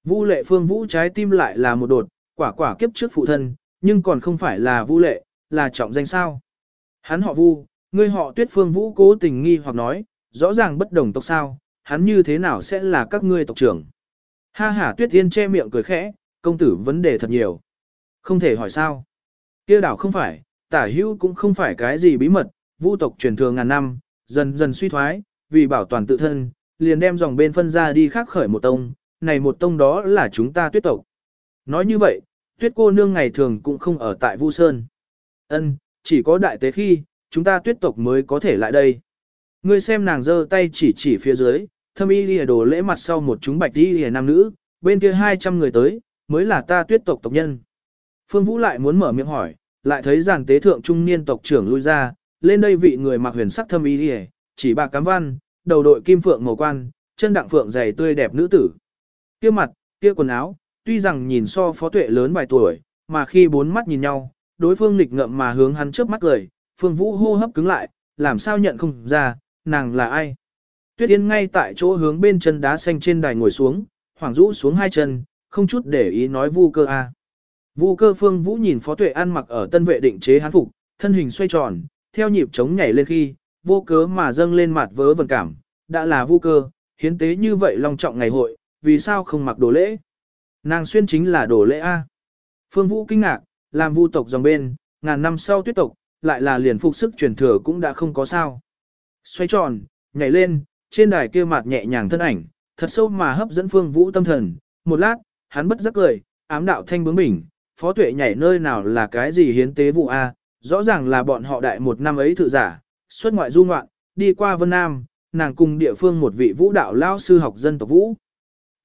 Vu Lệ Phương Vũ trái tim lại là một đột, quả quả kiếp trước phụ thân, nhưng còn không phải là Vu Lệ, là trọng danh sao? Hắn họ Vu, ngươi họ Tuyết Phương Vũ cố tình nghi hoặc nói, rõ ràng bất đồng tộc sao, hắn như thế nào sẽ là các ngươi tộc trưởng? Ha ha Tuyết Tiên che miệng cười khẽ, công tử vấn đề thật nhiều. Không thể hỏi sao? Kia đảo không phải, tả hữu cũng không phải cái gì bí mật, Vu tộc truyền thừa ngàn năm, dần dần suy thoái, vì bảo toàn tự thân, liền đem dòng bên phân ra đi khác khởi một tông, này một tông đó là chúng ta tuyết tộc. Nói như vậy, tuyết cô nương ngày thường cũng không ở tại Vu Sơn. Ân, chỉ có đại tế khi, chúng ta tuyết tộc mới có thể lại đây. Ngươi xem nàng giơ tay chỉ chỉ phía dưới, thâm y lìa đồ lễ mặt sau một chúng bạch y lìa nam nữ, bên kia 200 người tới, mới là ta tuyết tộc tộc nhân. Phương Vũ lại muốn mở miệng hỏi, lại thấy giàn tế thượng trung niên tộc trưởng lui ra, lên đây vị người mặc huyền sắc thâm y lìa, chỉ bạc cám văn, đầu đội kim phượng màu quan, chân đặng phượng dày tươi đẹp nữ tử. Kia mặt, kia quần áo, tuy rằng nhìn so phó tuệ lớn vài tuổi, mà khi bốn mắt nhìn nhau, đối phương lịch ngậm mà hướng hắn trước mắt cười, phương vũ hô hấp cứng lại, làm sao nhận không ra, nàng là ai. Tuyết Yên ngay tại chỗ hướng bên chân đá xanh trên đài ngồi xuống, hoàng rũ xuống hai chân, không chút để ý nói vu cơ a. Vu cơ phương vũ nhìn phó tuệ An mặc ở tân vệ định chế hán phục, thân hình xoay tròn, theo nhịp trống nhảy lên khi, vô cớ mà dâng lên mặt vớ vần cảm, đã là vu cơ, hiến tế như vậy long trọng ngày hội, vì sao không mặc đồ lễ? Nàng xuyên chính là đồ lễ A. Phương Vũ kinh ngạc, làm vu tộc dòng bên, ngàn năm sau tuyết tộc, lại là liền phục sức truyền thừa cũng đã không có sao. Xoay tròn, nhảy lên, trên đài kia mặt nhẹ nhàng thân ảnh, thật sâu mà hấp dẫn Phương Vũ tâm thần, một lát, hắn bất giác cười, ám đạo thanh bướng bỉnh, phó tuệ nhảy nơi nào là cái gì hiến tế vụ A, rõ ràng là bọn họ đại một năm ấy thử giả, xuất ngoại du ngoạn, đi qua Vân Nam, nàng cùng địa phương một vị vũ đạo lao sư học dân tộc vũ.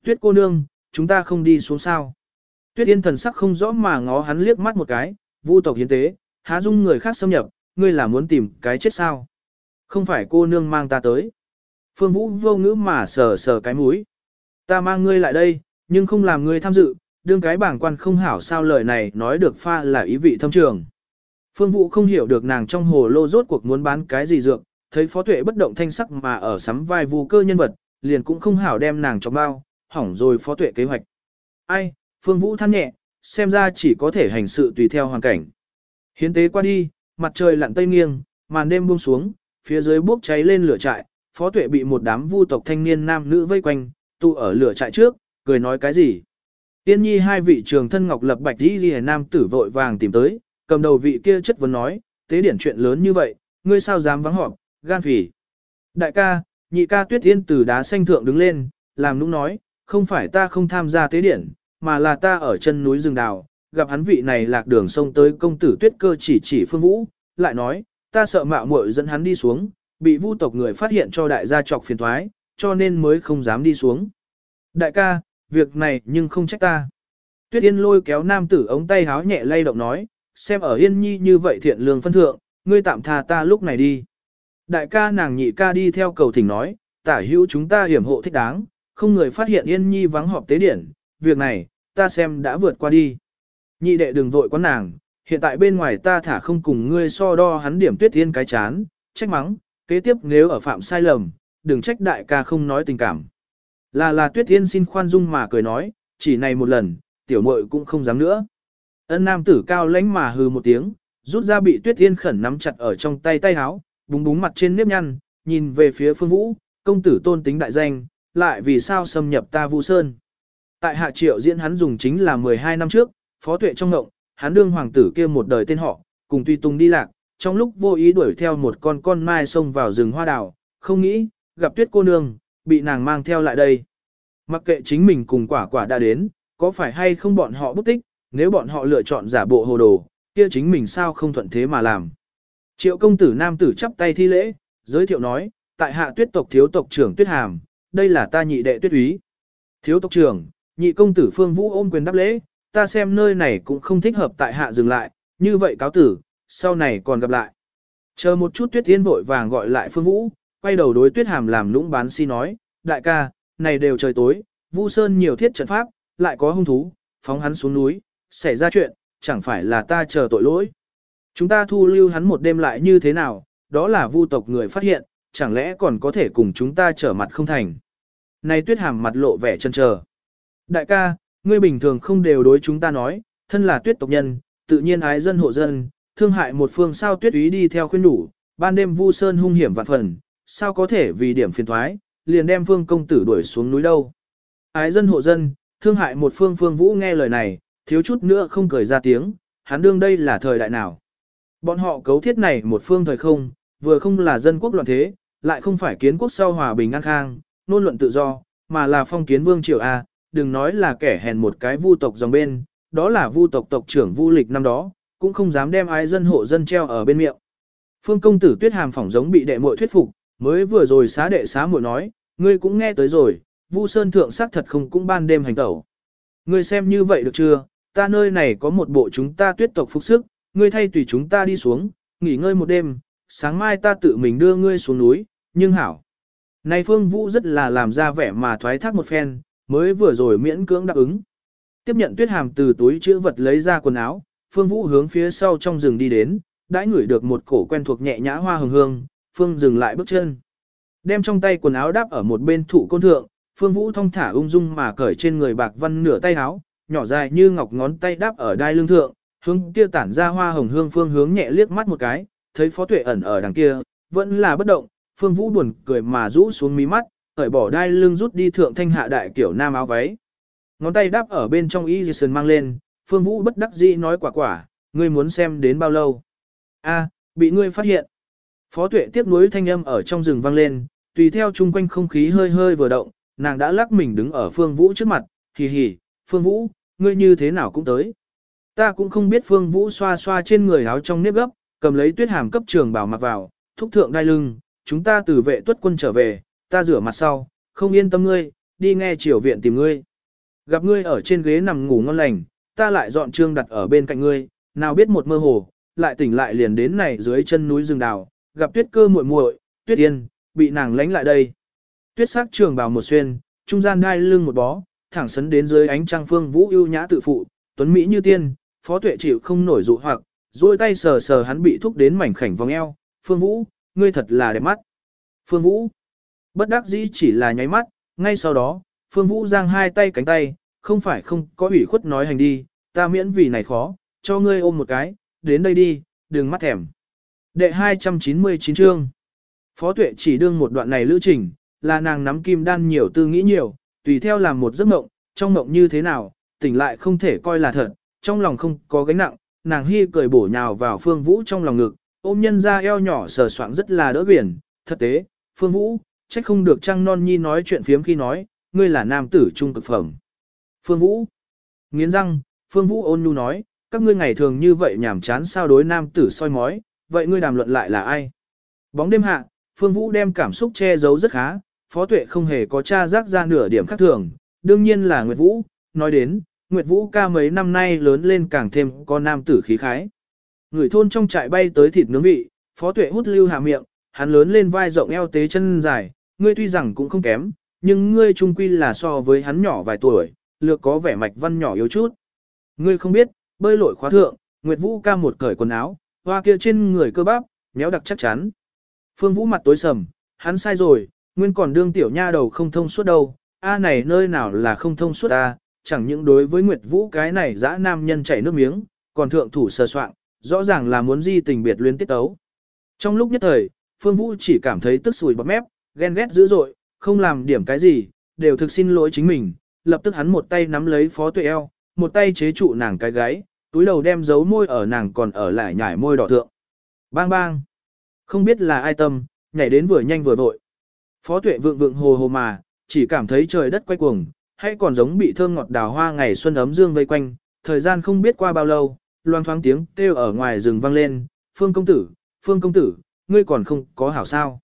Tuyết cô nương, chúng ta không đi xuống sao. Tuyết yên thần sắc không rõ mà ngó hắn liếc mắt một cái, vu tộc hiến tế, há dung người khác xâm nhập, ngươi là muốn tìm cái chết sao. Không phải cô nương mang ta tới. Phương vũ vô ngữ mà sờ sờ cái mũi. Ta mang ngươi lại đây, nhưng không làm ngươi tham dự, đương cái bảng quan không hảo sao lời này nói được pha là ý vị thâm trường. Phương Vũ không hiểu được nàng trong hồ lô rốt cuộc muốn bán cái gì dược, thấy Phó Tuệ bất động thanh sắc mà ở sắm vai vu cơ nhân vật, liền cũng không hảo đem nàng cho bao, hỏng rồi Phó Tuệ kế hoạch. Ai, Phương Vũ than nhẹ, xem ra chỉ có thể hành sự tùy theo hoàn cảnh. Hiến tế qua đi, mặt trời lặn tây nghiêng, màn đêm buông xuống, phía dưới bốc cháy lên lửa trại, phó tuệ bị một đám vu tộc thanh niên nam nữ vây quanh, tụ ở lửa trại trước, cười nói cái gì. Tiên nhi hai vị trường thân ngọc lập bạch đi ghi nam tử vội vàng tìm tới, cầm đầu vị kia chất vấn nói, tế điển chuyện lớn như vậy, ngươi sao dám vắng họp, gan phỉ. Đại ca, nhị ca tuyết tiên từ đá xanh thượng đứng lên, làm nũng nói, không phải ta không tham gia tế điển, mà là ta ở chân núi rừng đào, gặp hắn vị này lạc đường sông tới công tử tuyết cơ chỉ chỉ phương vũ, lại nói, ta sợ mạo muội dẫn hắn đi xuống, bị vu tộc người phát hiện cho đại gia trọc phiền thoái, cho nên mới không dám đi xuống. Đại ca, việc này nhưng không trách ta. Tuyết Yên lôi kéo nam tử ống tay háo nhẹ lay động nói, xem ở Yên Nhi như vậy thiện lương phân thượng, ngươi tạm tha ta lúc này đi. Đại ca nàng nhị ca đi theo cầu thỉnh nói, tả hữu chúng ta hiểm hộ thích đáng, không người phát hiện Yên Nhi vắng họp tế điển, việc này, ta xem đã vượt qua đi. Nhị đệ đừng vội quá nàng, hiện tại bên ngoài ta thả không cùng ngươi so đo hắn điểm tuyết yên cái chán, trách mắng, kế tiếp nếu ở phạm sai lầm, đừng trách đại ca không nói tình cảm. Là là tuyết thiên xin khoan dung mà cười nói, chỉ này một lần, tiểu muội cũng không dám nữa. Ân nam tử cao lãnh mà hừ một tiếng, rút ra bị tuyết thiên khẩn nắm chặt ở trong tay tay háo, búng búng mặt trên nếp nhăn, nhìn về phía phương vũ, công tử tôn tính đại danh, lại vì sao xâm nhập ta vu sơn. Tại hạ triệu diễn hắn dùng chính là 12 năm trước, phó tuệ trong ngộng, hắn đương hoàng tử kia một đời tên họ, cùng tùy tùng đi lạc, trong lúc vô ý đuổi theo một con con mai xông vào rừng hoa đào, không nghĩ, gặp tuyết cô nương, bị nàng mang theo lại đây. Mặc kệ chính mình cùng quả quả đã đến, có phải hay không bọn họ bất tích, nếu bọn họ lựa chọn giả bộ hồ đồ, kia chính mình sao không thuận thế mà làm. Triệu công tử nam tử chắp tay thi lễ, giới thiệu nói, tại hạ tuyết tộc thiếu tộc trưởng tuyết hàm, đây là ta nhị đệ tuyết úy. Thiếu tộc trưởng, nhị công tử phương vũ ôm quyền đáp lễ, ta xem nơi này cũng không thích hợp tại hạ dừng lại, như vậy cáo tử, sau này còn gặp lại. Chờ một chút tuyết tiên vội vàng gọi lại phương vũ, quay đầu đối tuyết hàm làm lũng bán si nói, đại ca, này đều trời tối, vu sơn nhiều thiết trận pháp, lại có hung thú, phóng hắn xuống núi, xảy ra chuyện, chẳng phải là ta chờ tội lỗi. Chúng ta thu lưu hắn một đêm lại như thế nào, đó là vu tộc người phát hiện, chẳng lẽ còn có thể cùng chúng ta trở mặt không thành. Này tuyết hàm mặt lộ vẻ chân chờ. Đại ca, ngươi bình thường không đều đối chúng ta nói, thân là tuyết tộc nhân, tự nhiên ái dân hộ dân, thương hại một phương sao tuyết ý đi theo khuyên đủ, ban đêm vu sơn hung hiểm vạn phần, sao có thể vì điểm phiền thoái, liền đem phương công tử đuổi xuống núi đâu. Ái dân hộ dân, thương hại một phương phương vũ nghe lời này, thiếu chút nữa không cười ra tiếng, hắn đương đây là thời đại nào. Bọn họ cấu thiết này một phương thời không, vừa không là dân quốc loạn thế, lại không phải kiến quốc sau hòa bình an khang, nôn luận tự do, mà là phong kiến vương triều A, đừng nói là kẻ hèn một cái vu tộc dòng bên, đó là vu tộc tộc trưởng vu lịch năm đó, cũng không dám đem ái dân hộ dân treo ở bên miệng. Phương công tử tuyết hàm phỏng giống bị đệ muội thuyết phục, mới vừa rồi xá đệ xá muội nói, ngươi cũng nghe tới rồi, vu sơn thượng sắc thật không cũng ban đêm hành tẩu. Ngươi xem như vậy được chưa, ta nơi này có một bộ chúng ta tuyết tộc phục sức, ngươi thay tùy chúng ta đi xuống, nghỉ ngơi một đêm, sáng mai ta tự mình đưa ngươi xuống núi, nhưng hảo. Này Phương Vũ rất là làm ra vẻ mà thoái thác một phen, mới vừa rồi miễn cưỡng đáp ứng. Tiếp nhận tuyết hàm từ túi chữ vật lấy ra quần áo, Phương Vũ hướng phía sau trong rừng đi đến, đã ngửi được một cổ quen thuộc nhẹ nhã hoa hương hương, Phương dừng lại bước chân. Đem trong tay quần áo đáp ở một bên thụ côn thượng, Phương Vũ thong thả ung dung mà cởi trên người bạc văn nửa tay áo, nhỏ dài như ngọc ngón tay đáp ở đai lưng thượng, hướng kia tản ra hoa hồng hương phương hướng nhẹ liếc mắt một cái, thấy Phó Tuệ ẩn ở đằng kia, vẫn là bất động, Phương Vũ buồn cười mà rũ xuống mí mắt, cởi bỏ đai lưng rút đi thượng thanh hạ đại kiểu nam áo váy. Ngón tay đáp ở bên trong y Jason mang lên, Phương Vũ bất đắc dĩ nói quả quả, ngươi muốn xem đến bao lâu. A, bị ngươi phát hiện. Phó tuệ tiếp nối thanh âm ở trong rừng vang lên, tùy theo chung quanh không khí hơi hơi vừa động, nàng đã lắc mình đứng ở Phương Vũ trước mặt, hì hì, Phương Vũ, ngươi như thế nào cũng tới. Ta cũng không biết Phương Vũ xoa xoa trên người áo trong nếp gấp, cầm lấy tuyết hàm cấp trường bảo mặc vào, thúc thượng đai lưng, chúng ta từ vệ tuất quân trở về, ta rửa mặt sau, không yên tâm ngươi, đi nghe triều viện tìm ngươi. Gặp ngươi ở trên ghế nằm ngủ ngon lành, ta lại dọn trương đặt ở bên cạnh ngươi, nào biết một mơ hồ, lại tỉnh lại liền đến này dưới chân núi rừng đào, gặp tuyết cơ muội muội, tuyết yên, bị nàng lánh lại đây. Tuyết sắc trường bào một xuyên, trung gian đai lưng một bó, thẳng sấn đến dưới ánh trăng phương vũ ưu nhã tự phụ, tuấn mỹ như tiên, phó tuệ chịu không nổi dụ hoặc, duỗi tay sờ sờ hắn bị thúc đến mảnh khảnh vòng eo, phương vũ, ngươi thật là đẹp mắt. Phương vũ, bất đắc dĩ chỉ là nháy mắt, ngay sau đó, phương vũ giang hai tay cánh tay, không phải không có ủy khuất nói hành đi, ta miễn vì này khó, cho ngươi ôm một cái, đến đây đi, đừng mắt thèm. Đệ 299 chương. Phó tuệ chỉ đương một đoạn này lữ trình, là nàng nắm kim đan nhiều tư nghĩ nhiều, tùy theo làm một giấc mộng, trong mộng như thế nào, tỉnh lại không thể coi là thật, trong lòng không có gánh nặng, nàng hy cười bổ nhào vào phương vũ trong lòng ngực, ôm nhân ra eo nhỏ sờ soạng rất là đỡ biển, thật tế, phương vũ, trách không được trăng non nhi nói chuyện phiếm khi nói, ngươi là nam tử trung cực phẩm. Phương vũ, nghiến răng, phương vũ ôn nhu nói, các ngươi ngày thường như vậy nhảm chán sao đối nam tử soi mói, vậy ngươi đàm luận lại là ai? Bóng đêm hạ, phương vũ đem cảm xúc che giấu rất khá, phó tuệ không hề có tra rác ra nửa điểm khác thường, đương nhiên là Nguyệt Vũ, nói đến, Nguyệt Vũ ca mấy năm nay lớn lên càng thêm có nam tử khí khái. Người thôn trong trại bay tới thịt nướng vị, phó tuệ hút lưu hạ miệng, hắn lớn lên vai rộng eo tế chân dài, ngươi tuy rằng cũng không kém, nhưng ngươi trung quy là so với hắn nhỏ vài tuổi, lược có vẻ mạch văn nhỏ yếu chút. Ngươi không biết, bơi lội khóa thượng, Nguyệt Vũ ca một cởi quần áo, hoa kia trên người cơ bắp, méo đặc chắc chắn. Phương Vũ mặt tối sầm, hắn sai rồi, nguyên còn đương tiểu nha đầu không thông suốt đâu, a này nơi nào là không thông suốt a, chẳng những đối với Nguyệt Vũ cái này dã nam nhân chảy nước miếng, còn thượng thủ sơ soạn, rõ ràng là muốn di tình biệt luyến tiết tấu. Trong lúc nhất thời, Phương Vũ chỉ cảm thấy tức sùi bọt mép, ghen ghét dữ dội, không làm điểm cái gì, đều thực xin lỗi chính mình, lập tức hắn một tay nắm lấy phó tuệ eo, một tay chế trụ nàng cái gáy, túi đầu đem dấu môi ở nàng còn ở lại nhảy môi đỏ thượng. Bang bang! Không biết là ai tâm, nhảy đến vừa nhanh vừa vội. Phó tuệ vượng vượng hồ hồ mà, chỉ cảm thấy trời đất quay cuồng, hay còn giống bị thơm ngọt đào hoa ngày xuân ấm dương vây quanh, thời gian không biết qua bao lâu, loang thoáng tiếng kêu ở ngoài rừng vang lên, phương công tử, phương công tử, ngươi còn không có hảo sao.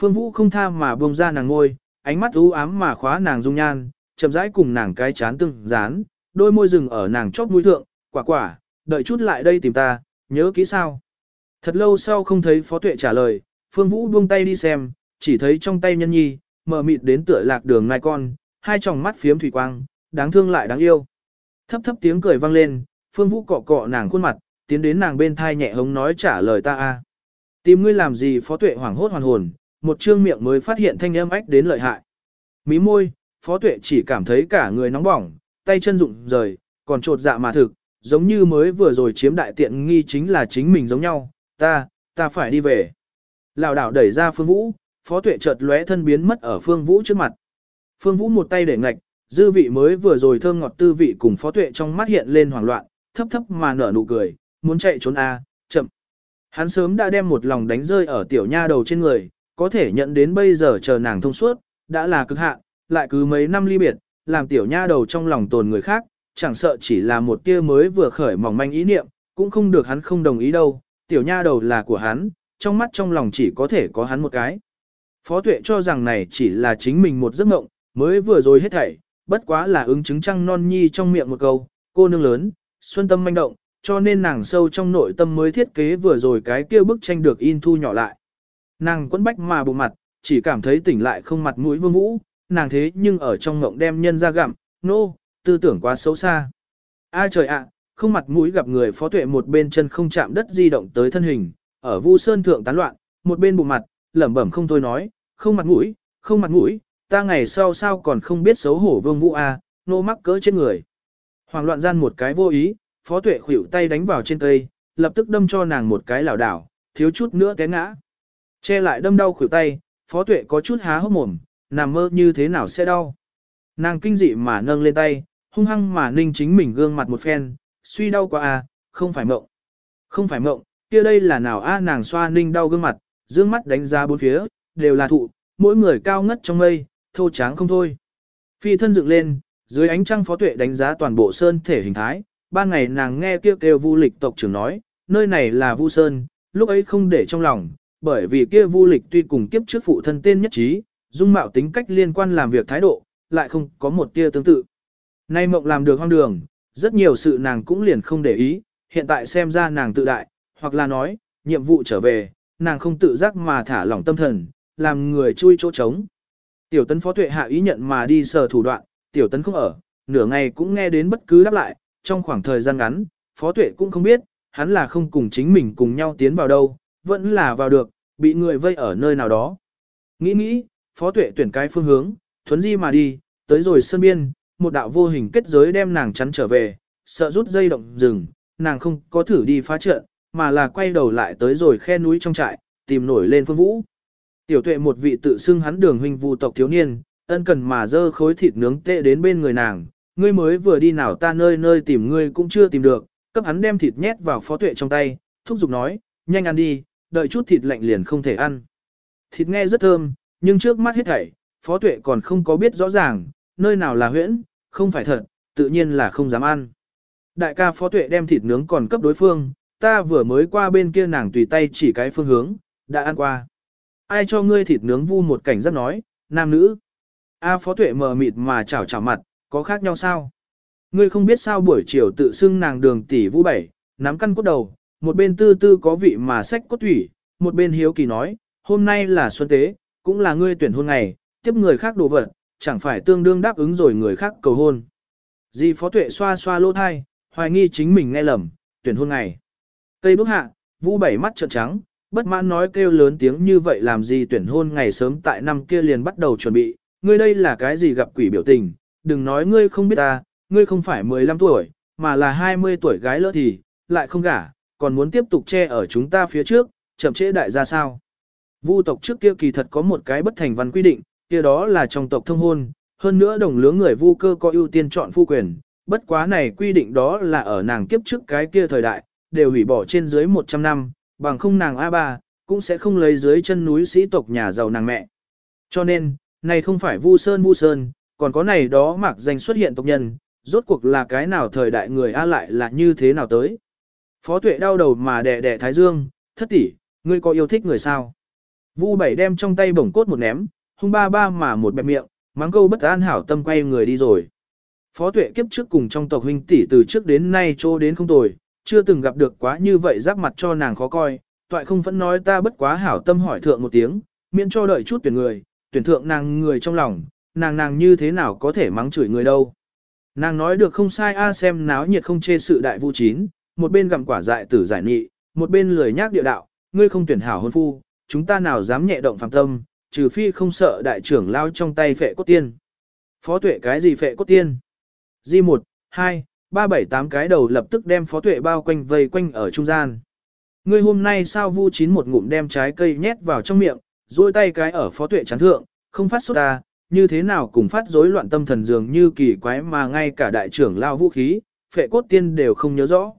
Phương Vũ không tha mà buông ra nàng ngôi, ánh mắt u ám mà khóa nàng dung nhan, chậm rãi cùng nàng cái chán tương dán, đôi môi rừng ở nàng chóp mũi thượng, quả quả, đợi chút lại đây tìm ta, nhớ kỹ sao. Thật lâu sau không thấy Phó Tuệ trả lời, Phương Vũ buông tay đi xem, chỉ thấy trong tay nhân nhi, mờ mịt đến tựa lạc đường nai con, hai tròng mắt phiếm thủy quang, đáng thương lại đáng yêu. Thấp thấp tiếng cười vang lên, Phương Vũ cọ cọ nàng khuôn mặt, tiến đến nàng bên thai nhẹ hống nói trả lời ta a. Tìm ngươi làm gì Phó Tuệ hoảng hốt hoàn hồn, một trương miệng mới phát hiện thanh âm ách đến lợi hại. Mí môi, Phó Tuệ chỉ cảm thấy cả người nóng bỏng, tay chân rụng rời, còn trột dạ mà thực, giống như mới vừa rồi chiếm đại tiện nghi chính là chính mình giống nhau, ta, ta phải đi về. Lào đảo đẩy ra Phương Vũ, Phó Tuệ chợt lóe thân biến mất ở Phương Vũ trước mặt. Phương Vũ một tay để ngạch, dư vị mới vừa rồi thơm ngọt tư vị cùng Phó Tuệ trong mắt hiện lên hoảng loạn, thấp thấp mà nở nụ cười, muốn chạy trốn a, chậm. Hắn sớm đã đem một lòng đánh rơi ở tiểu nha đầu trên người, có thể nhận đến bây giờ chờ nàng thông suốt, đã là cực hạn, lại cứ mấy năm ly biệt, làm tiểu nha đầu trong lòng tồn người khác, chẳng sợ chỉ là một tia mới vừa khởi mỏng manh ý niệm, cũng không được hắn không đồng ý đâu, tiểu nha đầu là của hắn, trong mắt trong lòng chỉ có thể có hắn một cái. Phó tuệ cho rằng này chỉ là chính mình một giấc mộng, mới vừa rồi hết thảy, bất quá là ứng chứng trăng non nhi trong miệng một câu, cô nương lớn, xuân tâm manh động, cho nên nàng sâu trong nội tâm mới thiết kế vừa rồi cái kia bức tranh được in thu nhỏ lại. Nàng quấn bách mà bụng mặt, chỉ cảm thấy tỉnh lại không mặt mũi vương vũ, nàng thế nhưng ở trong ngộng đem nhân ra gặm, nô, no, tư tưởng quá xấu xa. A trời ạ, không mặt mũi gặp người phó tuệ một bên chân không chạm đất di động tới thân hình, ở vu sơn thượng tán loạn, một bên bụng mặt, lẩm bẩm không thôi nói, không mặt mũi, không mặt mũi, ta ngày sau sao còn không biết xấu hổ vương vũ a, nô mắc cỡ trên người. Hoàng loạn gian một cái vô ý, phó tuệ khuỷu tay đánh vào trên cây, lập tức đâm cho nàng một cái lảo đảo, thiếu chút nữa té ngã. Che lại đâm đau khuỷu tay, phó tuệ có chút há hốc mồm, nằm mơ như thế nào sẽ đau. Nàng kinh dị mà nâng lên tay, hung hăng mà ninh chính mình gương mặt một phen, suy đau quá à, không phải mộng. Không phải mộng, kia đây là nào a nàng xoa ninh đau gương mặt, dương mắt đánh ra bốn phía, đều là thụ, mỗi người cao ngất trong mây, thô tráng không thôi. Phi thân dựng lên, dưới ánh trăng phó tuệ đánh giá toàn bộ sơn thể hình thái, ban ngày nàng nghe kêu kêu vu lịch tộc trưởng nói, nơi này là vu sơn, lúc ấy không để trong lòng, bởi vì kia vu lịch tuy cùng kiếp trước phụ thân tên nhất trí, dung mạo tính cách liên quan làm việc thái độ, lại không có một tia tương tự. Nay mộng làm được hoang đường, rất nhiều sự nàng cũng liền không để ý, hiện tại xem ra nàng tự đại, hoặc là nói, nhiệm vụ trở về, nàng không tự giác mà thả lỏng tâm thần, làm người chui chỗ trống. Tiểu tấn phó tuệ hạ ý nhận mà đi sờ thủ đoạn, tiểu tấn không ở, nửa ngày cũng nghe đến bất cứ đáp lại, trong khoảng thời gian ngắn, phó tuệ cũng không biết, hắn là không cùng chính mình cùng nhau tiến vào đâu, vẫn là vào được, bị người vây ở nơi nào đó. Nghĩ nghĩ, phó tuệ tuyển cái phương hướng, thuấn di mà đi, tới rồi sân biên, một đạo vô hình kết giới đem nàng chắn trở về, sợ rút dây động rừng, nàng không có thử đi phá trận, mà là quay đầu lại tới rồi khe núi trong trại, tìm nổi lên phương vũ. Tiểu tuệ một vị tự xưng hắn đường huynh vu tộc thiếu niên, ân cần mà dơ khối thịt nướng tệ đến bên người nàng, ngươi mới vừa đi nào ta nơi nơi tìm ngươi cũng chưa tìm được, cấp hắn đem thịt nhét vào phó tuệ trong tay, thúc giục nói, nhanh ăn đi, đợi chút thịt lạnh liền không thể ăn. Thịt nghe rất thơm, nhưng trước mắt hết thảy, phó tuệ còn không có biết rõ ràng, nơi nào là huyễn, không phải thật, tự nhiên là không dám ăn. Đại ca phó tuệ đem thịt nướng còn cấp đối phương, ta vừa mới qua bên kia nàng tùy tay chỉ cái phương hướng, đã ăn qua. Ai cho ngươi thịt nướng vu một cảnh rất nói, nam nữ. A phó tuệ mờ mịt mà chảo chảo mặt, có khác nhau sao? Ngươi không biết sao buổi chiều tự xưng nàng đường tỷ vũ bảy, nắm căn cốt đầu, một bên tư tư có vị mà sách cốt thủy, một bên hiếu kỳ nói, hôm nay là xuân tế, cũng là ngươi tuyển hôn ngày, tiếp người khác đồ vật, chẳng phải tương đương đáp ứng rồi người khác cầu hôn. Di phó tuệ xoa xoa lỗ thai, hoài nghi chính mình nghe lầm, tuyển hôn ngày. Cây bước hạ, vũ bảy mắt trợn trắng, bất mãn nói kêu lớn tiếng như vậy làm gì tuyển hôn ngày sớm tại năm kia liền bắt đầu chuẩn bị, ngươi đây là cái gì gặp quỷ biểu tình, đừng nói ngươi không biết ta, ngươi không phải 15 tuổi, mà là 20 tuổi gái lỡ thì, lại không gả, còn muốn tiếp tục che ở chúng ta phía trước, chậm trễ đại gia sao. Vu tộc trước kia kỳ thật có một cái bất thành văn quy định, kia đó là trong tộc thông hôn, hơn nữa đồng lứa người vu cơ có ưu tiên chọn phu quyền, bất quá này quy định đó là ở nàng kiếp trước cái kia thời đại, đều hủy bỏ trên dưới 100 năm, bằng không nàng A3, cũng sẽ không lấy dưới chân núi sĩ tộc nhà giàu nàng mẹ. Cho nên, này không phải Vu Sơn Vu Sơn, còn có này đó mặc danh xuất hiện tộc nhân, rốt cuộc là cái nào thời đại người A lại là như thế nào tới. Phó tuệ đau đầu mà đẻ đẻ Thái Dương, thất tỷ, ngươi có yêu thích người sao? Vu bảy đem trong tay bổng cốt một ném, hung ba ba mà một bẹp miệng, mắng câu bất an hảo tâm quay người đi rồi. Phó tuệ kiếp trước cùng trong tộc huynh tỷ từ trước đến nay trô đến không tồi, chưa từng gặp được quá như vậy giáp mặt cho nàng khó coi, toại không vẫn nói ta bất quá hảo tâm hỏi thượng một tiếng, miễn cho đợi chút tuyển người, tuyển thượng nàng người trong lòng, nàng nàng như thế nào có thể mắng chửi người đâu. Nàng nói được không sai a xem náo nhiệt không chê sự đại vu chín, một bên gặm quả dại tử giải nghị, một bên lười nhác địa đạo, ngươi không tuyển hảo hôn phu, chúng ta nào dám nhẹ động phạm tâm, trừ phi không sợ đại trưởng lao trong tay phệ cốt tiên. Phó tuệ cái gì phệ cốt tiên? Di 1, 2, 3 7 8 cái đầu lập tức đem phó tuệ bao quanh vây quanh ở trung gian. Ngươi hôm nay sao vu chín một ngụm đem trái cây nhét vào trong miệng, duỗi tay cái ở phó tuệ chán thượng, không phát xuất ta, như thế nào cùng phát rối loạn tâm thần dường như kỳ quái mà ngay cả đại trưởng lao vũ khí, phệ cốt tiên đều không nhớ rõ.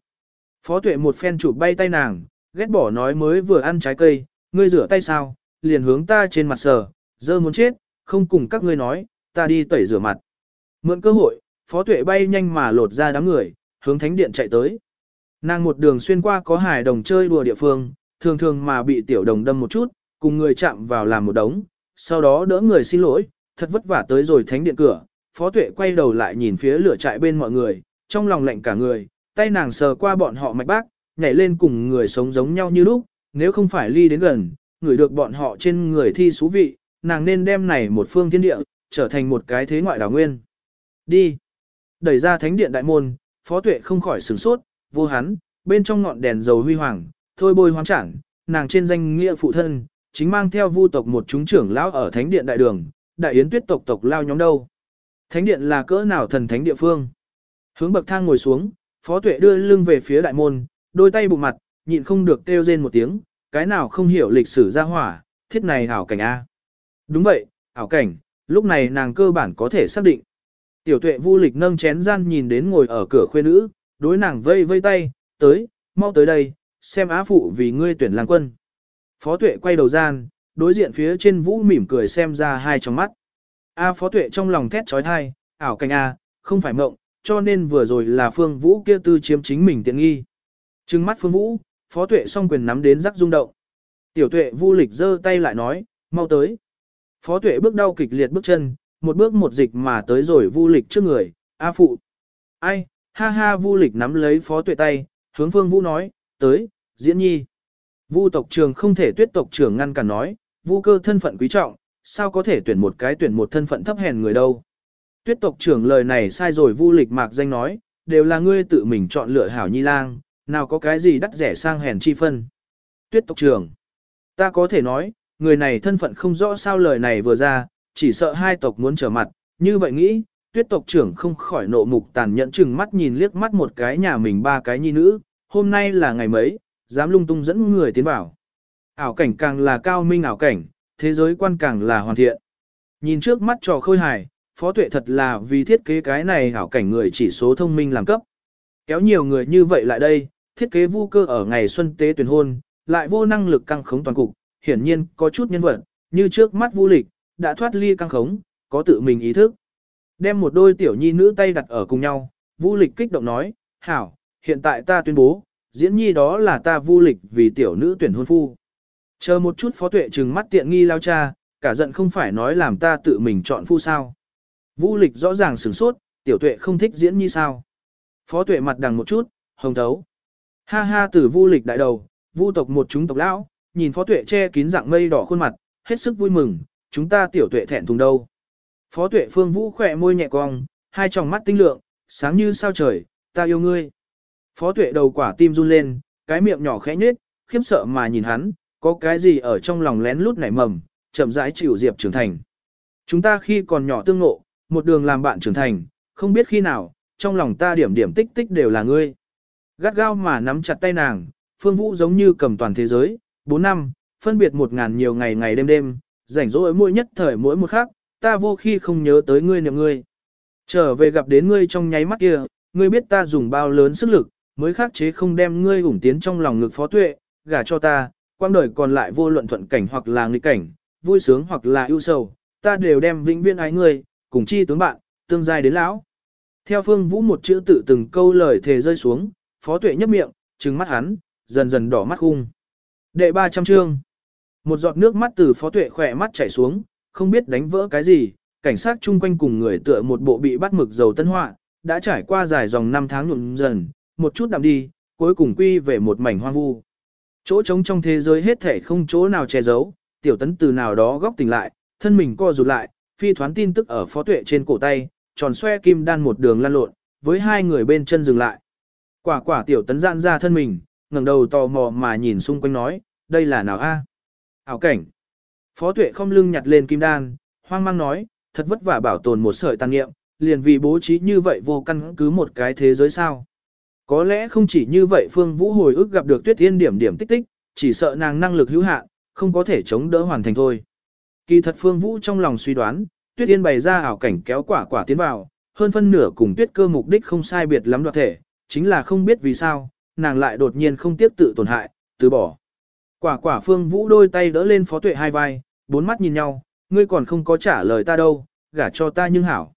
Phó tuệ một phen chụp bay tay nàng, ghét bỏ nói mới vừa ăn trái cây, ngươi rửa tay sao, liền hướng ta trên mặt sờ, dơ muốn chết, không cùng các ngươi nói, ta đi tẩy rửa mặt. Mượn cơ hội, phó tuệ bay nhanh mà lột ra đám người, hướng thánh điện chạy tới. Nàng một đường xuyên qua có hải đồng chơi đùa địa phương, thường thường mà bị tiểu đồng đâm một chút, cùng người chạm vào làm một đống, sau đó đỡ người xin lỗi, thật vất vả tới rồi thánh điện cửa, phó tuệ quay đầu lại nhìn phía lửa trại bên mọi người, trong lòng lạnh cả người, tay nàng sờ qua bọn họ mạch bác, nhảy lên cùng người sống giống nhau như lúc, nếu không phải ly đến gần, người được bọn họ trên người thi xú vị, nàng nên đem này một phương thiên địa, trở thành một cái thế ngoại đảo nguyên. Đi! Đẩy ra thánh điện đại môn, phó tuệ không khỏi sửng sốt, vô hắn, bên trong ngọn đèn dầu huy hoàng, thôi bôi hoang chẳng, nàng trên danh nghĩa phụ thân, chính mang theo vu tộc một chúng trưởng lão ở thánh điện đại đường, đại yến tuyết tộc tộc lao nhóm đâu. Thánh điện là cỡ nào thần thánh địa phương. Hướng bậc thang ngồi xuống, phó tuệ đưa lưng về phía đại môn, đôi tay bụng mặt, nhịn không được kêu rên một tiếng, cái nào không hiểu lịch sử gia hỏa, thiết này hảo cảnh A. Đúng vậy, hảo cảnh, lúc này nàng cơ bản có thể xác định. Tiểu tuệ vu lịch nâng chén gian nhìn đến ngồi ở cửa khuê nữ, đối nàng vây vây tay, tới, mau tới đây, xem á phụ vì ngươi tuyển làng quân. Phó tuệ quay đầu gian, đối diện phía trên vũ mỉm cười xem ra hai trong mắt. A phó tuệ trong lòng thét trói thai, ảo cảnh A, không phải mộng, cho nên vừa rồi là phương vũ kia tư chiếm chính mình tiện nghi. Trừng mắt phương vũ, phó tuệ song quyền nắm đến rắc rung động. Tiểu tuệ vu lịch giơ tay lại nói, mau tới. Phó tuệ bước đau kịch liệt bước chân, một bước một dịch mà tới rồi vu lịch trước người, A phụ. Ai, ha ha vu lịch nắm lấy phó tuệ tay, hướng phương vũ nói, tới, diễn nhi. Vu tộc trường không thể tuyết tộc trưởng ngăn cản nói, vu cơ thân phận quý trọng, sao có thể tuyển một cái tuyển một thân phận thấp hèn người đâu. Tuyết tộc trưởng lời này sai rồi vu lịch mạc danh nói, đều là ngươi tự mình chọn lựa hảo nhi lang, nào có cái gì đắt rẻ sang hèn chi phân. Tuyết tộc trưởng, ta có thể nói, người này thân phận không rõ sao lời này vừa ra, chỉ sợ hai tộc muốn trở mặt, như vậy nghĩ, tuyết tộc trưởng không khỏi nộ mục tàn nhẫn chừng mắt nhìn liếc mắt một cái nhà mình ba cái nhi nữ, hôm nay là ngày mấy, dám lung tung dẫn người tiến vào. Ảo cảnh càng là cao minh ảo cảnh, thế giới quan càng là hoàn thiện. Nhìn trước mắt trò khôi hài, phó tuệ thật là vì thiết kế cái này ảo cảnh người chỉ số thông minh làm cấp. Kéo nhiều người như vậy lại đây, thiết kế vu cơ ở ngày xuân tế tuyển hôn, lại vô năng lực căng khống toàn cục, hiển nhiên có chút nhân vật, như trước mắt vu lịch, đã thoát ly căng khống, có tự mình ý thức. Đem một đôi tiểu nhi nữ tay đặt ở cùng nhau, vu lịch kích động nói, hảo, hiện tại ta tuyên bố, diễn nhi đó là ta vu lịch vì tiểu nữ tuyển hôn phu. Chờ một chút phó tuệ trừng mắt tiện nghi lao cha, cả giận không phải nói làm ta tự mình chọn phu sao. Vu lịch rõ ràng sửng sốt, tiểu tuệ không thích diễn nhi sao. Phó tuệ mặt đằng một chút, hồng thấu. Ha ha tử vu lịch đại đầu, vu tộc một chúng tộc lão, nhìn phó tuệ che kín dạng mây đỏ khuôn mặt, hết sức vui mừng, chúng ta tiểu tuệ thẹn thùng đâu. Phó tuệ phương vũ khỏe môi nhẹ cong, hai tròng mắt tinh lượng, sáng như sao trời, ta yêu ngươi. Phó tuệ đầu quả tim run lên, cái miệng nhỏ khẽ nhếch, khiếp sợ mà nhìn hắn, có cái gì ở trong lòng lén lút nảy mầm, chậm rãi chịu diệp trưởng thành. Chúng ta khi còn nhỏ tương ngộ, một đường làm bạn trưởng thành, không biết khi nào, trong lòng ta điểm điểm tích tích đều là ngươi. Gắt gao mà nắm chặt tay nàng, Phương Vũ giống như cầm toàn thế giới, 4 năm, phân biệt một ngàn nhiều ngày ngày đêm đêm, rảnh rỗi mỗi nhất thời mỗi một khắc, ta vô khi không nhớ tới ngươi niệm ngươi. Trở về gặp đến ngươi trong nháy mắt kia, ngươi biết ta dùng bao lớn sức lực, mới khắc chế không đem ngươi ủng tiến trong lòng ngực phó tuệ, gả cho ta, quang đời còn lại vô luận thuận cảnh hoặc là nghịch cảnh, vui sướng hoặc là ưu sầu, ta đều đem vĩnh viễn ái ngươi, cùng chi tướng bạn, tương giai đến lão. Theo Phương Vũ một chữ tự từng câu lời thề rơi xuống, phó tuệ nhấp miệng, trừng mắt hắn, dần dần đỏ mắt khung. Đệ 300 chương. Một giọt nước mắt từ phó tuệ khỏe mắt chảy xuống, không biết đánh vỡ cái gì, cảnh sát chung quanh cùng người tựa một bộ bị bắt mực dầu tân họa, đã trải qua dài dòng năm tháng nhuộm dần, một chút đậm đi, cuối cùng quy về một mảnh hoang vu. Chỗ trống trong thế giới hết thể không chỗ nào che giấu, tiểu tấn từ nào đó góc tỉnh lại, thân mình co rụt lại, phi thoán tin tức ở phó tuệ trên cổ tay, tròn xoe kim đan một đường lăn lộn, với hai người bên chân dừng lại. Quả quả tiểu tấn giãn ra thân mình, ngẩng đầu tò mò mà nhìn xung quanh nói, đây là nào a? Ảo cảnh. Phó tuệ không lưng nhặt lên kim đan, hoang mang nói, thật vất vả bảo tồn một sợi tàn nghiệm, liền vì bố trí như vậy vô căn cứ một cái thế giới sao. Có lẽ không chỉ như vậy Phương Vũ hồi ức gặp được tuyết thiên điểm điểm tích tích, chỉ sợ nàng năng lực hữu hạn, không có thể chống đỡ hoàn thành thôi. Kỳ thật Phương Vũ trong lòng suy đoán, tuyết thiên bày ra ảo cảnh kéo quả quả tiến vào, hơn phân nửa cùng tuyết cơ mục đích không sai biệt lắm đoạt thể, chính là không biết vì sao, nàng lại đột nhiên không tiếp tự tổn hại, từ bỏ. Quả quả Phương Vũ đôi tay đỡ lên phó tuệ hai vai, bốn mắt nhìn nhau, ngươi còn không có trả lời ta đâu, gả cho ta nhưng hảo.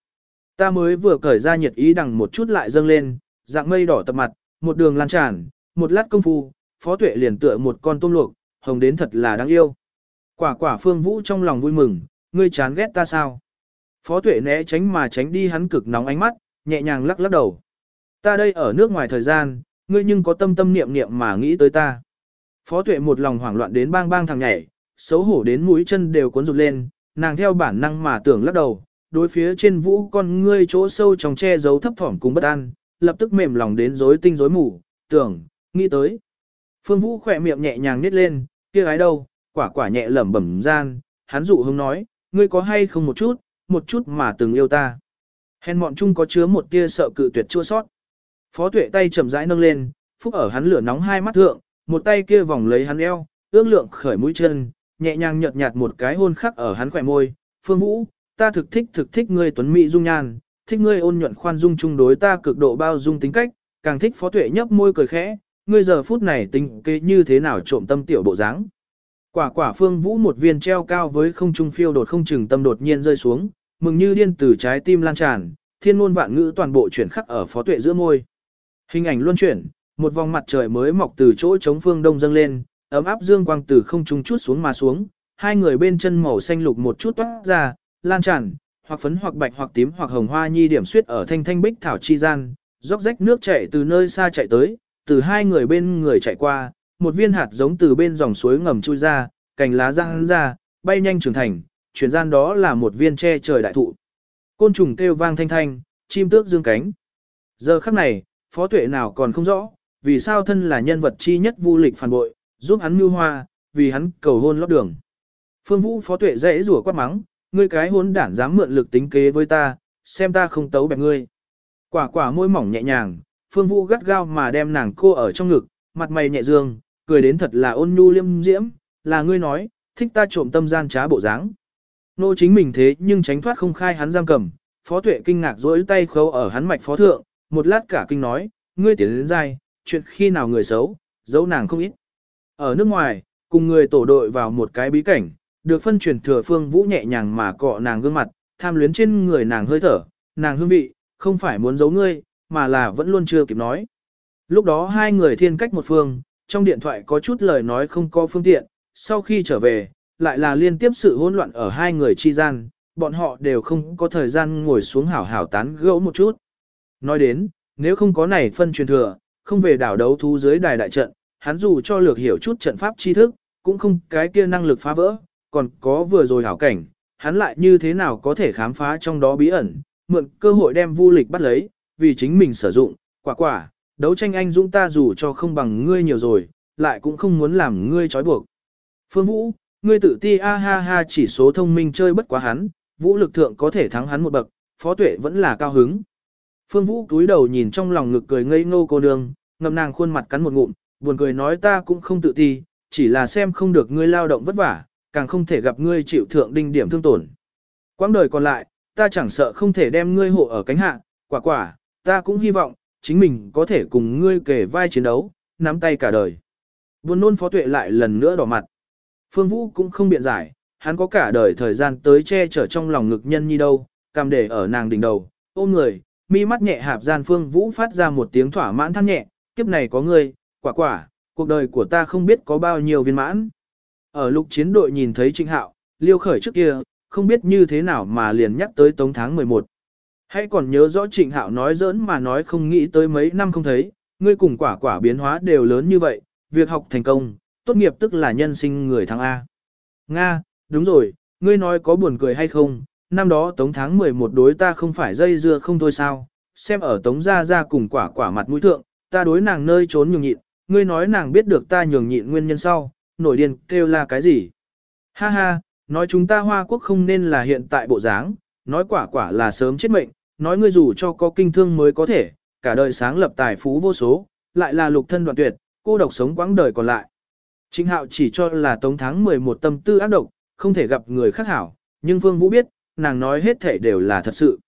Ta mới vừa cởi ra nhiệt ý đằng một chút lại dâng lên, dạng mây đỏ tập mặt, một đường lan tràn, một lát công phu, phó tuệ liền tựa một con tôm luộc, hồng đến thật là đáng yêu. Quả quả phương vũ trong lòng vui mừng, ngươi chán ghét ta sao? Phó tuệ né tránh mà tránh đi hắn cực nóng ánh mắt, nhẹ nhàng lắc lắc đầu. Ta đây ở nước ngoài thời gian, ngươi nhưng có tâm tâm niệm niệm mà nghĩ tới ta. Phó tuệ một lòng hoảng loạn đến bang bang thằng nhảy, xấu hổ đến mũi chân đều cuốn rụt lên, nàng theo bản năng mà tưởng lắc đầu, đối phía trên vũ con ngươi chỗ sâu trong che giấu thấp thỏm cùng bất an, lập tức mềm lòng đến rối tinh rối mù, tưởng, nghĩ tới. Phương Vũ khỏe miệng nhẹ nhàng nít lên, kia gái đâu, quả quả nhẹ lẩm bẩm gian, hắn dụ hứng nói, ngươi có hay không một chút, một chút mà từng yêu ta. Hèn mọn chung có chứa một tia sợ cự tuyệt chua sót. Phó tuệ tay chậm rãi nâng lên, phúc ở hắn lửa nóng hai mắt thượng, một tay kia vòng lấy hắn eo, ước lượng khởi mũi chân, nhẹ nhàng nhợt nhạt một cái hôn khắc ở hắn khỏe môi. Phương Vũ, ta thực thích thực thích ngươi tuấn mỹ dung nhan, thích ngươi ôn nhuận khoan dung chung đối ta cực độ bao dung tính cách, càng thích phó tuệ nhấp môi cười khẽ, ngươi giờ phút này tính kế như thế nào trộm tâm tiểu bộ dáng. Quả quả phương vũ một viên treo cao với không trung phiêu đột không chừng tâm đột nhiên rơi xuống, mừng như điên từ trái tim lan tràn, thiên ngôn vạn ngữ toàn bộ chuyển khắc ở phó tuệ giữa môi. Hình ảnh luân chuyển, một vòng mặt trời mới mọc từ chỗ chống phương đông dâng lên, ấm áp dương quang từ không trung chút xuống mà xuống, hai người bên chân màu xanh lục một chút toát ra, lan tràn, hoặc phấn hoặc bạch hoặc tím hoặc hồng hoa nhi điểm suyết ở thanh thanh bích thảo chi gian, róc rách nước chảy từ nơi xa chạy tới, từ hai người bên người chạy qua, một viên hạt giống từ bên dòng suối ngầm chui ra, cành lá răng ra, bay nhanh trưởng thành, chuyển gian đó là một viên che trời đại thụ. Côn trùng kêu vang thanh thanh, chim tước dương cánh. Giờ khắc này, phó tuệ nào còn không rõ, vì sao thân là nhân vật chi nhất vu lịch phản bội, giúp hắn mưu hoa, vì hắn cầu hôn lót đường. Phương Vũ phó tuệ dễ rủa quát mắng, ngươi cái hốn đản dám mượn lực tính kế với ta, xem ta không tấu bẹp ngươi. Quả quả môi mỏng nhẹ nhàng, Phương Vũ gắt gao mà đem nàng cô ở trong ngực, mặt mày nhẹ dương, cười đến thật là ôn nhu liêm diễm, là ngươi nói, thích ta trộm tâm gian trá bộ dáng. Nô chính mình thế nhưng tránh thoát không khai hắn giam cầm, phó tuệ kinh ngạc rỗi tay khâu ở hắn mạch phó thượng, một lát cả kinh nói, ngươi tiến đến dai, chuyện khi nào người xấu, dấu nàng không ít. Ở nước ngoài, cùng người tổ đội vào một cái bí cảnh, được phân truyền thừa phương vũ nhẹ nhàng mà cọ nàng gương mặt, tham luyến trên người nàng hơi thở, nàng hương vị, không phải muốn giấu ngươi, mà là vẫn luôn chưa kịp nói. Lúc đó hai người thiên cách một phương, trong điện thoại có chút lời nói không có phương tiện, sau khi trở về, lại là liên tiếp sự hỗn loạn ở hai người chi gian, bọn họ đều không có thời gian ngồi xuống hảo hảo tán gẫu một chút. Nói đến, nếu không có này phân truyền thừa, không về đảo đấu thú dưới đài đại trận, hắn dù cho lược hiểu chút trận pháp tri thức, cũng không cái kia năng lực phá vỡ, còn có vừa rồi hảo cảnh, hắn lại như thế nào có thể khám phá trong đó bí ẩn, mượn cơ hội đem vu lịch bắt lấy, vì chính mình sử dụng, quả quả, đấu tranh anh dũng ta dù cho không bằng ngươi nhiều rồi, lại cũng không muốn làm ngươi trói buộc. Phương Vũ, ngươi tự ti a ha ha chỉ số thông minh chơi bất quá hắn, vũ lực thượng có thể thắng hắn một bậc, phó tuệ vẫn là cao hứng. Phương Vũ túi đầu nhìn trong lòng ngực cười ngây ngô cô nương, ngậm nàng khuôn mặt cắn một ngụm, buồn cười nói ta cũng không tự ti, chỉ là xem không được ngươi lao động vất vả, càng không thể gặp ngươi chịu thượng đinh điểm thương tổn. Quãng đời còn lại, ta chẳng sợ không thể đem ngươi hộ ở cánh hạ, quả quả, ta cũng hy vọng, chính mình có thể cùng ngươi kể vai chiến đấu, nắm tay cả đời. Buồn nôn phó tuệ lại lần nữa đỏ mặt. Phương Vũ cũng không biện giải, hắn có cả đời thời gian tới che chở trong lòng ngực nhân nhi đâu, cam để ở nàng đỉnh đầu, ôm người, mi mắt nhẹ hạp gian Phương Vũ phát ra một tiếng thỏa mãn than nhẹ, kiếp này có ngươi, quả quả, cuộc đời của ta không biết có bao nhiêu viên mãn. Ở lục chiến đội nhìn thấy Trịnh Hạo, liêu khởi trước kia, không biết như thế nào mà liền nhắc tới tống tháng 11. Hãy còn nhớ rõ Trịnh Hạo nói giỡn mà nói không nghĩ tới mấy năm không thấy, ngươi cùng quả quả biến hóa đều lớn như vậy, việc học thành công, tốt nghiệp tức là nhân sinh người thắng A. Nga, đúng rồi, ngươi nói có buồn cười hay không, năm đó tống tháng 11 đối ta không phải dây dưa không thôi sao, xem ở tống ra ra cùng quả quả mặt mũi thượng, ta đối nàng nơi trốn nhường nhịn, ngươi nói nàng biết được ta nhường nhịn nguyên nhân sau, nổi điên kêu là cái gì. Ha ha, nói chúng ta Hoa Quốc không nên là hiện tại bộ dáng, nói quả quả là sớm chết mệnh, nói ngươi dù cho có kinh thương mới có thể, cả đời sáng lập tài phú vô số, lại là lục thân đoạn tuyệt, cô độc sống quãng đời còn lại. Trịnh Hạo chỉ cho là tống tháng 11 tâm tư ác độc, không thể gặp người khác hảo, nhưng vương Vũ biết, nàng nói hết thể đều là thật sự.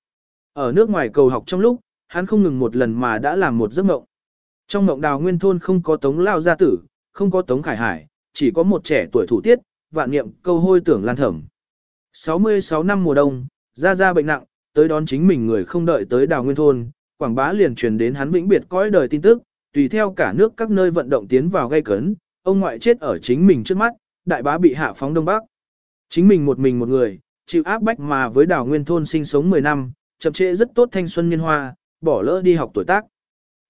Ở nước ngoài cầu học trong lúc, hắn không ngừng một lần mà đã làm một giấc mộng. Trong mộng đào nguyên thôn không có tống lao gia tử, không có tống khải hải, chỉ có một trẻ tuổi thủ tiết, vạn niệm câu hôi tưởng lan thẩm. 66 năm mùa đông, ra ra bệnh nặng, tới đón chính mình người không đợi tới đào nguyên thôn, quảng bá liền truyền đến hắn vĩnh biệt cõi đời tin tức, tùy theo cả nước các nơi vận động tiến vào gây cấn, ông ngoại chết ở chính mình trước mắt, đại bá bị hạ phóng đông bắc. Chính mình một mình một người, chịu áp bách mà với đảo nguyên thôn sinh sống 10 năm, chậm trễ rất tốt thanh xuân niên hoa, bỏ lỡ đi học tuổi tác.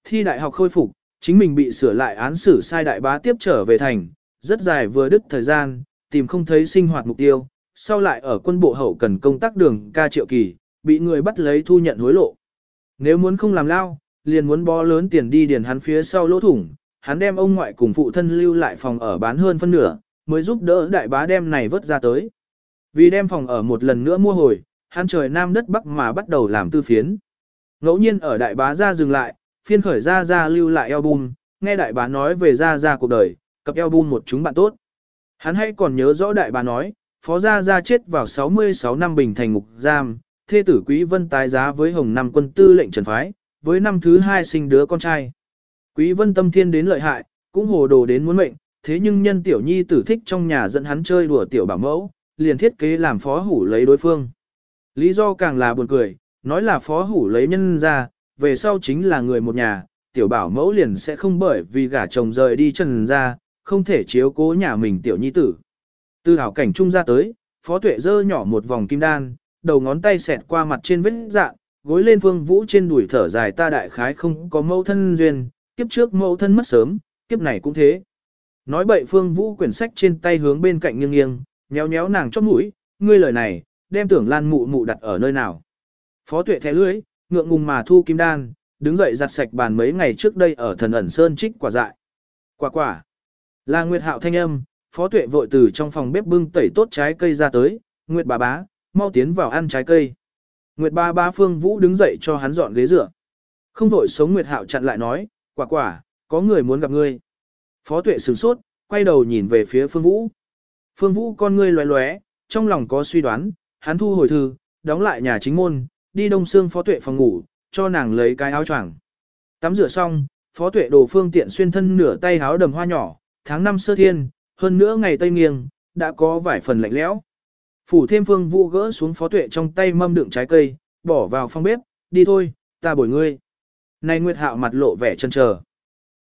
Thi đại học khôi phục, chính mình bị sửa lại án xử sai đại bá tiếp trở về thành, rất dài vừa đứt thời gian, tìm không thấy sinh hoạt mục tiêu, sau lại ở quân bộ hậu cần công tác đường ca triệu kỳ, bị người bắt lấy thu nhận hối lộ. Nếu muốn không làm lao, liền muốn bó lớn tiền đi điền hắn phía sau lỗ thủng, hắn đem ông ngoại cùng phụ thân lưu lại phòng ở bán hơn phân nửa, mới giúp đỡ đại bá đem này vớt ra tới. Vì đem phòng ở một lần nữa mua hồi, hắn trời nam đất bắc mà bắt đầu làm tư phiến. Ngẫu nhiên ở đại bá ra dừng lại, phiên khởi ra ra lưu lại album, nghe đại bá nói về ra ra cuộc đời, cập album một chúng bạn tốt. Hắn hay còn nhớ rõ đại bá nói, phó gia gia chết vào 66 năm bình thành ngục giam, thê tử quý vân tái giá với hồng năm quân tư lệnh trần phái, với năm thứ hai sinh đứa con trai. Quý vân tâm thiên đến lợi hại, cũng hồ đồ đến muốn mệnh, thế nhưng nhân tiểu nhi tử thích trong nhà dẫn hắn chơi đùa tiểu bảo mẫu, liền thiết kế làm phó hủ lấy đối phương. Lý do càng là buồn cười, nói là phó hủ lấy nhân ra, về sau chính là người một nhà, tiểu bảo mẫu liền sẽ không bởi vì gả chồng rời đi trần ra, không thể chiếu cố nhà mình tiểu nhi tử. Từ hảo cảnh trung ra tới, phó tuệ dơ nhỏ một vòng kim đan, đầu ngón tay xẹt qua mặt trên vết dạng, gối lên phương vũ trên đùi thở dài ta đại khái không có mẫu thân duyên, kiếp trước mẫu thân mất sớm, kiếp này cũng thế. Nói bậy phương vũ quyển sách trên tay hướng bên cạnh nghiêng nghiêng, nhéo nhéo nàng chót mũi, ngươi lời này, đem tưởng lan mụ mụ đặt ở nơi nào. Phó tuệ thẻ lưới, ngượng ngùng mà thu kim đan, đứng dậy giặt sạch bàn mấy ngày trước đây ở thần ẩn sơn trích quả dại. Quả quả. Là Nguyệt Hạo thanh âm, Phó Tuệ vội từ trong phòng bếp bưng tẩy tốt trái cây ra tới, Nguyệt bà bá, mau tiến vào ăn trái cây. Nguyệt ba bá Phương Vũ đứng dậy cho hắn dọn ghế dựa. Không vội sống Nguyệt Hạo chặn lại nói, quả quả, có người muốn gặp ngươi. Phó tuệ sửng sốt, quay đầu nhìn về phía Phương Vũ. Phương Vũ con ngươi loé loé, trong lòng có suy đoán, hắn thu hồi thư, đóng lại nhà chính môn, đi đông xương phó tuệ phòng ngủ, cho nàng lấy cái áo choàng. Tắm rửa xong, phó tuệ đồ phương tiện xuyên thân nửa tay áo đầm hoa nhỏ, tháng năm sơ thiên, hơn nữa ngày tây nghiêng, đã có vài phần lạnh lẽo. Phủ thêm phương vũ gỡ xuống phó tuệ trong tay mâm đựng trái cây, bỏ vào phòng bếp, đi thôi, ta bồi ngươi. Này Nguyệt Hạo mặt lộ vẻ chân chờ.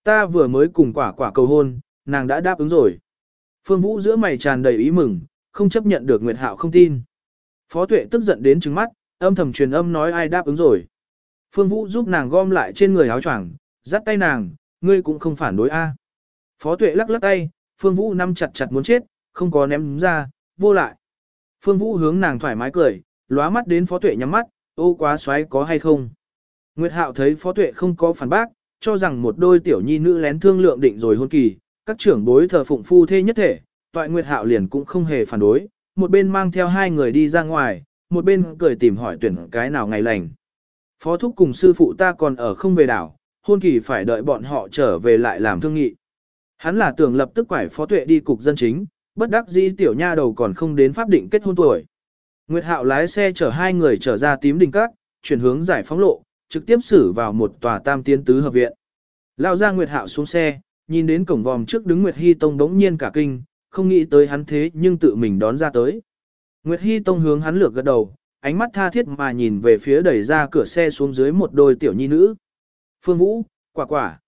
Ta vừa mới cùng quả quả cầu hôn, nàng đã đáp ứng rồi. Phương Vũ giữa mày tràn đầy ý mừng, không chấp nhận được Nguyệt Hạo không tin. Phó Tuệ tức giận đến trừng mắt, âm thầm truyền âm nói ai đáp ứng rồi. Phương Vũ giúp nàng gom lại trên người áo choàng, dắt tay nàng, ngươi cũng không phản đối a. Phó Tuệ lắc lắc tay, Phương Vũ nắm chặt chặt muốn chết, không có ném ra, vô lại. Phương Vũ hướng nàng thoải mái cười, lóa mắt đến Phó Tuệ nhắm mắt, ô quá xoáy có hay không. Nguyệt Hạo thấy Phó Tuệ không có phản bác, cho rằng một đôi tiểu nhi nữ lén thương lượng định rồi hôn kỳ, các trưởng bối thờ phụng phu thê nhất thể, toại Nguyệt Hạo liền cũng không hề phản đối, một bên mang theo hai người đi ra ngoài, một bên cười tìm hỏi tuyển cái nào ngày lành. Phó thúc cùng sư phụ ta còn ở không về đảo, hôn kỳ phải đợi bọn họ trở về lại làm thương nghị. Hắn là tưởng lập tức quải phó tuệ đi cục dân chính, bất đắc dĩ tiểu nha đầu còn không đến pháp định kết hôn tuổi. Nguyệt Hạo lái xe chở hai người trở ra tím đình các, chuyển hướng giải phóng lộ, trực tiếp xử vào một tòa tam tiến tứ hợp viện. Lao ra Nguyệt Hạo xuống xe, nhìn đến cổng vòm trước đứng Nguyệt Hy Tông đống nhiên cả kinh, không nghĩ tới hắn thế nhưng tự mình đón ra tới. Nguyệt Hy Tông hướng hắn lược gật đầu, ánh mắt tha thiết mà nhìn về phía đẩy ra cửa xe xuống dưới một đôi tiểu nhi nữ. Phương Vũ, quả quả.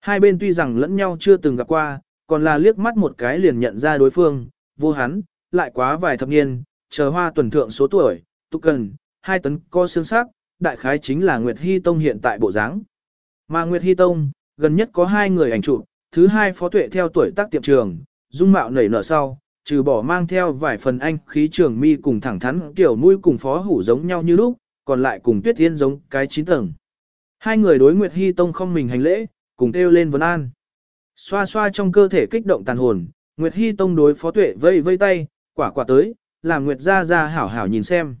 Hai bên tuy rằng lẫn nhau chưa từng gặp qua, còn là liếc mắt một cái liền nhận ra đối phương, vô hắn, lại quá vài thập niên, chờ hoa tuần thượng số tuổi, tục cần, hai tấn co xương sắc, đại khái chính là Nguyệt Hy Tông hiện tại bộ dáng. Mà Nguyệt Hy Tông, gần nhất có hai người ảnh chụp, thứ hai phó tuệ theo tuổi tác tiệm trường, dung mạo nảy nở sau, trừ bỏ mang theo vài phần anh khí trường mi cùng thẳng thắn kiểu mũi cùng phó hủ giống nhau như lúc, còn lại cùng tuyết thiên giống cái chín tầng. Hai người đối Nguyệt Hy Tông không mình hành lễ, cùng kêu lên vấn an. Xoa xoa trong cơ thể kích động tàn hồn, Nguyệt Hy Tông đối phó tuệ vây vây tay, quả quả tới, làm Nguyệt ra ra hảo hảo nhìn xem.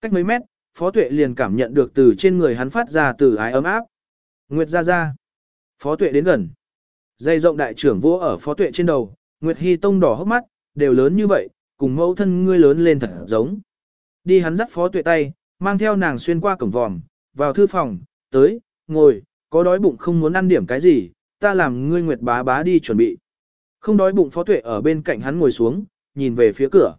Cách mấy mét, phó tuệ liền cảm nhận được từ trên người hắn phát ra từ ái ấm áp. Nguyệt ra ra. Phó tuệ đến gần. Dây rộng đại trưởng vỗ ở phó tuệ trên đầu, Nguyệt Hy Tông đỏ hốc mắt, đều lớn như vậy, cùng mẫu thân ngươi lớn lên thật giống. Đi hắn dắt phó tuệ tay, mang theo nàng xuyên qua cổng vòm, vào thư phòng, tới, ngồi, có đói bụng không muốn ăn điểm cái gì, ta làm ngươi Nguyệt bá bá đi chuẩn bị. Không đói bụng phó tuệ ở bên cạnh hắn ngồi xuống, nhìn về phía cửa.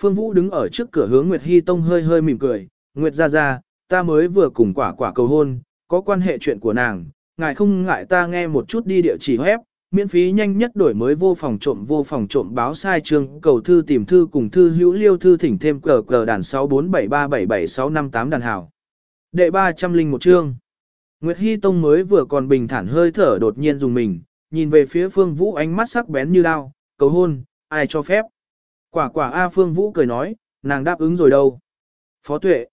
Phương Vũ đứng ở trước cửa hướng Nguyệt Hy Tông hơi hơi mỉm cười, Nguyệt ra ra, ta mới vừa cùng quả quả cầu hôn, có quan hệ chuyện của nàng, ngài không ngại ta nghe một chút đi địa chỉ web, miễn phí nhanh nhất đổi mới vô phòng trộm vô phòng trộm báo sai chương cầu thư tìm thư cùng thư hữu liêu thư thỉnh thêm cờ cờ đàn 647377658 đàn hảo. Đệ 301 chương. Nguyệt Hy Tông mới vừa còn bình thản hơi thở đột nhiên dùng mình, nhìn về phía Phương Vũ ánh mắt sắc bén như đao, cầu hôn, ai cho phép. Quả quả A Phương Vũ cười nói, nàng đáp ứng rồi đâu. Phó tuệ.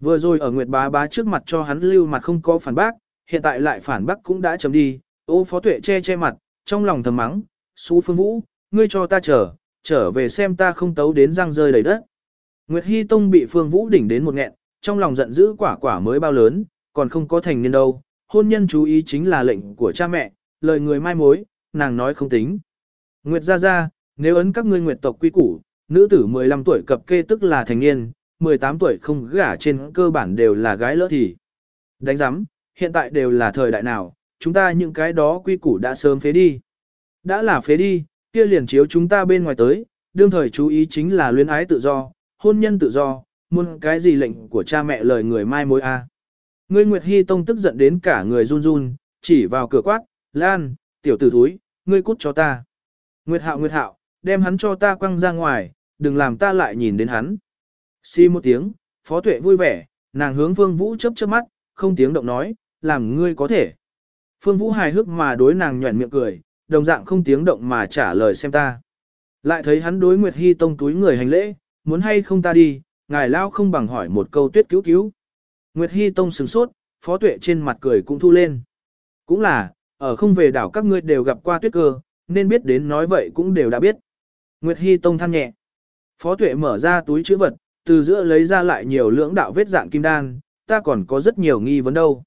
Vừa rồi ở Nguyệt bá bá trước mặt cho hắn lưu mặt không có phản bác, hiện tại lại phản bác cũng đã chấm đi, ô phó tuệ che che mặt, trong lòng thầm mắng, xú phương vũ, ngươi cho ta chờ, trở về xem ta không tấu đến răng rơi đầy đất. Nguyệt Hy Tông bị phương vũ đỉnh đến một nghẹn, trong lòng giận dữ quả quả mới bao lớn, còn không có thành niên đâu, hôn nhân chú ý chính là lệnh của cha mẹ, lời người mai mối, nàng nói không tính. Nguyệt ra ra, nếu ấn các ngươi nguyệt tộc quy củ, nữ tử 15 tuổi cập kê tức là thành niên, 18 tuổi không gả trên cơ bản đều là gái lỡ thì. Đánh giám, hiện tại đều là thời đại nào, chúng ta những cái đó quy củ đã sớm phế đi. Đã là phế đi, kia liền chiếu chúng ta bên ngoài tới, đương thời chú ý chính là luyến ái tự do, hôn nhân tự do, muôn cái gì lệnh của cha mẹ lời người mai mối a. Ngươi Nguyệt Hy Tông tức giận đến cả người run run, chỉ vào cửa quát, Lan, tiểu tử thúi, ngươi cút cho ta. Nguyệt Hạo Nguyệt Hạo, đem hắn cho ta quăng ra ngoài, đừng làm ta lại nhìn đến hắn. Xi một tiếng, Phó Tuệ vui vẻ, nàng hướng Vương Vũ chớp chớp mắt, không tiếng động nói, làm ngươi có thể. Phương Vũ hài hước mà đối nàng nhuẩn miệng cười, đồng dạng không tiếng động mà trả lời xem ta. Lại thấy hắn đối Nguyệt Hy Tông túi người hành lễ, muốn hay không ta đi, ngài lao không bằng hỏi một câu tuyết cứu cứu. Nguyệt Hy Tông sừng sốt, phó tuệ trên mặt cười cũng thu lên. Cũng là, ở không về đảo các ngươi đều gặp qua tuyết cơ, nên biết đến nói vậy cũng đều đã biết. Nguyệt Hy Tông than nhẹ. Phó tuệ mở ra túi chữ vật, từ giữa lấy ra lại nhiều lưỡng đạo vết dạng kim đan, ta còn có rất nhiều nghi vấn đâu.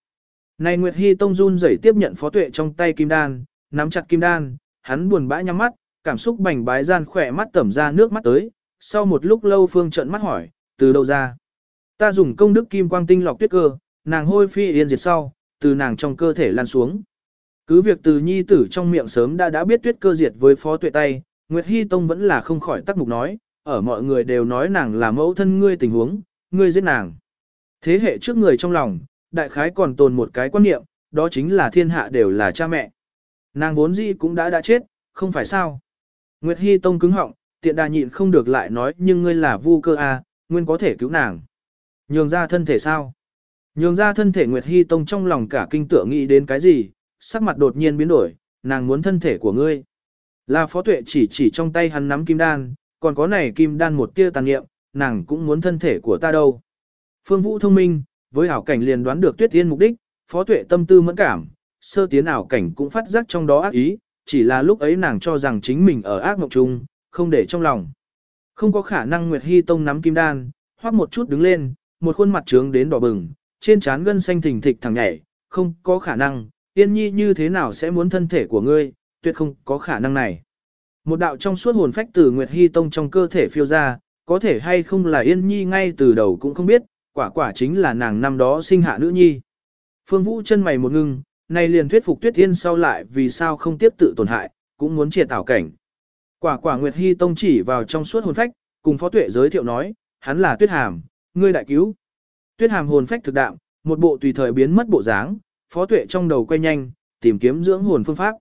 Này Nguyệt Hy Tông run rẩy tiếp nhận phó tuệ trong tay kim đan, nắm chặt kim đan, hắn buồn bã nhắm mắt, cảm xúc bành bái gian khỏe mắt tẩm ra nước mắt tới, sau một lúc lâu Phương trợn mắt hỏi, từ đâu ra? Ta dùng công đức kim quang tinh lọc tuyết cơ, nàng hôi phi yên diệt sau, từ nàng trong cơ thể lan xuống. Cứ việc từ nhi tử trong miệng sớm đã đã biết tuyết cơ diệt với phó tuệ tay, Nguyệt Hy Tông vẫn là không khỏi tắc mục nói, ở mọi người đều nói nàng là mẫu thân ngươi tình huống, ngươi giết nàng. Thế hệ trước người trong lòng, đại khái còn tồn một cái quan niệm, đó chính là thiên hạ đều là cha mẹ. Nàng vốn dĩ cũng đã đã chết, không phải sao. Nguyệt Hy Tông cứng họng, tiện đà nhịn không được lại nói nhưng ngươi là vu cơ a, à, nguyên có thể cứu nàng. Nhường ra thân thể sao? Nhường ra thân thể Nguyệt Hy Tông trong lòng cả kinh tựa nghĩ đến cái gì, sắc mặt đột nhiên biến đổi, nàng muốn thân thể của ngươi. Là phó tuệ chỉ chỉ trong tay hắn nắm kim đan, còn có này kim đan một tia tàn niệm, nàng cũng muốn thân thể của ta đâu. Phương Vũ thông minh, với ảo cảnh liền đoán được tuyết tiên mục đích, phó tuệ tâm tư mẫn cảm, sơ tiến ảo cảnh cũng phát giác trong đó ác ý, chỉ là lúc ấy nàng cho rằng chính mình ở ác mộng chung, không để trong lòng. Không có khả năng Nguyệt Hy Tông nắm kim đan, hoặc một chút đứng lên, một khuôn mặt trướng đến đỏ bừng, trên trán gân xanh thình thịch thẳng nhảy, không có khả năng, Yên Nhi như thế nào sẽ muốn thân thể của ngươi, tuyệt không có khả năng này. Một đạo trong suốt hồn phách từ Nguyệt Hy Tông trong cơ thể phiêu ra, có thể hay không là Yên Nhi ngay từ đầu cũng không biết, quả quả chính là nàng năm đó sinh hạ nữ nhi. Phương Vũ chân mày một ngưng, này liền thuyết phục Tuyết Thiên sau lại vì sao không tiếp tự tổn hại, cũng muốn triệt ảo cảnh. Quả quả Nguyệt Hy Tông chỉ vào trong suốt hồn phách, cùng Phó Tuệ giới thiệu nói, hắn là Tuyết Hàm, ngươi đại cứu. Tuyết Hàm hồn phách thực đạm, một bộ tùy thời biến mất bộ dáng, Phó Tuệ trong đầu quay nhanh, tìm kiếm dưỡng hồn phương pháp.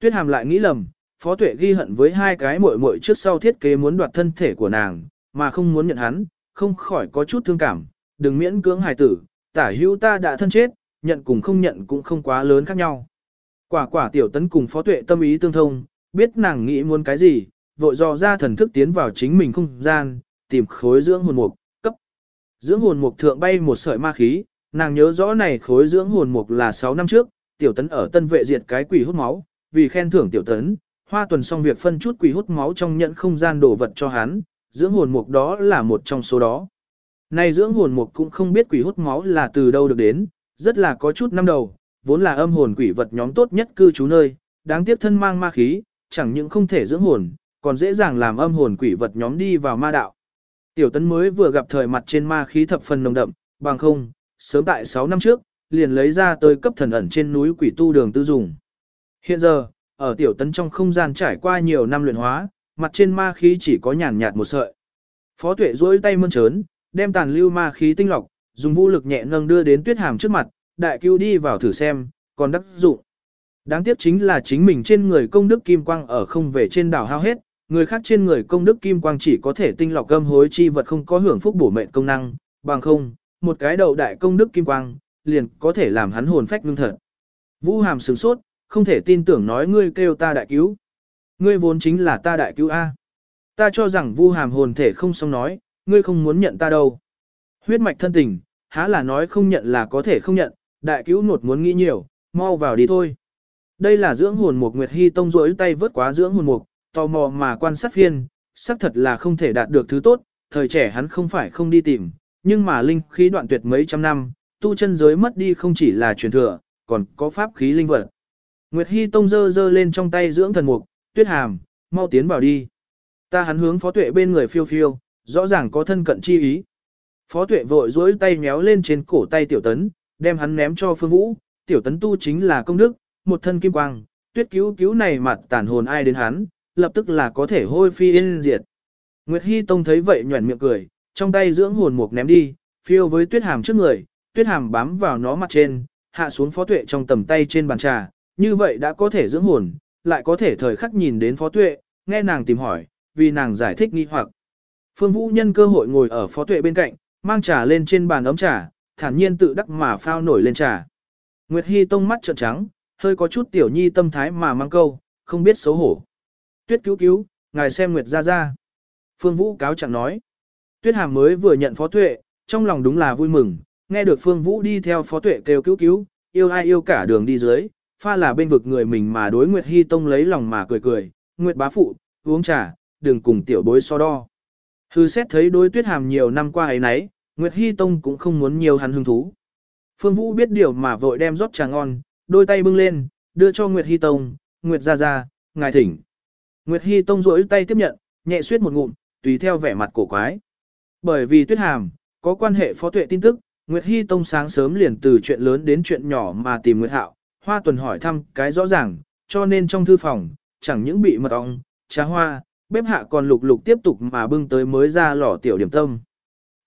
Tuyết Hàm lại nghĩ lầm, Phó Tuệ ghi hận với hai cái muội muội trước sau thiết kế muốn đoạt thân thể của nàng, mà không muốn nhận hắn, không khỏi có chút thương cảm, đừng miễn cưỡng hài tử, tả hữu ta đã thân chết, nhận cùng không nhận cũng không quá lớn khác nhau. Quả quả tiểu tấn cùng Phó Tuệ tâm ý tương thông, biết nàng nghĩ muốn cái gì, vội dò ra thần thức tiến vào chính mình không gian, tìm khối dưỡng hồn mục, cấp. Dưỡng hồn mục thượng bay một sợi ma khí, nàng nhớ rõ này khối dưỡng hồn mục là 6 năm trước, tiểu tấn ở tân vệ diệt cái quỷ hút máu, vì khen thưởng tiểu tấn, hoa tuần xong việc phân chút quỷ hút máu trong nhận không gian đồ vật cho hắn, dưỡng hồn mục đó là một trong số đó. Này dưỡng hồn mục cũng không biết quỷ hút máu là từ đâu được đến, rất là có chút năm đầu, vốn là âm hồn quỷ vật nhóm tốt nhất cư trú nơi, đáng tiếc thân mang ma khí, chẳng những không thể dưỡng hồn, còn dễ dàng làm âm hồn quỷ vật nhóm đi vào ma đạo. Tiểu tấn mới vừa gặp thời mặt trên ma khí thập phần nồng đậm, bằng không, sớm tại 6 năm trước, liền lấy ra tới cấp thần ẩn trên núi quỷ tu đường tư dùng. Hiện giờ, ở tiểu tấn trong không gian trải qua nhiều năm luyện hóa, mặt trên ma khí chỉ có nhàn nhạt một sợi. Phó tuệ duỗi tay mơn trớn, đem tàn lưu ma khí tinh lọc, dùng vũ lực nhẹ nâng đưa đến tuyết hàm trước mặt, đại cứu đi vào thử xem, còn đắc dụng. Đáng tiếc chính là chính mình trên người công đức kim quang ở không về trên đảo hao hết, người khác trên người công đức kim quang chỉ có thể tinh lọc gâm hối chi vật không có hưởng phúc bổ mệnh công năng, bằng không, một cái đầu đại công đức kim quang, liền có thể làm hắn hồn phách ngưng thật. Vũ hàm sửng sốt, không thể tin tưởng nói ngươi kêu ta đại cứu. Ngươi vốn chính là ta đại cứu A. Ta cho rằng vu hàm hồn thể không xong nói, ngươi không muốn nhận ta đâu. Huyết mạch thân tình, há là nói không nhận là có thể không nhận, đại cứu nột muốn nghĩ nhiều, mau vào đi thôi. Đây là dưỡng hồn mục Nguyệt Hy Tông rỗi tay vớt quá dưỡng hồn mục, tò mò mà quan sát phiên, xác thật là không thể đạt được thứ tốt, thời trẻ hắn không phải không đi tìm, nhưng mà linh khí đoạn tuyệt mấy trăm năm, tu chân giới mất đi không chỉ là truyền thừa, còn có pháp khí linh vật. Nguyệt Hy Tông dơ dơ lên trong tay dưỡng thần mục, tuyết hàm, mau tiến vào đi. Ta hắn hướng phó tuệ bên người phiêu phiêu, rõ ràng có thân cận chi ý. Phó tuệ vội dối tay méo lên trên cổ tay tiểu tấn, đem hắn ném cho phương vũ, tiểu tấn tu chính là công đức, một thân kim quang, tuyết cứu cứu này mặt tàn hồn ai đến hắn, lập tức là có thể hôi phi yên diệt. Nguyệt Hy Tông thấy vậy nhuẩn miệng cười, trong tay dưỡng hồn mục ném đi, phiêu với tuyết hàm trước người, tuyết hàm bám vào nó mặt trên, hạ xuống phó tuệ trong tầm tay trên bàn trà, như vậy đã có thể dưỡng hồn, lại có thể thời khắc nhìn đến phó tuệ, nghe nàng tìm hỏi, vì nàng giải thích nghi hoặc. Phương Vũ nhân cơ hội ngồi ở phó tuệ bên cạnh, mang trà lên trên bàn ấm trà, thản nhiên tự đắc mà phao nổi lên trà. Nguyệt Hy tông mắt trợn trắng, hơi có chút tiểu nhi tâm thái mà mang câu, không biết xấu hổ. Tuyết cứu cứu, ngài xem Nguyệt ra ra. Phương Vũ cáo chẳng nói. Tuyết hàm mới vừa nhận phó tuệ, trong lòng đúng là vui mừng, nghe được Phương Vũ đi theo phó tuệ kêu cứu cứu, yêu ai yêu cả đường đi dưới, pha là bên vực người mình mà đối Nguyệt Hy Tông lấy lòng mà cười cười, Nguyệt bá phụ, uống trà, đừng cùng tiểu bối so đo. Thư xét thấy đối tuyết hàm nhiều năm qua ấy nấy, Nguyệt Hy Tông cũng không muốn nhiều hắn hứng thú. Phương Vũ biết điều mà vội đem rót trà ngon, đôi tay bưng lên, đưa cho Nguyệt Hy Tông, Nguyệt ra ra, ngài thỉnh. Nguyệt Hy Tông rỗi tay tiếp nhận, nhẹ suyết một ngụm, tùy theo vẻ mặt cổ quái. Bởi vì tuyết hàm, có quan hệ phó tuệ tin tức, Nguyệt Hy Tông sáng sớm liền từ chuyện lớn đến chuyện nhỏ mà tìm Nguyệt Hạo, Hoa Tuần hỏi thăm cái rõ ràng, cho nên trong thư phòng, chẳng những bị mật ong, trà hoa, bếp hạ còn lục lục tiếp tục mà bưng tới mới ra lò tiểu điểm tâm.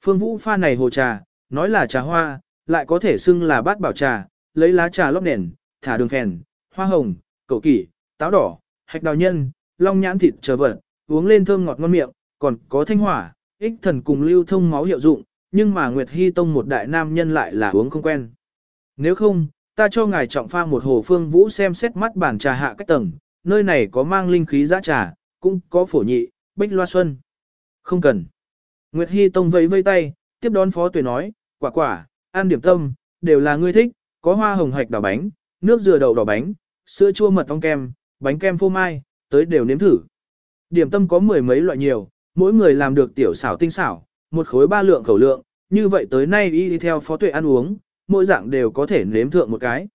Phương Vũ pha này hồ trà, nói là trà hoa, lại có thể xưng là bát bảo trà, lấy lá trà lóc nền, thả đường phèn, hoa hồng, cầu kỷ, táo đỏ, hạch đào nhân, long nhãn thịt chờ vật, uống lên thơm ngọt ngon miệng, còn có thanh hỏa, ích thần cùng lưu thông máu hiệu dụng, nhưng mà Nguyệt Hy Tông một đại nam nhân lại là uống không quen. Nếu không, ta cho ngài trọng pha một hồ phương vũ xem xét mắt bản trà hạ cách tầng, nơi này có mang linh khí giá trà, cũng có phổ nhị, bích loa xuân. Không cần. Nguyệt Hy Tông vẫy vây tay, tiếp đón phó tuệ nói, quả quả, ăn điểm tâm, đều là ngươi thích, có hoa hồng hạch đỏ bánh, nước dừa đậu đỏ bánh, sữa chua mật ong kem, bánh kem phô mai, tới đều nếm thử. Điểm tâm có mười mấy loại nhiều, mỗi người làm được tiểu xảo tinh xảo, một khối ba lượng khẩu lượng, như vậy tới nay y đi theo phó tuệ ăn uống, mỗi dạng đều có thể nếm thượng một cái.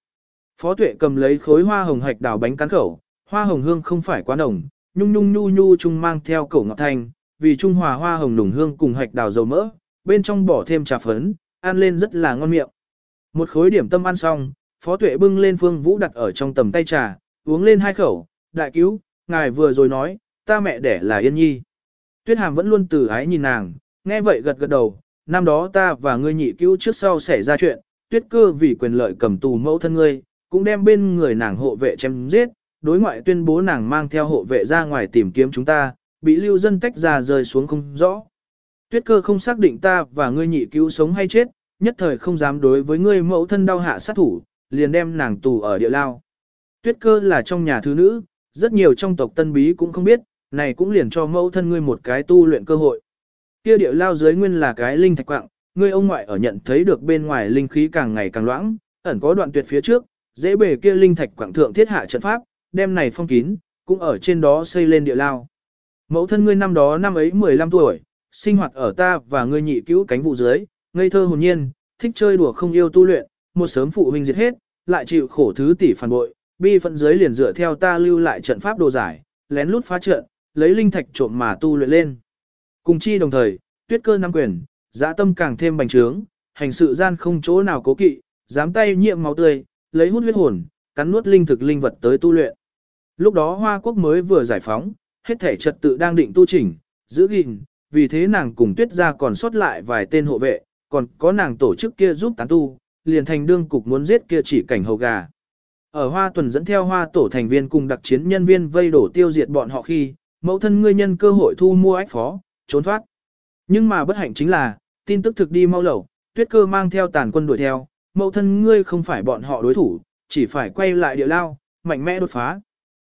Phó tuệ cầm lấy khối hoa hồng hạch đào bánh cắn khẩu, hoa hồng hương không phải quá nồng, nhung nhung nhu nhu chung mang theo cổ ngọc thanh, vì trung hòa hoa hồng nùng hương cùng hạch đào dầu mỡ, bên trong bỏ thêm trà phấn, ăn lên rất là ngon miệng. Một khối điểm tâm ăn xong, phó tuệ bưng lên phương vũ đặt ở trong tầm tay trà, uống lên hai khẩu, đại cứu, ngài vừa rồi nói, ta mẹ đẻ là yên nhi. Tuyết hàm vẫn luôn từ ái nhìn nàng, nghe vậy gật gật đầu, năm đó ta và ngươi nhị cứu trước sau xảy ra chuyện, tuyết cơ vì quyền lợi cầm tù mẫu thân ngươi, cũng đem bên người nàng hộ vệ chém giết, đối ngoại tuyên bố nàng mang theo hộ vệ ra ngoài tìm kiếm chúng ta, bị lưu dân tách ra rơi xuống không rõ. Tuyết cơ không xác định ta và ngươi nhị cứu sống hay chết, nhất thời không dám đối với ngươi mẫu thân đau hạ sát thủ, liền đem nàng tù ở địa lao. Tuyết cơ là trong nhà thứ nữ, rất nhiều trong tộc tân bí cũng không biết, này cũng liền cho mẫu thân ngươi một cái tu luyện cơ hội. Kia địa lao dưới nguyên là cái linh thạch quạng, ngươi ông ngoại ở nhận thấy được bên ngoài linh khí càng ngày càng loãng, ẩn có đoạn tuyệt phía trước, dễ bề kia linh thạch quạng thượng thiết hạ trận pháp, đem này phong kín, cũng ở trên đó xây lên địa lao. Mẫu thân ngươi năm đó năm ấy 15 tuổi, sinh hoạt ở ta và ngươi nhị cứu cánh vụ dưới, ngây thơ hồn nhiên, thích chơi đùa không yêu tu luyện, một sớm phụ huynh diệt hết, lại chịu khổ thứ tỷ phản bội, bi phận dưới liền dựa theo ta lưu lại trận pháp đồ giải, lén lút phá trận, lấy linh thạch trộm mà tu luyện lên. Cùng chi đồng thời, tuyết cơ năm quyền, dã tâm càng thêm bành trướng, hành sự gian không chỗ nào cố kỵ, dám tay nhiệm máu tươi, lấy hút huyết hồn, cắn nuốt linh thực linh vật tới tu luyện. Lúc đó Hoa Quốc mới vừa giải phóng, hết thể trật tự đang định tu chỉnh, giữ gìn, vì thế nàng cùng tuyết ra còn sót lại vài tên hộ vệ, còn có nàng tổ chức kia giúp tán tu, liền thành đương cục muốn giết kia chỉ cảnh hầu gà. Ở Hoa Tuần dẫn theo Hoa tổ thành viên cùng đặc chiến nhân viên vây đổ tiêu diệt bọn họ khi, mẫu thân ngươi nhân cơ hội thu mua ách phó, trốn thoát. Nhưng mà bất hạnh chính là, tin tức thực đi mau lẩu, tuyết cơ mang theo tàn quân đuổi theo, mẫu thân ngươi không phải bọn họ đối thủ, chỉ phải quay lại địa lao, mạnh mẽ đột phá.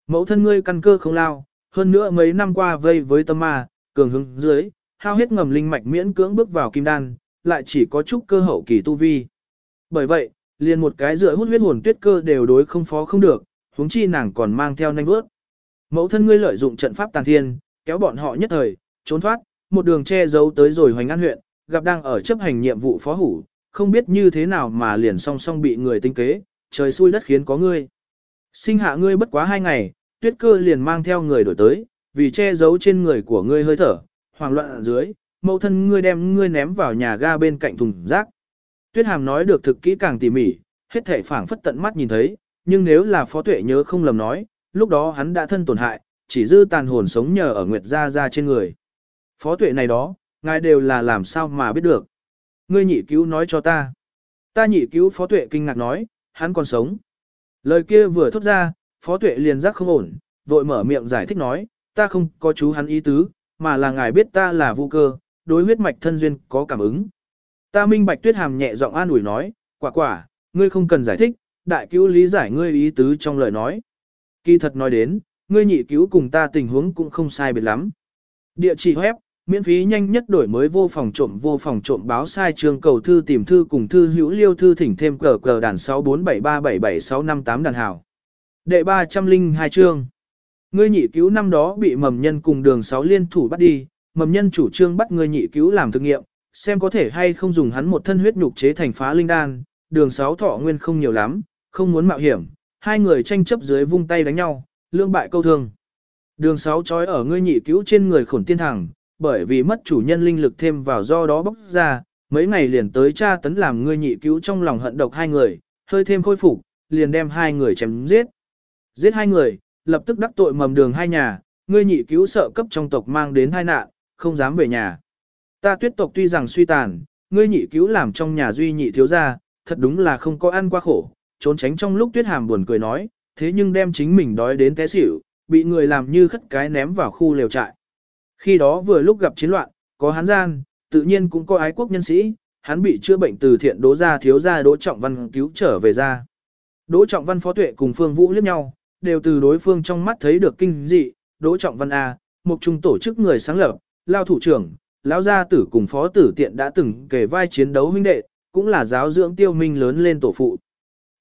Mẫu thân ngươi căn cơ không lao, hơn nữa mấy năm qua vây với tâm ma, cường hứng dưới, hao hết ngầm linh mạch miễn cưỡng bước vào kim đan, lại chỉ có chút cơ hậu kỳ tu vi. Bởi vậy, liền một cái dựa hút huyết hồn tuyết cơ đều đối không phó không được, huống chi nàng còn mang theo nhanh bước. Mẫu thân ngươi lợi dụng trận pháp tàn thiên, kéo bọn họ nhất thời, trốn thoát, một đường che giấu tới rồi hoành an huyện, gặp đang ở chấp hành nhiệm vụ phó hủ, không biết như thế nào mà liền song song bị người tinh kế, trời xui đất khiến có ngươi. Sinh hạ ngươi bất quá hai ngày, tuyết cơ liền mang theo người đổi tới, vì che giấu trên người của ngươi hơi thở, hoảng loạn ở dưới, mẫu thân ngươi đem ngươi ném vào nhà ga bên cạnh thùng rác. Tuyết hàm nói được thực kỹ càng tỉ mỉ, hết thể phảng phất tận mắt nhìn thấy, nhưng nếu là phó tuệ nhớ không lầm nói, lúc đó hắn đã thân tổn hại, chỉ dư tàn hồn sống nhờ ở Nguyệt Gia Gia trên người. Phó tuệ này đó, ngài đều là làm sao mà biết được. Ngươi nhị cứu nói cho ta. Ta nhị cứu phó tuệ kinh ngạc nói, hắn còn sống. Lời kia vừa thốt ra, phó tuệ liền giác không ổn, vội mở miệng giải thích nói, ta không có chú hắn ý tứ, mà là ngài biết ta là vu cơ, đối huyết mạch thân duyên có cảm ứng. Ta minh bạch tuyết hàm nhẹ giọng an ủi nói, quả quả, ngươi không cần giải thích, đại cứu lý giải ngươi ý tứ trong lời nói. Kỳ thật nói đến, ngươi nhị cứu cùng ta tình huống cũng không sai biệt lắm. Địa chỉ web, miễn phí nhanh nhất đổi mới vô phòng trộm vô phòng trộm báo sai trường cầu thư tìm thư cùng thư hữu liêu thư thỉnh thêm cờ cờ đàn 647377658 đàn hảo. Đệ 302 chương. Ngươi nhị cứu năm đó bị mầm nhân cùng đường 6 liên thủ bắt đi, mầm nhân chủ trương bắt ngươi nhị cứu làm thực nghiệm, xem có thể hay không dùng hắn một thân huyết nhục chế thành phá linh đan, đường 6 thọ nguyên không nhiều lắm, không muốn mạo hiểm, hai người tranh chấp dưới vung tay đánh nhau, lương bại câu thương. Đường sáu trói ở ngươi nhị cứu trên người khổn tiên thẳng, bởi vì mất chủ nhân linh lực thêm vào do đó bốc ra, mấy ngày liền tới tra tấn làm ngươi nhị cứu trong lòng hận độc hai người, hơi thêm khôi phục, liền đem hai người chém giết. Giết hai người, lập tức đắc tội mầm đường hai nhà, ngươi nhị cứu sợ cấp trong tộc mang đến tai nạn, không dám về nhà. Ta tuyết tộc tuy rằng suy tàn, ngươi nhị cứu làm trong nhà duy nhị thiếu gia, thật đúng là không có ăn qua khổ, trốn tránh trong lúc tuyết hàm buồn cười nói, thế nhưng đem chính mình đói đến té xỉu, bị người làm như khất cái ném vào khu lều trại. Khi đó vừa lúc gặp chiến loạn, có hán gian, tự nhiên cũng có ái quốc nhân sĩ, hắn bị chữa bệnh từ thiện đỗ gia thiếu gia đỗ trọng văn cứu trở về ra. Đỗ trọng văn phó tuệ cùng phương vũ liếc nhau, đều từ đối phương trong mắt thấy được kinh dị, đỗ trọng văn A, một trung tổ chức người sáng lập, lao thủ trưởng, lão gia tử cùng phó tử tiện đã từng kể vai chiến đấu huynh đệ, cũng là giáo dưỡng tiêu minh lớn lên tổ phụ.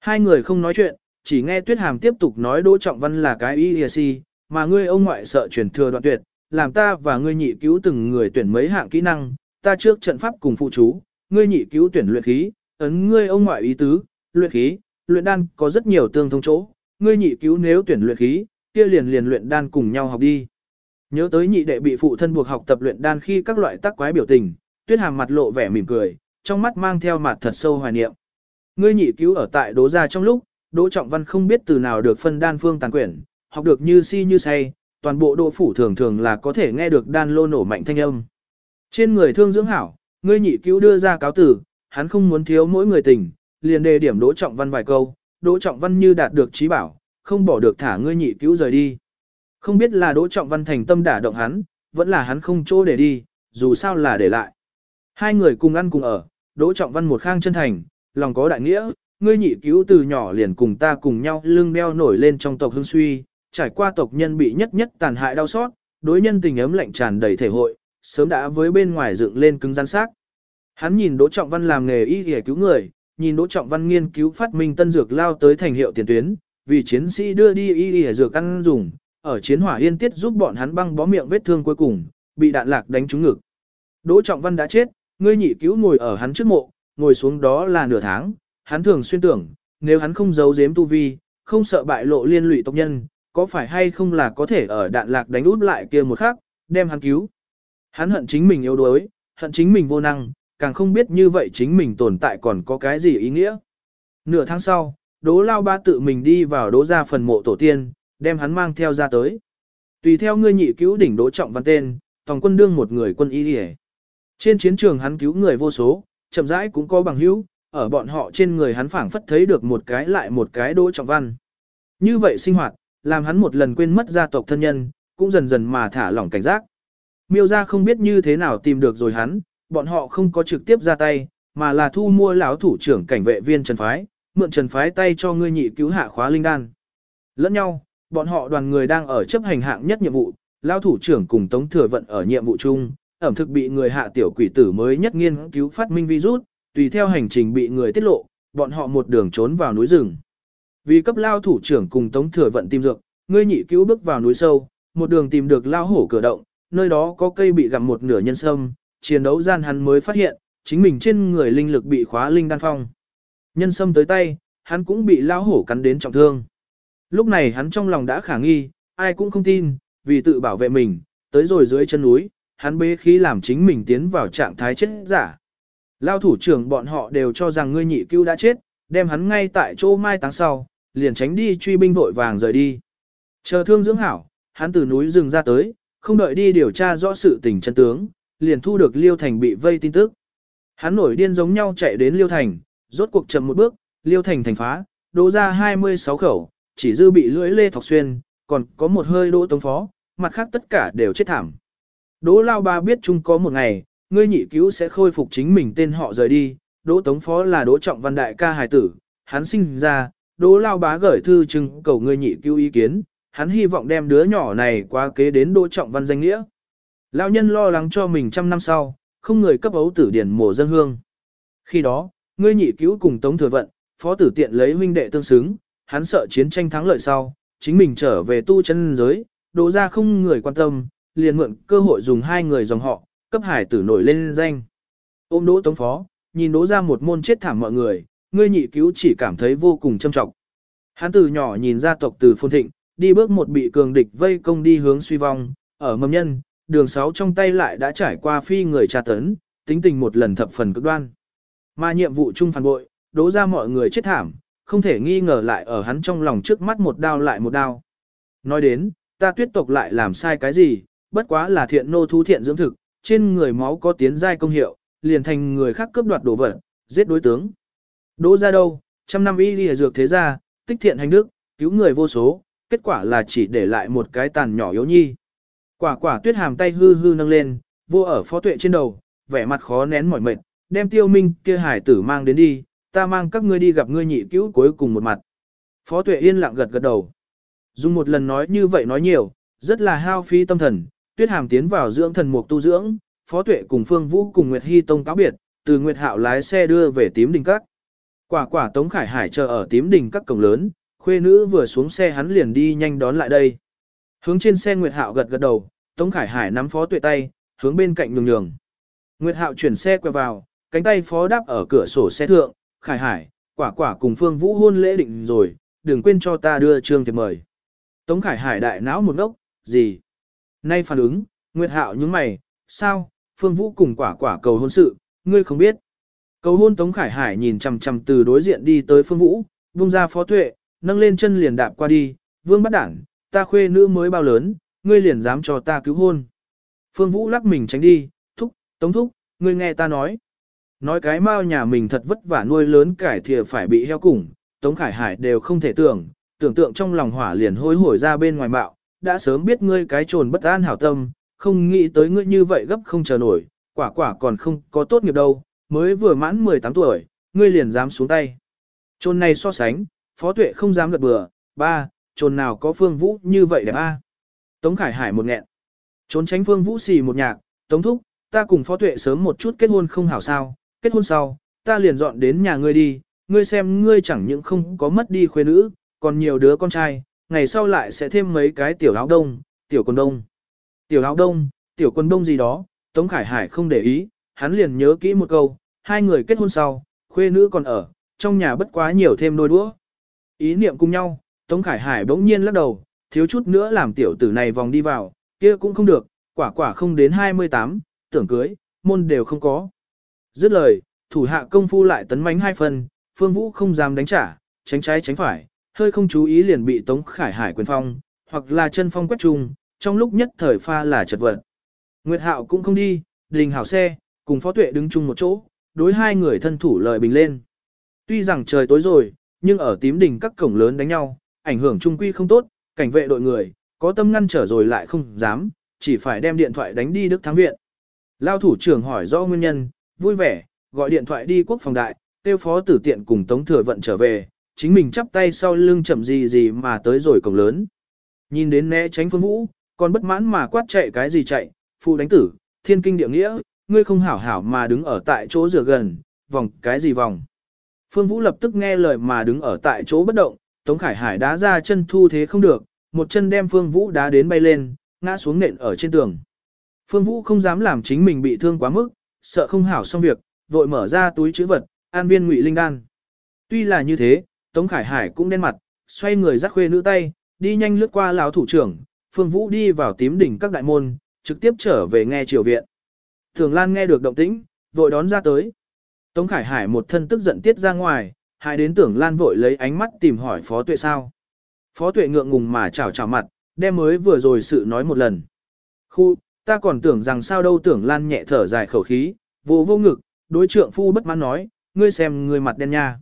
Hai người không nói chuyện, chỉ nghe tuyết hàm tiếp tục nói đỗ trọng văn là cái y mà ngươi ông ngoại sợ truyền thừa đoạn tuyệt, làm ta và ngươi nhị cứu từng người tuyển mấy hạng kỹ năng, ta trước trận pháp cùng phụ chú, ngươi nhị cứu tuyển luyện khí, ấn ngươi ông ngoại ý tứ, luyện khí, luyện đan có rất nhiều tương thông chỗ, ngươi nhị cứu nếu tuyển luyện khí, kia liền liền luyện đan cùng nhau học đi. Nhớ tới nhị đệ bị phụ thân buộc học tập luyện đan khi các loại tác quái biểu tình, tuyết hàm mặt lộ vẻ mỉm cười, trong mắt mang theo mặt thật sâu hoài niệm. Ngươi nhị cứu ở tại đỗ gia trong lúc, Đỗ Trọng Văn không biết từ nào được phân đan phương tàn quyển, học được như si như say, toàn bộ đỗ phủ thường thường là có thể nghe được đan lô nổ mạnh thanh âm. Trên người thương dưỡng hảo, ngươi nhị cứu đưa ra cáo tử, hắn không muốn thiếu mỗi người tình, liền đề điểm Đỗ Trọng Văn vài câu, Đỗ Trọng Văn như đạt được trí bảo, không bỏ được thả ngươi nhị cứu rời đi. Không biết là Đỗ Trọng Văn thành tâm đả động hắn, vẫn là hắn không chỗ để đi, dù sao là để lại. Hai người cùng ăn cùng ở, Đỗ Trọng Văn một khang chân thành, lòng có đại nghĩa, ngươi nhị cứu từ nhỏ liền cùng ta cùng nhau lưng đeo nổi lên trong tộc hương suy, trải qua tộc nhân bị nhất nhất tàn hại đau xót, đối nhân tình ấm lạnh tràn đầy thể hội, sớm đã với bên ngoài dựng lên cứng rắn xác. Hắn nhìn Đỗ Trọng Văn làm nghề y y cứu người, nhìn Đỗ Trọng Văn nghiên cứu phát minh tân dược lao tới thành hiệu tiền tuyến, vì chiến sĩ đưa đi y y dược ăn dùng, ở chiến hỏa yên tiết giúp bọn hắn băng bó miệng vết thương cuối cùng, bị đạn lạc đánh trúng ngực. Đỗ Trọng Văn đã chết, ngươi nhị cứu ngồi ở hắn trước mộ, ngồi xuống đó là nửa tháng, hắn thường xuyên tưởng, nếu hắn không giấu giếm tu vi, không sợ bại lộ liên lụy tộc nhân, có phải hay không là có thể ở đạn lạc đánh út lại kia một khắc, đem hắn cứu. Hắn hận chính mình yếu đuối, hận chính mình vô năng, càng không biết như vậy chính mình tồn tại còn có cái gì ý nghĩa. Nửa tháng sau, Đỗ Lao Ba tự mình đi vào Đỗ ra phần mộ tổ tiên, đem hắn mang theo ra tới. Tùy theo ngươi nhị cứu đỉnh Đỗ Trọng Văn tên, tòng quân đương một người quân y đi Trên chiến trường hắn cứu người vô số, chậm rãi cũng có bằng hữu, ở bọn họ trên người hắn phảng phất thấy được một cái lại một cái Đỗ Trọng Văn. Như vậy sinh hoạt, làm hắn một lần quên mất gia tộc thân nhân, cũng dần dần mà thả lỏng cảnh giác. Miêu gia không biết như thế nào tìm được rồi hắn, bọn họ không có trực tiếp ra tay, mà là thu mua lão thủ trưởng cảnh vệ viên Trần Phái, mượn Trần Phái tay cho ngươi nhị cứu hạ khóa linh đan. Lẫn nhau, bọn họ đoàn người đang ở chấp hành hạng nhất nhiệm vụ, lão thủ trưởng cùng Tống Thừa Vận ở nhiệm vụ chung, ẩm thực bị người hạ tiểu quỷ tử mới nhất nghiên cứu phát minh virus, tùy theo hành trình bị người tiết lộ, bọn họ một đường trốn vào núi rừng. Vì cấp lao thủ trưởng cùng Tống Thừa Vận tìm dược, ngươi nhị cứu bước vào núi sâu, một đường tìm được lao hổ cửa động, nơi đó có cây bị gặm một nửa nhân sâm, chiến đấu gian hắn mới phát hiện, chính mình trên người linh lực bị khóa linh đan phong. Nhân sâm tới tay, hắn cũng bị lao hổ cắn đến trọng thương. Lúc này hắn trong lòng đã khả nghi, ai cũng không tin, vì tự bảo vệ mình, tới rồi dưới chân núi, hắn bế khí làm chính mình tiến vào trạng thái chết giả. Lao thủ trưởng bọn họ đều cho rằng ngươi nhị cứu đã chết, đem hắn ngay tại chỗ mai táng sau, liền tránh đi truy binh vội vàng rời đi. Chờ thương dưỡng hảo, hắn từ núi rừng ra tới, không đợi đi điều tra rõ sự tình chân tướng, liền thu được Liêu Thành bị vây tin tức. Hắn nổi điên giống nhau chạy đến Liêu Thành, rốt cuộc chậm một bước, Liêu Thành thành phá, đỗ ra 26 khẩu, chỉ dư bị lưỡi lê thọc xuyên, còn có một hơi đỗ tống phó, mặt khác tất cả đều chết thảm. Đỗ Lao Ba biết chung có một ngày, ngươi nhị cứu sẽ khôi phục chính mình tên họ rời đi, Đỗ Tống Phó là Đỗ Trọng Văn Đại ca hài tử, hắn sinh ra, Đỗ Lao Bá gửi thư trưng cầu ngươi nhị cứu ý kiến, hắn hy vọng đem đứa nhỏ này qua kế đến Đỗ Trọng Văn danh nghĩa. Lão nhân lo lắng cho mình trăm năm sau, không người cấp ấu tử điển mổ dân hương. Khi đó, ngươi nhị cứu cùng Tống Thừa Vận, Phó tử tiện lấy huynh đệ tương xứng, hắn sợ chiến tranh thắng lợi sau, chính mình trở về tu chân giới, đỗ ra không người quan tâm, liền mượn cơ hội dùng hai người dòng họ, cấp hải tử nổi lên danh. Ôm đỗ tống phó, nhìn đỗ ra một môn chết thảm mọi người, ngươi nhị cứu chỉ cảm thấy vô cùng châm trọng. Hắn từ nhỏ nhìn gia tộc từ phôn thịnh, đi bước một bị cường địch vây công đi hướng suy vong, ở mầm nhân, đường sáu trong tay lại đã trải qua phi người tra tấn, tính tình một lần thập phần cực đoan. Mà nhiệm vụ chung phản bội, đố ra mọi người chết thảm, không thể nghi ngờ lại ở hắn trong lòng trước mắt một đao lại một đao. Nói đến, ta tuyết tộc lại làm sai cái gì, bất quá là thiện nô thú thiện dưỡng thực, trên người máu có tiến giai công hiệu, liền thành người khác cướp đoạt đồ vật, giết đối tướng. Đỗ ra đâu, trăm năm y lìa dược thế gia, tích thiện hành đức, cứu người vô số, kết quả là chỉ để lại một cái tàn nhỏ yếu nhi. Quả quả tuyết hàm tay hư hư nâng lên, vô ở phó tuệ trên đầu, vẻ mặt khó nén mỏi mệt, đem tiêu minh kia hải tử mang đến đi, ta mang các ngươi đi gặp ngươi nhị cứu cuối cùng một mặt. Phó tuệ yên lặng gật gật đầu. Dùng một lần nói như vậy nói nhiều, rất là hao phí tâm thần, tuyết hàm tiến vào dưỡng thần mục tu dưỡng, phó tuệ cùng phương vũ cùng Nguyệt Hy Tông cáo biệt, từ Nguyệt Hạo lái xe đưa về tím đình các. Quả quả Tống Khải Hải chờ ở tím đình các cổng lớn, khuê nữ vừa xuống xe hắn liền đi nhanh đón lại đây. Hướng trên xe Nguyệt Hạo gật gật đầu, Tống Khải Hải nắm phó tuệ tay, hướng bên cạnh nhường nhường. Nguyệt Hạo chuyển xe quay vào, cánh tay phó đáp ở cửa sổ xe thượng, Khải Hải, quả quả cùng Phương Vũ hôn lễ định rồi, đừng quên cho ta đưa trương thiệp mời. Tống Khải Hải đại não một ngốc, gì? Nay phản ứng, Nguyệt Hạo nhướng mày, sao, Phương Vũ cùng quả quả cầu hôn sự, ngươi không biết. Cầu hôn Tống Khải Hải nhìn chằm chằm từ đối diện đi tới Phương Vũ, vung ra phó tuệ, nâng lên chân liền đạp qua đi, vương bắt đảng, ta khuê nữ mới bao lớn, ngươi liền dám cho ta cứu hôn. Phương Vũ lắc mình tránh đi, thúc, tống thúc, ngươi nghe ta nói. Nói cái mao nhà mình thật vất vả nuôi lớn cải thìa phải bị heo củng, Tống Khải Hải đều không thể tưởng, tưởng tượng trong lòng hỏa liền hối hổi ra bên ngoài bạo, đã sớm biết ngươi cái trồn bất an hảo tâm, không nghĩ tới ngươi như vậy gấp không chờ nổi, quả quả còn không có tốt nghiệp đâu, mới vừa mãn 18 tuổi, ngươi liền dám xuống tay. Trồn này so sánh, Phó Tuệ không dám gật bừa, ba, trồn nào có Phương Vũ như vậy đẹp a? Tống Khải Hải một nghẹn. Trốn tránh Phương Vũ xì một nhạc, Tống Thúc, ta cùng Phó Tuệ sớm một chút kết hôn không hảo sao, kết hôn sau, ta liền dọn đến nhà ngươi đi, ngươi xem ngươi chẳng những không có mất đi khuê nữ, còn nhiều đứa con trai, ngày sau lại sẽ thêm mấy cái tiểu áo đông, tiểu quần đông. Tiểu áo đông, tiểu quần đông gì đó, Tống Khải Hải không để ý, hắn liền nhớ kỹ một câu, hai người kết hôn sau, khuê nữ còn ở, trong nhà bất quá nhiều thêm đôi đũa. Ý niệm cùng nhau, Tống Khải Hải bỗng nhiên lắc đầu, thiếu chút nữa làm tiểu tử này vòng đi vào, kia cũng không được, quả quả không đến 28, tưởng cưới, môn đều không có. Dứt lời, thủ hạ công phu lại tấn mánh hai phần, Phương Vũ không dám đánh trả, tránh trái tránh phải, hơi không chú ý liền bị Tống Khải Hải quyền phong, hoặc là chân phong quét trùng, trong lúc nhất thời pha là chật vật. Nguyệt Hạo cũng không đi, đình hảo xe, cùng Phó Tuệ đứng chung một chỗ, đối hai người thân thủ lời bình lên. Tuy rằng trời tối rồi, nhưng ở tím đỉnh các cổng lớn đánh nhau, ảnh hưởng trung quy không tốt, cảnh vệ đội người, có tâm ngăn trở rồi lại không dám, chỉ phải đem điện thoại đánh đi Đức Thắng Viện. Lao thủ trưởng hỏi rõ nguyên nhân, vui vẻ, gọi điện thoại đi quốc phòng đại, tiêu phó tử tiện cùng Tống Thừa Vận trở về, chính mình chắp tay sau lưng chậm gì gì mà tới rồi cổng lớn. Nhìn đến né tránh phương vũ, còn bất mãn mà quát chạy cái gì chạy, phụ đánh tử, thiên kinh địa nghĩa, ngươi không hảo hảo mà đứng ở tại chỗ rửa gần, vòng cái gì vòng. Phương Vũ lập tức nghe lời mà đứng ở tại chỗ bất động, Tống Khải Hải đá ra chân thu thế không được, một chân đem Phương Vũ đá đến bay lên, ngã xuống nện ở trên tường. Phương Vũ không dám làm chính mình bị thương quá mức, sợ không hảo xong việc, vội mở ra túi chữ vật, an viên ngụy linh đan. Tuy là như thế, Tống Khải Hải cũng đen mặt, xoay người dắt khuê nữ tay, đi nhanh lướt qua lão thủ trưởng, Phương Vũ đi vào tím đỉnh các đại môn, trực tiếp trở về nghe triều viện. Thường Lan nghe được động tĩnh, vội đón ra tới. Tống Khải Hải một thân tức giận tiết ra ngoài, hai đến tưởng Lan vội lấy ánh mắt tìm hỏi Phó Tuệ sao. Phó Tuệ ngượng ngùng mà chào chào mặt, đem mới vừa rồi sự nói một lần. Khu, ta còn tưởng rằng sao đâu tưởng Lan nhẹ thở dài khẩu khí, vô vô ngực, đối trượng phu bất mãn nói, ngươi xem người mặt đen nha.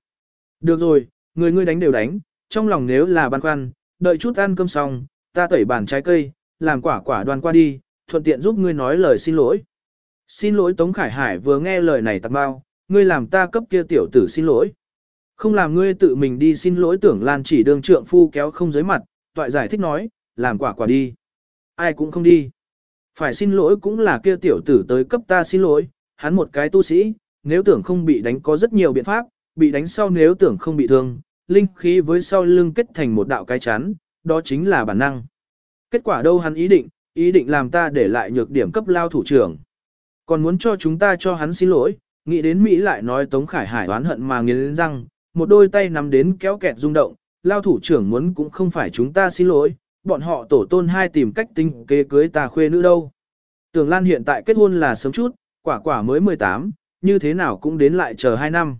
Được rồi, người ngươi đánh đều đánh, trong lòng nếu là băn khoăn, đợi chút ăn cơm xong, ta tẩy bàn trái cây, làm quả quả đoan qua đi, thuận tiện giúp ngươi nói lời xin lỗi. Xin lỗi Tống Khải Hải vừa nghe lời này tặng bao, ngươi làm ta cấp kia tiểu tử xin lỗi. Không làm ngươi tự mình đi xin lỗi tưởng Lan chỉ đường trượng phu kéo không dưới mặt, toại giải thích nói, làm quả quả đi. Ai cũng không đi. Phải xin lỗi cũng là kia tiểu tử tới cấp ta xin lỗi, hắn một cái tu sĩ, nếu tưởng không bị đánh có rất nhiều biện pháp, bị đánh sau nếu tưởng không bị thương, linh khí với sau lưng kết thành một đạo cái chắn, đó chính là bản năng. Kết quả đâu hắn ý định, ý định làm ta để lại nhược điểm cấp lao thủ trưởng. Còn muốn cho chúng ta cho hắn xin lỗi, nghĩ đến Mỹ lại nói Tống Khải Hải oán hận mà nghiến răng, một đôi tay nắm đến kéo kẹt rung động, lao thủ trưởng muốn cũng không phải chúng ta xin lỗi, bọn họ tổ tôn hai tìm cách tinh kế cưới ta khuê nữ đâu. Tưởng Lan hiện tại kết hôn là sớm chút, quả quả mới 18, như thế nào cũng đến lại chờ 2 năm.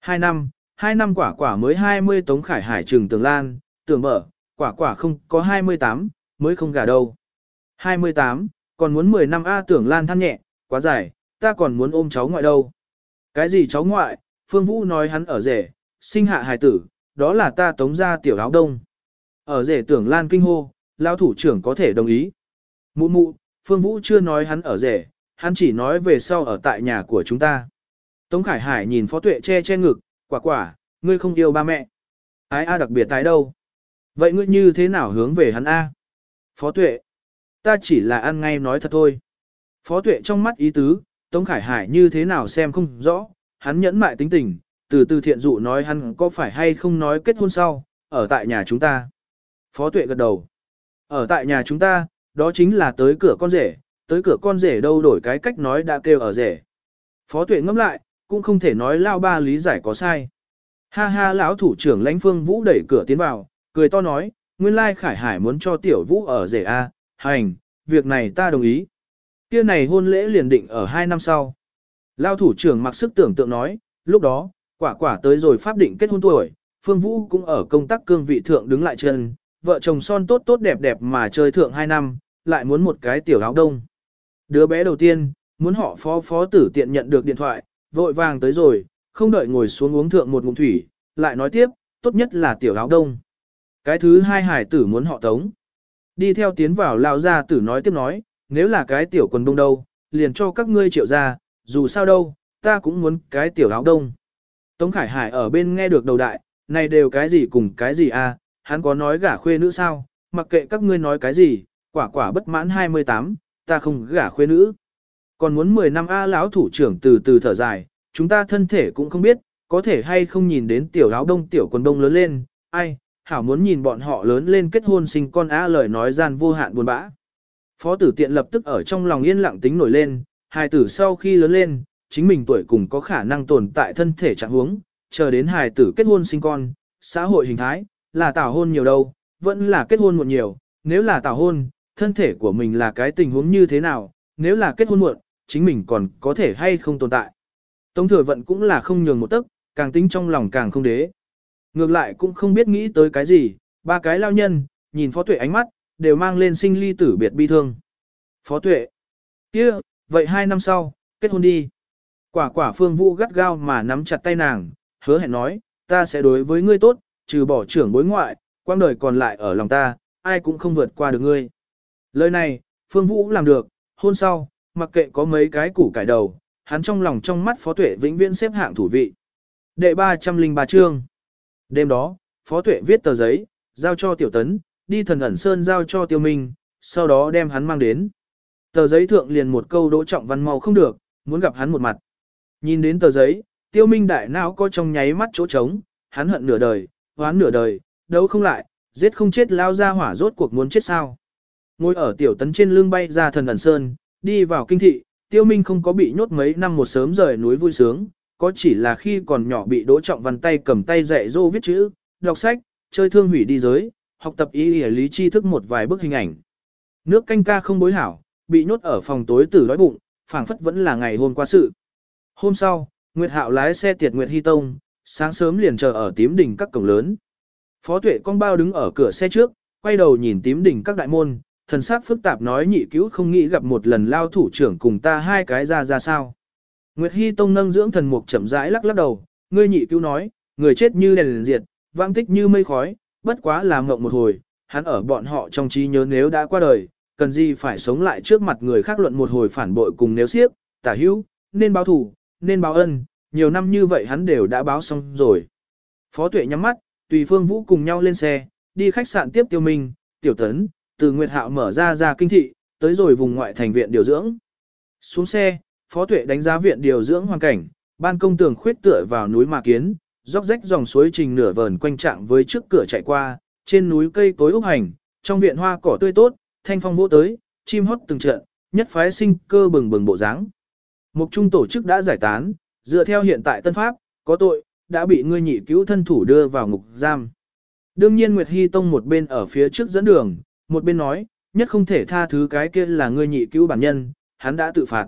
2 năm, 2 năm quả quả mới 20 Tống Khải Hải trừng Tưởng Lan, tưởng mở, quả quả không có 28, mới không gả đâu. 28, còn muốn 10 năm A tưởng Lan than nhẹ, quá dài, ta còn muốn ôm cháu ngoại đâu. Cái gì cháu ngoại, Phương Vũ nói hắn ở rể, sinh hạ hài tử, đó là ta tống ra tiểu áo đông. Ở rể tưởng Lan kinh hô, lao thủ trưởng có thể đồng ý. Mụ mụ, Phương Vũ chưa nói hắn ở rể, hắn chỉ nói về sau ở tại nhà của chúng ta. Tống Khải Hải nhìn Phó Tuệ che che ngực, quả quả, ngươi không yêu ba mẹ. Ái A đặc biệt tái đâu. Vậy ngươi như thế nào hướng về hắn A? Phó Tuệ, ta chỉ là ăn ngay nói thật thôi. Phó Tuệ trong mắt ý tứ, Tống Khải Hải như thế nào xem không rõ, hắn nhẫn mại tính tình, từ từ thiện dụ nói hắn có phải hay không nói kết hôn sau, ở tại nhà chúng ta. Phó Tuệ gật đầu. Ở tại nhà chúng ta, đó chính là tới cửa con rể, tới cửa con rể đâu đổi cái cách nói đã kêu ở rể. Phó Tuệ ngẫm lại, cũng không thể nói lao ba lý giải có sai. Ha ha lão thủ trưởng lãnh phương vũ đẩy cửa tiến vào, cười to nói, nguyên lai khải hải muốn cho tiểu vũ ở rể A, hành, việc này ta đồng ý. Kia này hôn lễ liền định ở hai năm sau. Lao thủ trưởng mặc sức tưởng tượng nói, lúc đó, quả quả tới rồi pháp định kết hôn tuổi, Phương Vũ cũng ở công tác cương vị thượng đứng lại chân, vợ chồng son tốt tốt đẹp đẹp mà chơi thượng hai năm, lại muốn một cái tiểu áo đông. Đứa bé đầu tiên, muốn họ phó phó tử tiện nhận được điện thoại, vội vàng tới rồi, không đợi ngồi xuống uống thượng một ngụm thủy, lại nói tiếp, tốt nhất là tiểu áo đông. Cái thứ hai hải tử muốn họ tống. Đi theo tiến vào lao ra tử nói tiếp nói, nếu là cái tiểu quần đông đâu, liền cho các ngươi triệu ra, dù sao đâu, ta cũng muốn cái tiểu áo đông. Tống Khải Hải ở bên nghe được đầu đại, này đều cái gì cùng cái gì à, hắn có nói gả khuê nữ sao, mặc kệ các ngươi nói cái gì, quả quả bất mãn 28, ta không gả khuê nữ. Còn muốn 10 năm A lão thủ trưởng từ từ thở dài, chúng ta thân thể cũng không biết, có thể hay không nhìn đến tiểu áo đông tiểu quần đông lớn lên, ai, hảo muốn nhìn bọn họ lớn lên kết hôn sinh con A lời nói gian vô hạn buồn bã. Phó tử tiện lập tức ở trong lòng yên lặng tính nổi lên, hài tử sau khi lớn lên, chính mình tuổi cùng có khả năng tồn tại thân thể trạng huống, chờ đến hài tử kết hôn sinh con, xã hội hình thái, là tảo hôn nhiều đâu, vẫn là kết hôn muộn nhiều, nếu là tảo hôn, thân thể của mình là cái tình huống như thế nào, nếu là kết hôn muộn, chính mình còn có thể hay không tồn tại. Tống thừa vận cũng là không nhường một tấc, càng tính trong lòng càng không đế. Ngược lại cũng không biết nghĩ tới cái gì, ba cái lao nhân, nhìn phó tuệ ánh mắt, đều mang lên sinh ly tử biệt bi thương. Phó tuệ, kia, vậy hai năm sau, kết hôn đi. Quả quả phương vũ gắt gao mà nắm chặt tay nàng, hứa hẹn nói, ta sẽ đối với ngươi tốt, trừ bỏ trưởng bối ngoại, quang đời còn lại ở lòng ta, ai cũng không vượt qua được ngươi. Lời này, phương vũ làm được, hôn sau, mặc kệ có mấy cái củ cải đầu, hắn trong lòng trong mắt phó tuệ vĩnh viễn xếp hạng thủ vị. Đệ 303 chương. Đêm đó, phó tuệ viết tờ giấy, giao cho tiểu tấn, đi thần ẩn sơn giao cho tiêu minh, sau đó đem hắn mang đến. Tờ giấy thượng liền một câu đỗ trọng văn mau không được, muốn gặp hắn một mặt. Nhìn đến tờ giấy, tiêu minh đại não có trong nháy mắt chỗ trống, hắn hận nửa đời, hoán nửa đời, đấu không lại, giết không chết lao ra hỏa rốt cuộc muốn chết sao. Ngồi ở tiểu tấn trên lưng bay ra thần ẩn sơn, đi vào kinh thị, tiêu minh không có bị nhốt mấy năm một sớm rời núi vui sướng, có chỉ là khi còn nhỏ bị đỗ trọng văn tay cầm tay dạy dô viết chữ, đọc sách, chơi thương hủy đi giới, học tập ý nghĩa lý tri thức một vài bức hình ảnh. Nước canh ca không bối hảo, bị nhốt ở phòng tối tử đói bụng, phảng phất vẫn là ngày hôm qua sự. Hôm sau, Nguyệt Hạo lái xe tiệt Nguyệt Hy Tông, sáng sớm liền chờ ở tím đỉnh các cổng lớn. Phó tuệ con bao đứng ở cửa xe trước, quay đầu nhìn tím đỉnh các đại môn, thần sắc phức tạp nói nhị cứu không nghĩ gặp một lần lao thủ trưởng cùng ta hai cái ra ra sao. Nguyệt Hy Tông nâng dưỡng thần mục chậm rãi lắc lắc đầu, ngươi nhị cứu nói, người chết như đèn liền diệt, vang tích như mây khói, bất quá là ngộng một hồi, hắn ở bọn họ trong trí nhớ nếu đã qua đời, cần gì phải sống lại trước mặt người khác luận một hồi phản bội cùng nếu xiếc, tả hữu, nên báo thủ, nên báo ân, nhiều năm như vậy hắn đều đã báo xong rồi. Phó tuệ nhắm mắt, tùy phương vũ cùng nhau lên xe, đi khách sạn tiếp tiêu minh, tiểu tấn, từ Nguyệt Hạo mở ra ra kinh thị, tới rồi vùng ngoại thành viện điều dưỡng. Xuống xe, Phó Tuệ đánh giá viện điều dưỡng hoàn cảnh, ban công tường khuyết tựa vào núi mà kiến, róc rách dòng suối trình nửa vờn quanh trạng với trước cửa chạy qua, trên núi cây cối úc hành, trong viện hoa cỏ tươi tốt, thanh phong vỗ tới, chim hót từng trận, nhất phái sinh cơ bừng bừng bộ dáng. Mục trung tổ chức đã giải tán, dựa theo hiện tại tân pháp, có tội, đã bị ngươi nhị cứu thân thủ đưa vào ngục giam. Đương nhiên Nguyệt Hy Tông một bên ở phía trước dẫn đường, một bên nói, nhất không thể tha thứ cái kia là ngươi nhị cứu bản nhân, hắn đã tự phạt.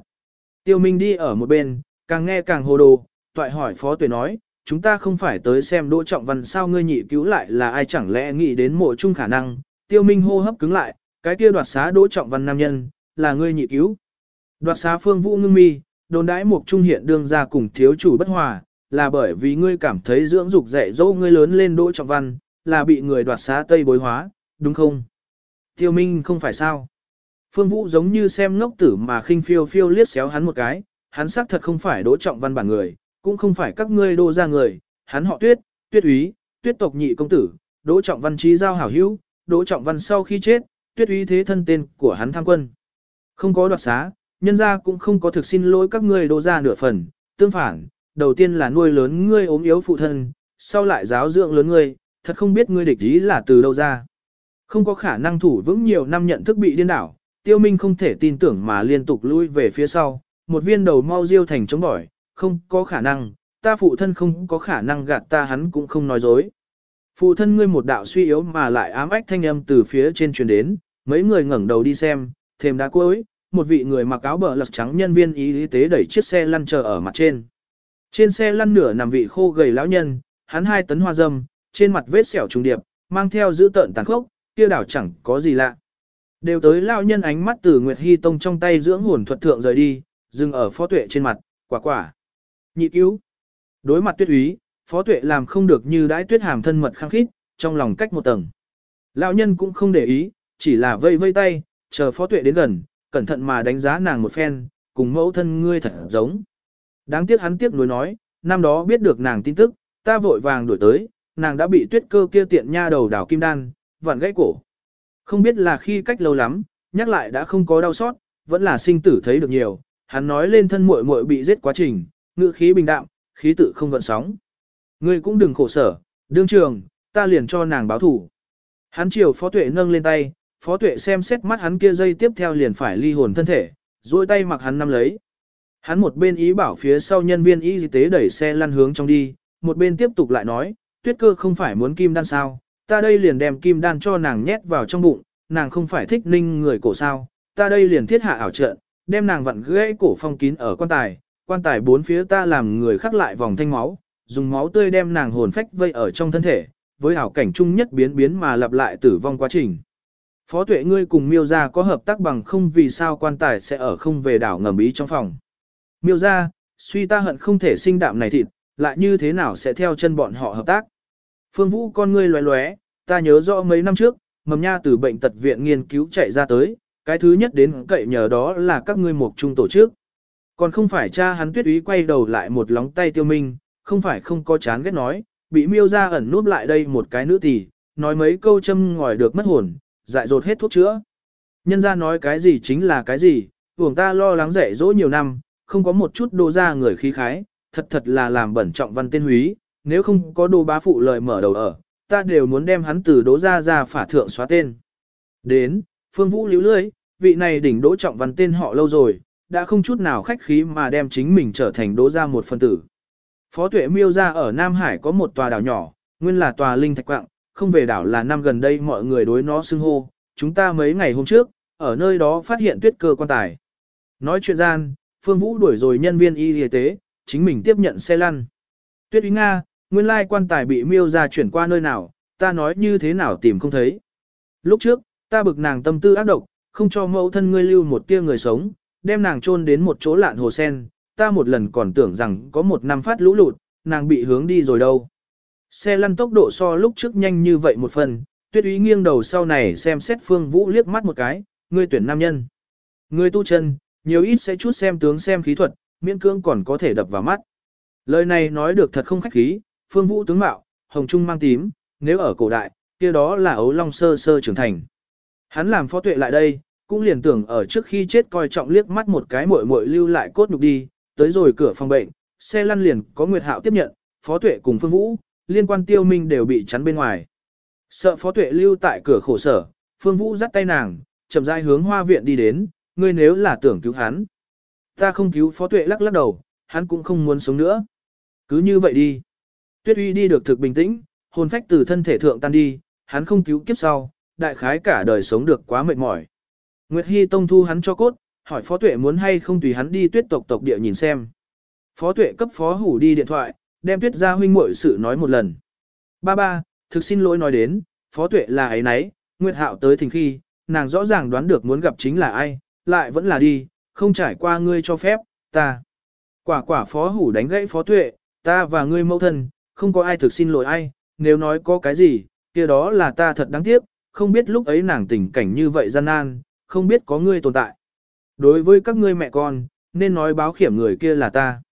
Tiêu Minh đi ở một bên, càng nghe càng hồ đồ, toại hỏi phó tuệ nói, chúng ta không phải tới xem Đỗ Trọng Văn sao ngươi nhị cứu lại là ai chẳng lẽ nghĩ đến mộ chung khả năng, Tiêu Minh hô hấp cứng lại, cái kia đoạt xá Đỗ Trọng Văn nam nhân, là ngươi nhị cứu. Đoạt xá Phương Vũ ngưng mi, đồn đãi mục trung hiện đương ra cùng thiếu chủ bất hòa, là bởi vì ngươi cảm thấy dưỡng dục dạy dỗ ngươi lớn lên Đỗ Trọng Văn, là bị người đoạt xá Tây bối hóa, đúng không? Tiêu Minh không phải sao? Phương Vũ giống như xem ngốc tử mà khinh phiêu phiêu liếc xéo hắn một cái, hắn xác thật không phải Đỗ Trọng Văn bản người, cũng không phải các ngươi đô ra người, hắn họ Tuyết, Tuyết úy, Tuyết tộc nhị công tử, Đỗ Trọng Văn trí giao hảo hữu, Đỗ Trọng Văn sau khi chết, Tuyết úy thế thân tên của hắn tham quân. Không có đoạt xá, nhân gia cũng không có thực xin lỗi các ngươi đô ra nửa phần, tương phản, đầu tiên là nuôi lớn ngươi ốm yếu phụ thân, sau lại giáo dưỡng lớn ngươi, thật không biết ngươi địch ý là từ đâu ra. Không có khả năng thủ vững nhiều năm nhận thức bị điên đảo, tiêu minh không thể tin tưởng mà liên tục lui về phía sau, một viên đầu mau diêu thành chống bỏi, không có khả năng, ta phụ thân không có khả năng gạt ta hắn cũng không nói dối. Phụ thân ngươi một đạo suy yếu mà lại ám ách thanh âm từ phía trên truyền đến, mấy người ngẩng đầu đi xem, thêm đá cuối, một vị người mặc áo bờ lật trắng nhân viên y tế đẩy chiếc xe lăn chờ ở mặt trên. Trên xe lăn nửa nằm vị khô gầy lão nhân, hắn hai tấn hoa dâm, trên mặt vết sẹo trùng điệp, mang theo giữ tợn tàn khốc, kia đảo chẳng có gì lạ. Đều tới lão nhân ánh mắt từ Nguyệt Hy Tông trong tay dưỡng hồn thuật thượng rời đi, dừng ở phó tuệ trên mặt, quả quả. Nhị cứu. Đối mặt tuyết úy, phó tuệ làm không được như đãi tuyết hàm thân mật khăng khít, trong lòng cách một tầng. Lão nhân cũng không để ý, chỉ là vây vây tay, chờ phó tuệ đến gần, cẩn thận mà đánh giá nàng một phen, cùng mẫu thân ngươi thật giống. Đáng tiếc hắn tiếc nuối nói, năm đó biết được nàng tin tức, ta vội vàng đuổi tới, nàng đã bị tuyết cơ kia tiện nha đầu đảo kim đan, vặn gãy cổ. Không biết là khi cách lâu lắm, nhắc lại đã không có đau xót, vẫn là sinh tử thấy được nhiều, hắn nói lên thân muội muội bị giết quá trình, ngữ khí bình đạm, khí tự không gợn sóng. Ngươi cũng đừng khổ sở, đương trường, ta liền cho nàng báo thủ. Hắn chiều phó tuệ nâng lên tay, phó tuệ xem xét mắt hắn kia dây tiếp theo liền phải ly hồn thân thể, duỗi tay mặc hắn nắm lấy. Hắn một bên ý bảo phía sau nhân viên y tế đẩy xe lăn hướng trong đi, một bên tiếp tục lại nói, tuyết cơ không phải muốn kim đan sao, ta đây liền đem kim đan cho nàng nhét vào trong bụng, nàng không phải thích ninh người cổ sao, ta đây liền thiết hạ ảo trận, đem nàng vặn gãy cổ phong kín ở quan tài, quan tài bốn phía ta làm người khắc lại vòng thanh máu, dùng máu tươi đem nàng hồn phách vây ở trong thân thể, với ảo cảnh chung nhất biến biến mà lặp lại tử vong quá trình. Phó tuệ ngươi cùng miêu ra có hợp tác bằng không vì sao quan tài sẽ ở không về đảo ngầm ý trong phòng. Miêu ra, suy ta hận không thể sinh đạm này thịt, lại như thế nào sẽ theo chân bọn họ hợp tác. Phương Vũ con ngươi loé loé, ta nhớ rõ mấy năm trước, mầm nha từ bệnh tật viện nghiên cứu chạy ra tới, cái thứ nhất đến cậy nhờ đó là các ngươi một trung tổ chức. Còn không phải cha hắn tuyết úy quay đầu lại một lóng tay tiêu minh, không phải không có chán ghét nói, bị miêu ra ẩn núp lại đây một cái nữ tỷ, nói mấy câu châm ngòi được mất hồn, dại dột hết thuốc chữa. Nhân ra nói cái gì chính là cái gì, vùng ta lo lắng dạy dỗ nhiều năm, không có một chút đô ra người khí khái, thật thật là làm bẩn trọng văn tên húy, nếu không có đô bá phụ lời mở đầu ở, ta đều muốn đem hắn từ đỗ ra ra phả thượng xóa tên. Đến, phương vũ liễu lưới, vị này đỉnh đỗ trọng văn tên họ lâu rồi, đã không chút nào khách khí mà đem chính mình trở thành đỗ ra một phân tử. Phó tuệ miêu ra ở Nam Hải có một tòa đảo nhỏ, nguyên là tòa linh thạch quạng, không về đảo là năm gần đây mọi người đối nó xưng hô, chúng ta mấy ngày hôm trước, ở nơi đó phát hiện tuyết cơ quan tài. Nói chuyện gian, Phương Vũ đuổi rồi nhân viên y y tế, chính mình tiếp nhận xe lăn. Tuyết Uy Nga, nguyên lai quan tài bị miêu ra chuyển qua nơi nào, ta nói như thế nào tìm không thấy. Lúc trước, ta bực nàng tâm tư ác độc, không cho mẫu thân ngươi lưu một tia người sống, đem nàng chôn đến một chỗ lạn hồ sen, ta một lần còn tưởng rằng có một năm phát lũ lụt, nàng bị hướng đi rồi đâu. Xe lăn tốc độ so lúc trước nhanh như vậy một phần, tuyết ý nghiêng đầu sau này xem xét phương vũ liếc mắt một cái, ngươi tuyển nam nhân. Ngươi tu chân, nhiều ít sẽ chút xem tướng xem khí thuật, miễn cưỡng còn có thể đập vào mắt. Lời này nói được thật không khách khí, phương vũ tướng mạo, hồng trung mang tím, nếu ở cổ đại, kia đó là ấu long sơ sơ trưởng thành. Hắn làm phó tuệ lại đây, cũng liền tưởng ở trước khi chết coi trọng liếc mắt một cái muội muội lưu lại cốt nhục đi, tới rồi cửa phòng bệnh, xe lăn liền có Nguyệt Hạo tiếp nhận, phó tuệ cùng phương vũ, liên quan tiêu minh đều bị chắn bên ngoài. Sợ phó tuệ lưu tại cửa khổ sở, phương vũ dắt tay nàng, chậm rãi hướng hoa viện đi đến, ngươi nếu là tưởng cứu hắn. Ta không cứu phó tuệ lắc lắc đầu, hắn cũng không muốn sống nữa. Cứ như vậy đi. Tuyết uy đi được thực bình tĩnh, hồn phách từ thân thể thượng tan đi, hắn không cứu kiếp sau, đại khái cả đời sống được quá mệt mỏi. Nguyệt Hy Tông thu hắn cho cốt, hỏi Phó Tuệ muốn hay không tùy hắn đi tuyết tộc tộc địa nhìn xem. Phó Tuệ cấp Phó Hủ đi điện thoại, đem tuyết gia huynh muội sự nói một lần. Ba ba, thực xin lỗi nói đến, Phó Tuệ là ấy nấy, Nguyệt Hạo tới thình khi, nàng rõ ràng đoán được muốn gặp chính là ai, lại vẫn là đi, không trải qua ngươi cho phép, ta. Quả quả Phó Hủ đánh gãy Phó Tuệ, ta và ngươi mẫu thân, không có ai thực xin lỗi ai, nếu nói có cái gì, kia đó là ta thật đáng tiếc, không biết lúc ấy nàng tình cảnh như vậy gian nan, không biết có ngươi tồn tại. Đối với các ngươi mẹ con, nên nói báo khiểm người kia là ta.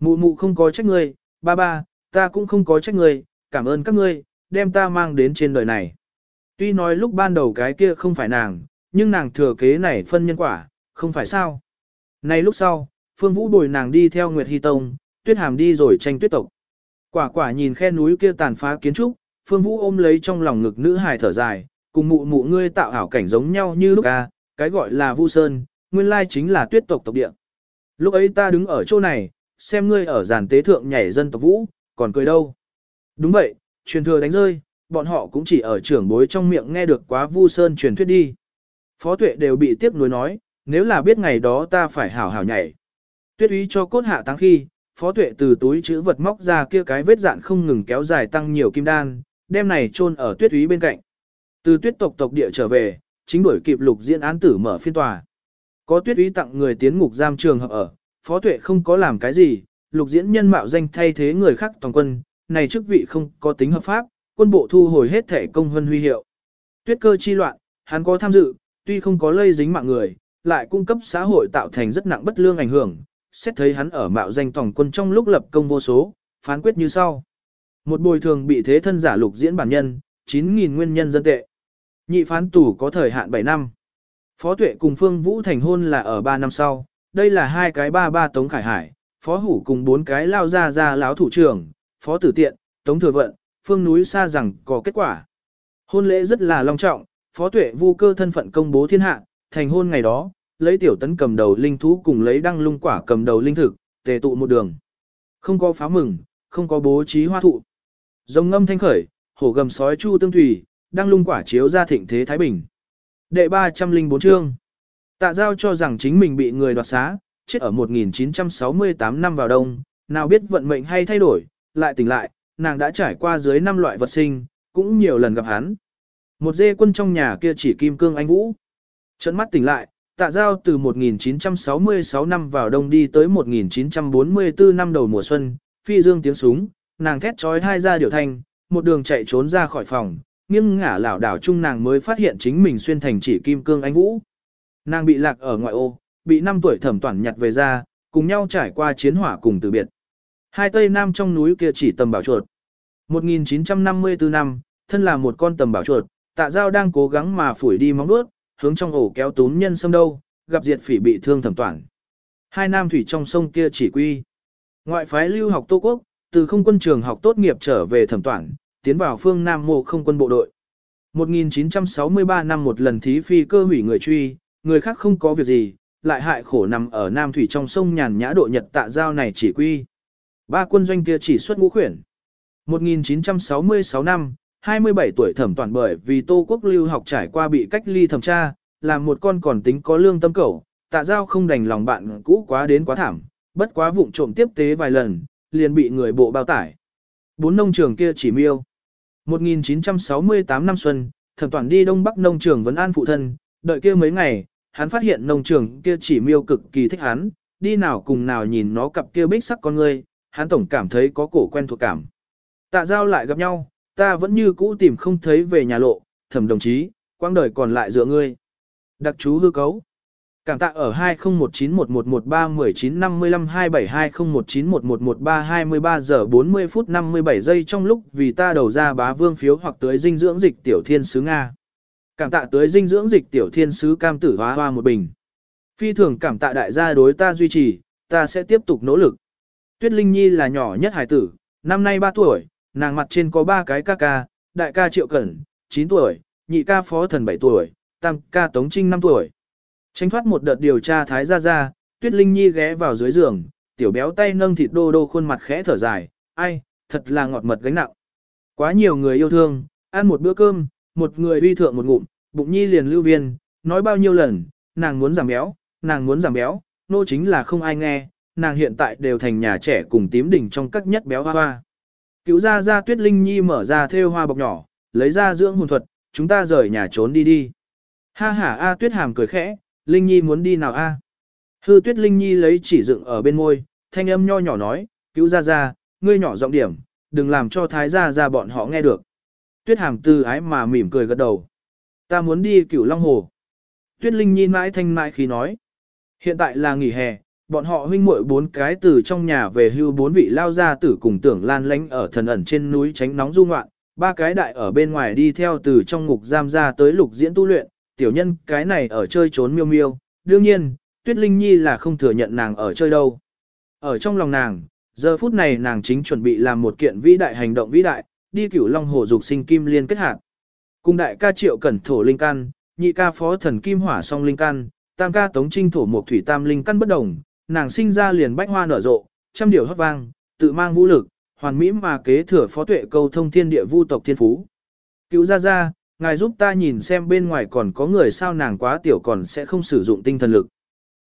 Mụ mụ không có trách ngươi, ba ba, ta cũng không có trách người, cảm ơn các ngươi, đem ta mang đến trên đời này. Tuy nói lúc ban đầu cái kia không phải nàng, nhưng nàng thừa kế này phân nhân quả, không phải sao. Nay lúc sau, Phương Vũ bồi nàng đi theo Nguyệt Hy Tông, tuyết hàm đi rồi tranh tuyết tộc. Quả quả nhìn khe núi kia tàn phá kiến trúc, Phương Vũ ôm lấy trong lòng ngực nữ hài thở dài, cùng mụ mụ ngươi tạo ảo cảnh giống nhau như lúc ca, cái gọi là Vu Sơn, nguyên lai chính là tuyết tộc tộc địa. Lúc ấy ta đứng ở chỗ này, xem ngươi ở giàn tế thượng nhảy dân tộc vũ, còn cười đâu. Đúng vậy, truyền thừa đánh rơi, bọn họ cũng chỉ ở trưởng bối trong miệng nghe được quá Vu Sơn truyền thuyết đi. Phó tuệ đều bị tiếc nuối nói, nếu là biết ngày đó ta phải hảo hảo nhảy. Tuyết ý cho cốt hạ tăng khi, phó tuệ từ túi chữ vật móc ra kia cái vết dạn không ngừng kéo dài tăng nhiều kim đan, đem này chôn ở tuyết ý bên cạnh. Từ tuyết tộc tộc địa trở về, chính đuổi kịp lục diễn án tử mở phiên tòa. Có tuyết ý tặng người tiến ngục giam trường hợp ở, phó tuệ không có làm cái gì, lục diễn nhân mạo danh thay thế người khác toàn quân, này chức vị không có tính hợp pháp, quân bộ thu hồi hết thể công huân huy hiệu. Tuyết cơ chi loạn, hắn có tham dự, tuy không có lây dính mạng người, lại cung cấp xã hội tạo thành rất nặng bất lương ảnh hưởng, xét thấy hắn ở mạo danh toàn quân trong lúc lập công vô số, phán quyết như sau. Một bồi thường bị thế thân giả lục diễn bản nhân, 9.000 nguyên nhân dân tệ. Nhị phán tù có thời hạn 7 năm. Phó Tuệ cùng Phương Vũ thành hôn là ở 3 năm sau, đây là hai cái ba ba Tống Khải Hải, Phó Hủ cùng bốn cái lao ra ra lão thủ trưởng, Phó Tử Tiện, Tống Thừa Vận, Phương Núi xa rằng có kết quả. Hôn lễ rất là long trọng, Phó Tuệ vu cơ thân phận công bố thiên hạ, thành hôn ngày đó, lấy tiểu tấn cầm đầu linh thú cùng lấy đăng lung quả cầm đầu linh thực, tề tụ một đường. Không có pháo mừng, không có bố trí hoa thụ. Rồng ngâm thanh khởi, hổ gầm sói chu tương thủy, đăng lung quả chiếu ra thịnh thế Thái Bình. Đệ 304 chương. Tạ giao cho rằng chính mình bị người đoạt xá, chết ở 1968 năm vào đông, nào biết vận mệnh hay thay đổi, lại tỉnh lại, nàng đã trải qua dưới năm loại vật sinh, cũng nhiều lần gặp hắn. Một dê quân trong nhà kia chỉ kim cương anh vũ. Trận mắt tỉnh lại, tạ giao từ 1966 năm vào đông đi tới 1944 năm đầu mùa xuân, phi dương tiếng súng, nàng thét trói hai ra điều thanh, một đường chạy trốn ra khỏi phòng, nghiêng ngả lảo đảo chung nàng mới phát hiện chính mình xuyên thành chỉ kim cương anh vũ. Nàng bị lạc ở ngoại ô, bị 5 tuổi thẩm toàn nhặt về ra, cùng nhau trải qua chiến hỏa cùng từ biệt. Hai tây nam trong núi kia chỉ tầm bảo chuột. 1954 năm, thân là một con tầm bảo chuột, tạ giao đang cố gắng mà phủi đi móng đuốt, hướng trong ổ kéo túm nhân xâm đâu, gặp diệt phỉ bị thương thẩm toàn. Hai nam thủy trong sông kia chỉ quy. Ngoại phái lưu học Tô Quốc, từ không quân trường học tốt nghiệp trở về thẩm toàn, tiến vào phương Nam mộ không quân bộ đội. 1963 năm một lần thí phi cơ hủy người truy, người khác không có việc gì, lại hại khổ nằm ở Nam Thủy trong sông nhàn nhã độ nhật tạ giao này chỉ quy. Ba quân doanh kia chỉ xuất ngũ khuyển. 1966 năm, 27 tuổi thẩm toàn bởi vì Tô Quốc lưu học trải qua bị cách ly thẩm tra, làm một con còn tính có lương tâm cẩu, tạ giao không đành lòng bạn cũ quá đến quá thảm, bất quá vụng trộm tiếp tế vài lần, liền bị người bộ bao tải. Bốn nông trường kia chỉ miêu. 1968 năm xuân, thẩm toàn đi đông bắc nông trường vấn an phụ thân, đợi kia mấy ngày, hắn phát hiện nông trường kia chỉ miêu cực kỳ thích hắn, đi nào cùng nào nhìn nó cặp kia bích sắc con ngươi, hắn tổng cảm thấy có cổ quen thuộc cảm. Tạ giao lại gặp nhau, ta vẫn như cũ tìm không thấy về nhà lộ, thẩm đồng chí, quang đời còn lại dựa ngươi. Đặc chú hư cấu. Cảm tạ ở 201911131955272019111323 giờ 40 phút 57 giây trong lúc vì ta đầu ra bá vương phiếu hoặc tới dinh dưỡng dịch tiểu thiên sứ Nga. Cảm tạ tới dinh dưỡng dịch tiểu thiên sứ cam tử hóa hoa một bình. Phi thường cảm tạ đại gia đối ta duy trì, ta sẽ tiếp tục nỗ lực. Tuyết Linh Nhi là nhỏ nhất hải tử, năm nay 3 tuổi, nàng mặt trên có 3 cái ca ca, đại ca Triệu Cẩn, 9 tuổi, nhị ca Phó Thần 7 tuổi, tam ca Tống Trinh 5 tuổi. tránh thoát một đợt điều tra thái ra ra, Tuyết Linh Nhi ghé vào dưới giường, tiểu béo tay nâng thịt đô đô khuôn mặt khẽ thở dài, ai, thật là ngọt mật gánh nặng. Quá nhiều người yêu thương, ăn một bữa cơm, một người uy thượng một ngụm, bụng nhi liền lưu viên, nói bao nhiêu lần, nàng muốn giảm béo, nàng muốn giảm béo, nô chính là không ai nghe, nàng hiện tại đều thành nhà trẻ cùng tím đỉnh trong các nhất béo hoa hoa. Cứu ra ra tuyết linh nhi mở ra theo hoa bọc nhỏ, lấy ra dưỡng hồn thuật, chúng ta rời nhà trốn đi đi. Ha ha A tuyết hàm cười khẽ, linh nhi muốn đi nào A. Hư tuyết linh nhi lấy chỉ dựng ở bên môi, thanh âm nho nhỏ nói, cứu ra ra, ngươi nhỏ giọng điểm, đừng làm cho thái gia ra bọn họ nghe được. Tuyết hàm tư ái mà mỉm cười gật đầu. Ta muốn đi cửu Long Hồ. Tuyết Linh nhi mãi thanh mãi khi nói. Hiện tại là nghỉ hè, bọn họ huynh muội bốn cái từ trong nhà về hưu bốn vị lao ra tử cùng tưởng lan lánh ở thần ẩn trên núi tránh nóng du ngoạn, ba cái đại ở bên ngoài đi theo từ trong ngục giam ra tới lục diễn tu luyện, tiểu nhân cái này ở chơi trốn miêu miêu, đương nhiên, Tuyết Linh Nhi là không thừa nhận nàng ở chơi đâu. Ở trong lòng nàng, giờ phút này nàng chính chuẩn bị làm một kiện vĩ đại hành động vĩ đại, đi cửu long hồ dục sinh kim liên kết hạt. Cùng đại ca triệu cẩn thổ linh căn, nhị ca phó thần kim hỏa song linh căn, tam ca tống trinh thổ một thủy tam linh căn bất đồng, nàng sinh ra liền bách hoa nở rộ, trăm điều hót vang, tự mang vũ lực, hoàn mỹ mà kế thừa phó tuệ câu thông thiên địa vu tộc thiên phú. Cứu ra ra, ngài giúp ta nhìn xem bên ngoài còn có người sao nàng quá tiểu còn sẽ không sử dụng tinh thần lực.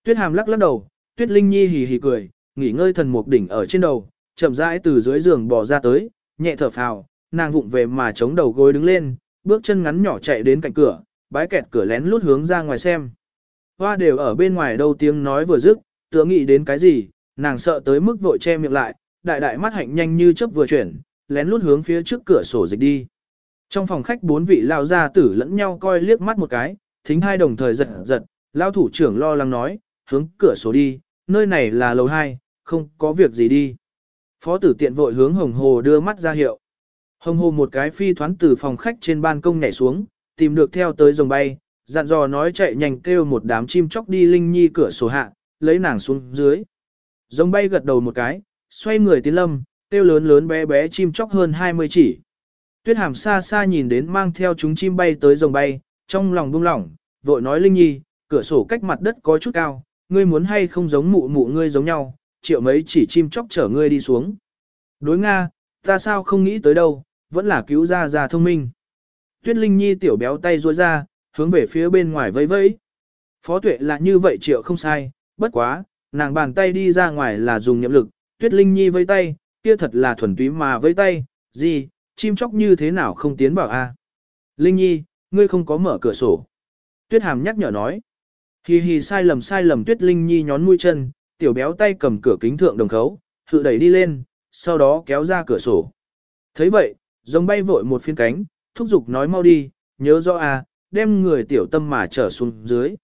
Tuyết hàm lắc lắc đầu, tuyết linh nhi hì hì cười, nghỉ ngơi thần mục đỉnh ở trên đầu, chậm rãi từ dưới giường bò ra tới, nhẹ thở phào, nàng vụng về mà chống đầu gối đứng lên, bước chân ngắn nhỏ chạy đến cạnh cửa, bái kẹt cửa lén lút hướng ra ngoài xem. Hoa đều ở bên ngoài đâu tiếng nói vừa dứt, tựa nghĩ đến cái gì, nàng sợ tới mức vội che miệng lại, đại đại mắt hạnh nhanh như chớp vừa chuyển, lén lút hướng phía trước cửa sổ dịch đi. Trong phòng khách bốn vị lao gia tử lẫn nhau coi liếc mắt một cái, thính hai đồng thời giật giật, lao thủ trưởng lo lắng nói, hướng cửa sổ đi, nơi này là lầu hai, không có việc gì đi. Phó tử tiện vội hướng hồng hồ đưa mắt ra hiệu. Hồng hồ một cái phi thoán từ phòng khách trên ban công nhảy xuống, tìm được theo tới rồng bay, dặn dò nói chạy nhanh kêu một đám chim chóc đi linh nhi cửa sổ hạ, lấy nàng xuống dưới. Rồng bay gật đầu một cái, xoay người tiến lâm, kêu lớn lớn bé bé chim chóc hơn 20 chỉ. Tuyết hàm xa xa nhìn đến mang theo chúng chim bay tới rồng bay, trong lòng buông lỏng, vội nói linh nhi, cửa sổ cách mặt đất có chút cao, ngươi muốn hay không giống mụ mụ ngươi giống nhau, triệu mấy chỉ chim chóc chở ngươi đi xuống. Đối Nga, ta sao không nghĩ tới đâu, vẫn là cứu ra ra thông minh. Tuyết Linh Nhi tiểu béo tay ruôi ra, hướng về phía bên ngoài vẫy vẫy. Phó tuệ là như vậy triệu không sai, bất quá, nàng bàn tay đi ra ngoài là dùng nhiệm lực, Tuyết Linh Nhi vẫy tay, kia thật là thuần túy mà vẫy tay, gì, chim chóc như thế nào không tiến bảo a? Linh Nhi, ngươi không có mở cửa sổ. Tuyết Hàm nhắc nhở nói. Hi hi sai lầm sai lầm Tuyết Linh Nhi nhón mũi chân, tiểu béo tay cầm cửa kính thượng đồng khấu, tự đẩy đi lên, sau đó kéo ra cửa sổ. thấy vậy, rồng bay vội một phiên cánh, thúc giục nói mau đi, nhớ rõ à, đem người tiểu tâm mà trở xuống dưới.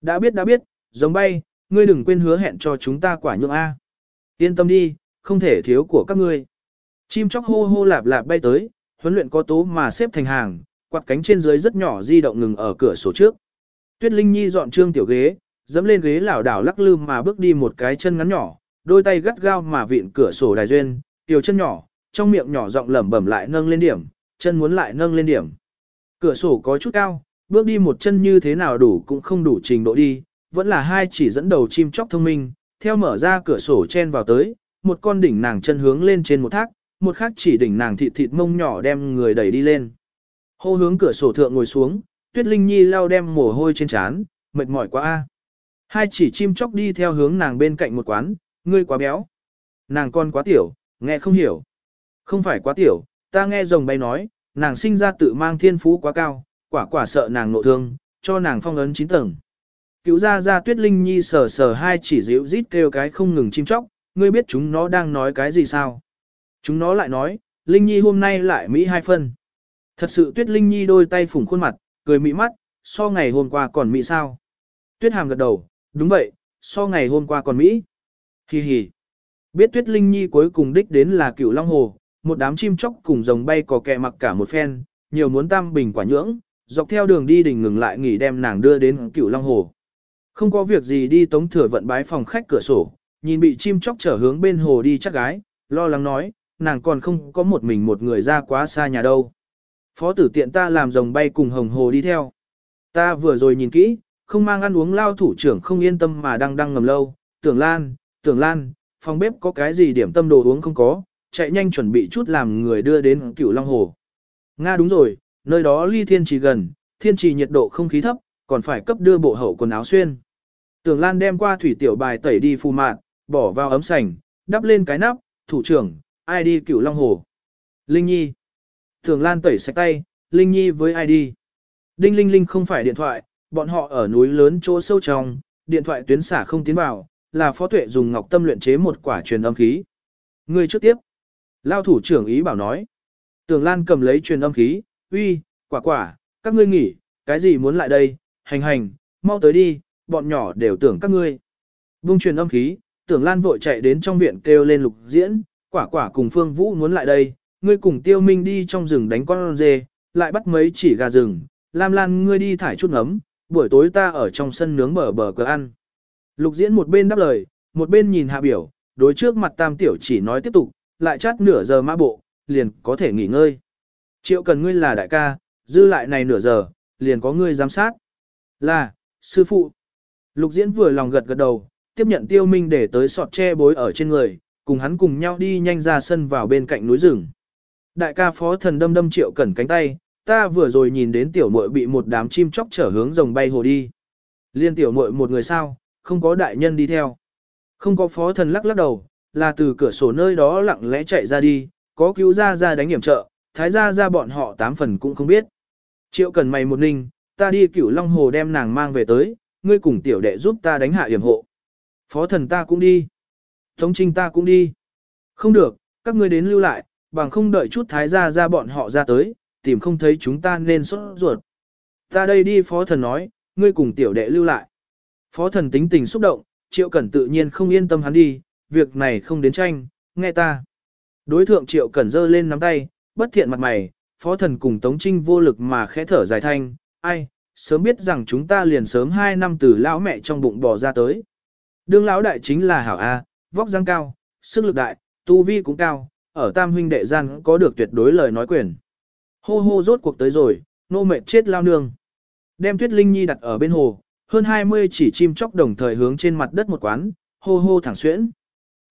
Đã biết đã biết, rồng bay, ngươi đừng quên hứa hẹn cho chúng ta quả nhượng A. Yên tâm đi, không thể thiếu của các ngươi. Chim chóc hô hô lạp lạp bay tới, huấn luyện có tố mà xếp thành hàng, quạt cánh trên dưới rất nhỏ di động ngừng ở cửa sổ trước. Tuyết Linh Nhi dọn trương tiểu ghế, dẫm lên ghế lảo đảo lắc lư mà bước đi một cái chân ngắn nhỏ, đôi tay gắt gao mà vịn cửa sổ đài duyên, tiểu chân nhỏ, trong miệng nhỏ giọng lẩm bẩm lại nâng lên điểm, chân muốn lại nâng lên điểm. Cửa sổ có chút cao, bước đi một chân như thế nào đủ cũng không đủ trình độ đi, vẫn là hai chỉ dẫn đầu chim chóc thông minh, theo mở ra cửa sổ chen vào tới, một con đỉnh nàng chân hướng lên trên một thác, một khác chỉ đỉnh nàng thịt thịt mông nhỏ đem người đẩy đi lên. Hô hướng cửa sổ thượng ngồi xuống, Tuyết Linh Nhi lau đem mồ hôi trên trán, mệt mỏi quá a. Hai chỉ chim chóc đi theo hướng nàng bên cạnh một quán, ngươi quá béo. Nàng con quá tiểu, nghe không hiểu. Không phải quá tiểu, ta nghe rồng bay nói, nàng sinh ra tự mang thiên phú quá cao, quả quả sợ nàng nộ thương, cho nàng phong ấn 9 tầng. Cứu ra ra tuyết linh nhi sờ sờ hai chỉ dịu rít kêu cái không ngừng chim chóc, ngươi biết chúng nó đang nói cái gì sao? Chúng nó lại nói, linh nhi hôm nay lại Mỹ hai phân. Thật sự tuyết linh nhi đôi tay phủng khuôn mặt, cười mỹ mắt, so ngày hôm qua còn Mỹ sao? Tuyết hàm gật đầu, đúng vậy, so ngày hôm qua còn Mỹ. Hi hi. Biết tuyết linh nhi cuối cùng đích đến là cửu long hồ, một đám chim chóc cùng rồng bay có kẹ mặc cả một phen, nhiều muốn tam bình quả nhưỡng, dọc theo đường đi đình ngừng lại nghỉ đem nàng đưa đến cửu long hồ. Không có việc gì đi tống thừa vận bái phòng khách cửa sổ, nhìn bị chim chóc trở hướng bên hồ đi chắc gái, lo lắng nói, nàng còn không có một mình một người ra quá xa nhà đâu. Phó tử tiện ta làm rồng bay cùng hồng hồ đi theo. Ta vừa rồi nhìn kỹ, không mang ăn uống lao thủ trưởng không yên tâm mà đang đang ngầm lâu, tưởng lan, tưởng lan, phòng bếp có cái gì điểm tâm đồ uống không có, chạy nhanh chuẩn bị chút làm người đưa đến cửu Long Hồ. Nga đúng rồi, nơi đó ly thiên trì gần, thiên trì nhiệt độ không khí thấp, còn phải cấp đưa bộ hậu quần áo xuyên. Tưởng Lan đem qua thủy tiểu bài tẩy đi phù mạn, bỏ vào ấm sành, đắp lên cái nắp, thủ trưởng, ai đi cửu long hồ. Linh Nhi. Tưởng Lan tẩy sạch tay, Linh Nhi với ai đi. Đinh Linh Linh không phải điện thoại, bọn họ ở núi lớn chỗ sâu trong, điện thoại tuyến xả không tiến vào, là phó tuệ dùng ngọc tâm luyện chế một quả truyền âm khí. Người trước tiếp. Lao thủ trưởng ý bảo nói. Tưởng Lan cầm lấy truyền âm khí, uy, quả quả, các ngươi nghỉ, cái gì muốn lại đây, hành hành, mau tới đi, bọn nhỏ đều tưởng các ngươi. Vung truyền âm khí, tưởng Lan vội chạy đến trong viện kêu lên lục diễn, quả quả cùng Phương Vũ muốn lại đây, ngươi cùng tiêu minh đi trong rừng đánh con dê, lại bắt mấy chỉ gà rừng, Lam Lan ngươi đi thải chút ngấm, buổi tối ta ở trong sân nướng bờ bờ cờ ăn. Lục diễn một bên đáp lời, một bên nhìn hạ biểu, đối trước mặt tam tiểu chỉ nói tiếp tục, lại chát nửa giờ mã bộ, liền có thể nghỉ ngơi. Triệu cần ngươi là đại ca, dư lại này nửa giờ, liền có ngươi giám sát. Là, sư phụ. Lục diễn vừa lòng gật gật đầu, tiếp nhận tiêu minh để tới sọt che bối ở trên người, cùng hắn cùng nhau đi nhanh ra sân vào bên cạnh núi rừng. Đại ca phó thần đâm đâm triệu cẩn cánh tay, ta vừa rồi nhìn đến tiểu muội bị một đám chim chóc chở hướng rồng bay hồ đi. Liên tiểu muội một người sao, không có đại nhân đi theo. Không có phó thần lắc lắc đầu, là từ cửa sổ nơi đó lặng lẽ chạy ra đi, có cứu ra ra đánh hiểm trợ, thái ra ra bọn họ tám phần cũng không biết. Triệu cần mày một ninh, ta đi cửu long hồ đem nàng mang về tới, ngươi cùng tiểu đệ giúp ta đánh hạ hiểm hộ. Phó thần ta cũng đi. Tống trinh ta cũng đi. Không được, các ngươi đến lưu lại, bằng không đợi chút thái gia ra bọn họ ra tới, tìm không thấy chúng ta nên sốt ruột. Ta đây đi phó thần nói, ngươi cùng tiểu đệ lưu lại. Phó thần tính tình xúc động, triệu cẩn tự nhiên không yên tâm hắn đi, việc này không đến tranh, nghe ta. Đối thượng triệu cẩn dơ lên nắm tay, bất thiện mặt mày, phó thần cùng tống trinh vô lực mà khẽ thở dài thanh, ai, sớm biết rằng chúng ta liền sớm 2 năm từ lão mẹ trong bụng bò ra tới. Đương lão đại chính là hảo A, vóc dáng cao, sức lực đại, tu vi cũng cao, ở tam huynh đệ gian có được tuyệt đối lời nói quyền. Hô hô rốt cuộc tới rồi, nô mệt chết lao nương. Đem tuyết linh nhi đặt ở bên hồ, hơn 20 chỉ chim chóc đồng thời hướng trên mặt đất một quán, hô hô thẳng xuyễn.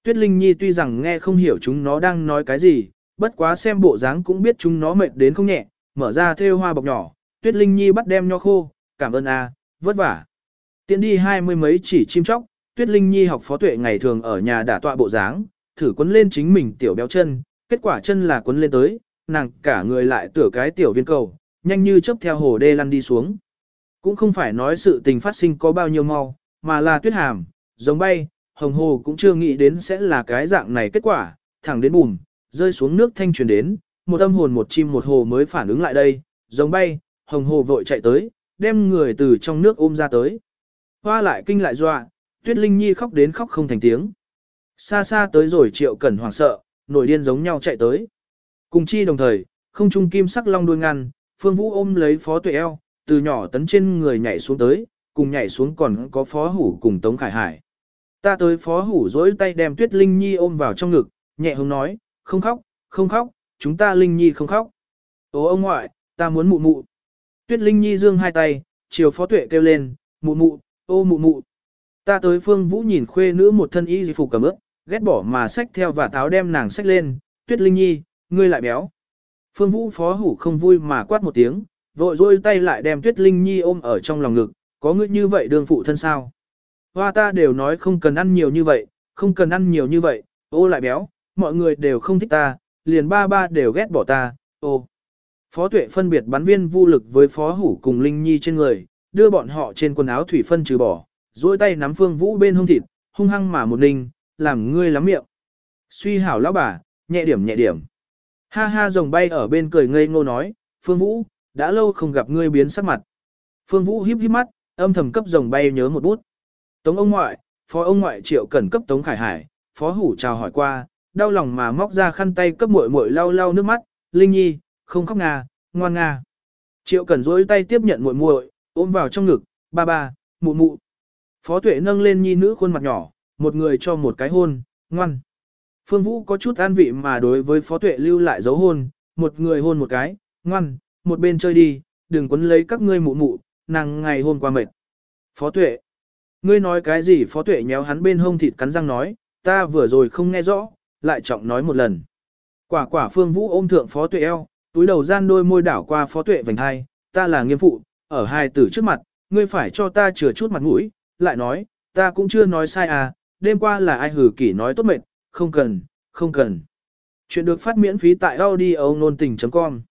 Tuyết linh nhi tuy rằng nghe không hiểu chúng nó đang nói cái gì, bất quá xem bộ dáng cũng biết chúng nó mệt đến không nhẹ, mở ra thêu hoa bọc nhỏ, tuyết linh nhi bắt đem nho khô, cảm ơn a, vất vả. Tiến đi hai mươi mấy chỉ chim chóc, tuyết linh nhi học phó tuệ ngày thường ở nhà đả tọa bộ dáng, thử quấn lên chính mình tiểu béo chân, kết quả chân là quấn lên tới, nàng cả người lại tựa cái tiểu viên cầu, nhanh như chớp theo hồ đê lăn đi xuống. Cũng không phải nói sự tình phát sinh có bao nhiêu mau, mà là tuyết hàm, giống bay, hồng hồ cũng chưa nghĩ đến sẽ là cái dạng này kết quả, thẳng đến bùm, rơi xuống nước thanh truyền đến, một âm hồn một chim một hồ mới phản ứng lại đây, giống bay, hồng hồ vội chạy tới, đem người từ trong nước ôm ra tới. Hoa lại kinh lại dọa, tuyết linh nhi khóc đến khóc không thành tiếng. Xa xa tới rồi triệu cẩn hoảng sợ, nổi điên giống nhau chạy tới. Cùng chi đồng thời, không trung kim sắc long đuôi ngăn, phương vũ ôm lấy phó tuệ eo, từ nhỏ tấn trên người nhảy xuống tới, cùng nhảy xuống còn có phó hủ cùng tống khải hải. Ta tới phó hủ dỗi tay đem tuyết linh nhi ôm vào trong ngực, nhẹ hông nói, không khóc, không khóc, chúng ta linh nhi không khóc. Ô ông ngoại, ta muốn mụ mụ. Tuyết linh nhi dương hai tay, chiều phó tuệ kêu lên, mụ mụ, ô mụ mụ. Ta tới phương vũ nhìn khuê nữ một thân y phục cầm ướp, ghét bỏ mà xách theo và táo đem nàng xách lên, tuyết linh nhi, ngươi lại béo. Phương vũ phó hủ không vui mà quát một tiếng, vội rôi tay lại đem tuyết linh nhi ôm ở trong lòng ngực, có ngươi như vậy đương phụ thân sao. Hoa ta đều nói không cần ăn nhiều như vậy, không cần ăn nhiều như vậy, ô lại béo, mọi người đều không thích ta, liền ba ba đều ghét bỏ ta, ô. Phó tuệ phân biệt bắn viên vô lực với phó hủ cùng Linh Nhi trên người, đưa bọn họ trên quần áo thủy phân trừ bỏ, duỗi tay nắm phương vũ bên hông thịt, hung hăng mà một ninh, làm ngươi lắm miệng. Suy hảo lão bà, nhẹ điểm nhẹ điểm. Ha ha rồng bay ở bên cười ngây ngô nói, phương vũ, đã lâu không gặp ngươi biến sắc mặt. Phương vũ híp híp mắt, âm thầm cấp rồng bay nhớ một bút. Tống ông ngoại, phó ông ngoại triệu cần cấp tống khải hải, phó hủ chào hỏi qua, đau lòng mà móc ra khăn tay cấp muội muội lau lau nước mắt, Linh Nhi, không khóc nga, ngoan nga. Triệu Cẩn dối tay tiếp nhận muội muội, ôm vào trong ngực, ba ba, mụ mụ. Phó Tuệ nâng lên nhi nữ khuôn mặt nhỏ, một người cho một cái hôn, ngoan. Phương Vũ có chút an vị mà đối với Phó Tuệ lưu lại dấu hôn, một người hôn một cái, ngoan, một bên chơi đi, đừng quấn lấy các ngươi mụ mụ, nàng ngày hôm qua mệt. Phó Tuệ, ngươi nói cái gì Phó Tuệ nhéo hắn bên hông thịt cắn răng nói, ta vừa rồi không nghe rõ, lại trọng nói một lần. Quả quả phương vũ ôm thượng phó tuệ eo, Túi đầu gian đôi môi đảo qua phó tuệ vành hai, ta là nghiêm phụ, ở hai tử trước mặt, ngươi phải cho ta chừa chút mặt mũi, lại nói, ta cũng chưa nói sai à, đêm qua là ai hử kỷ nói tốt mệt, không cần, không cần. Chuyện được phát miễn phí tại audio nôn tình.com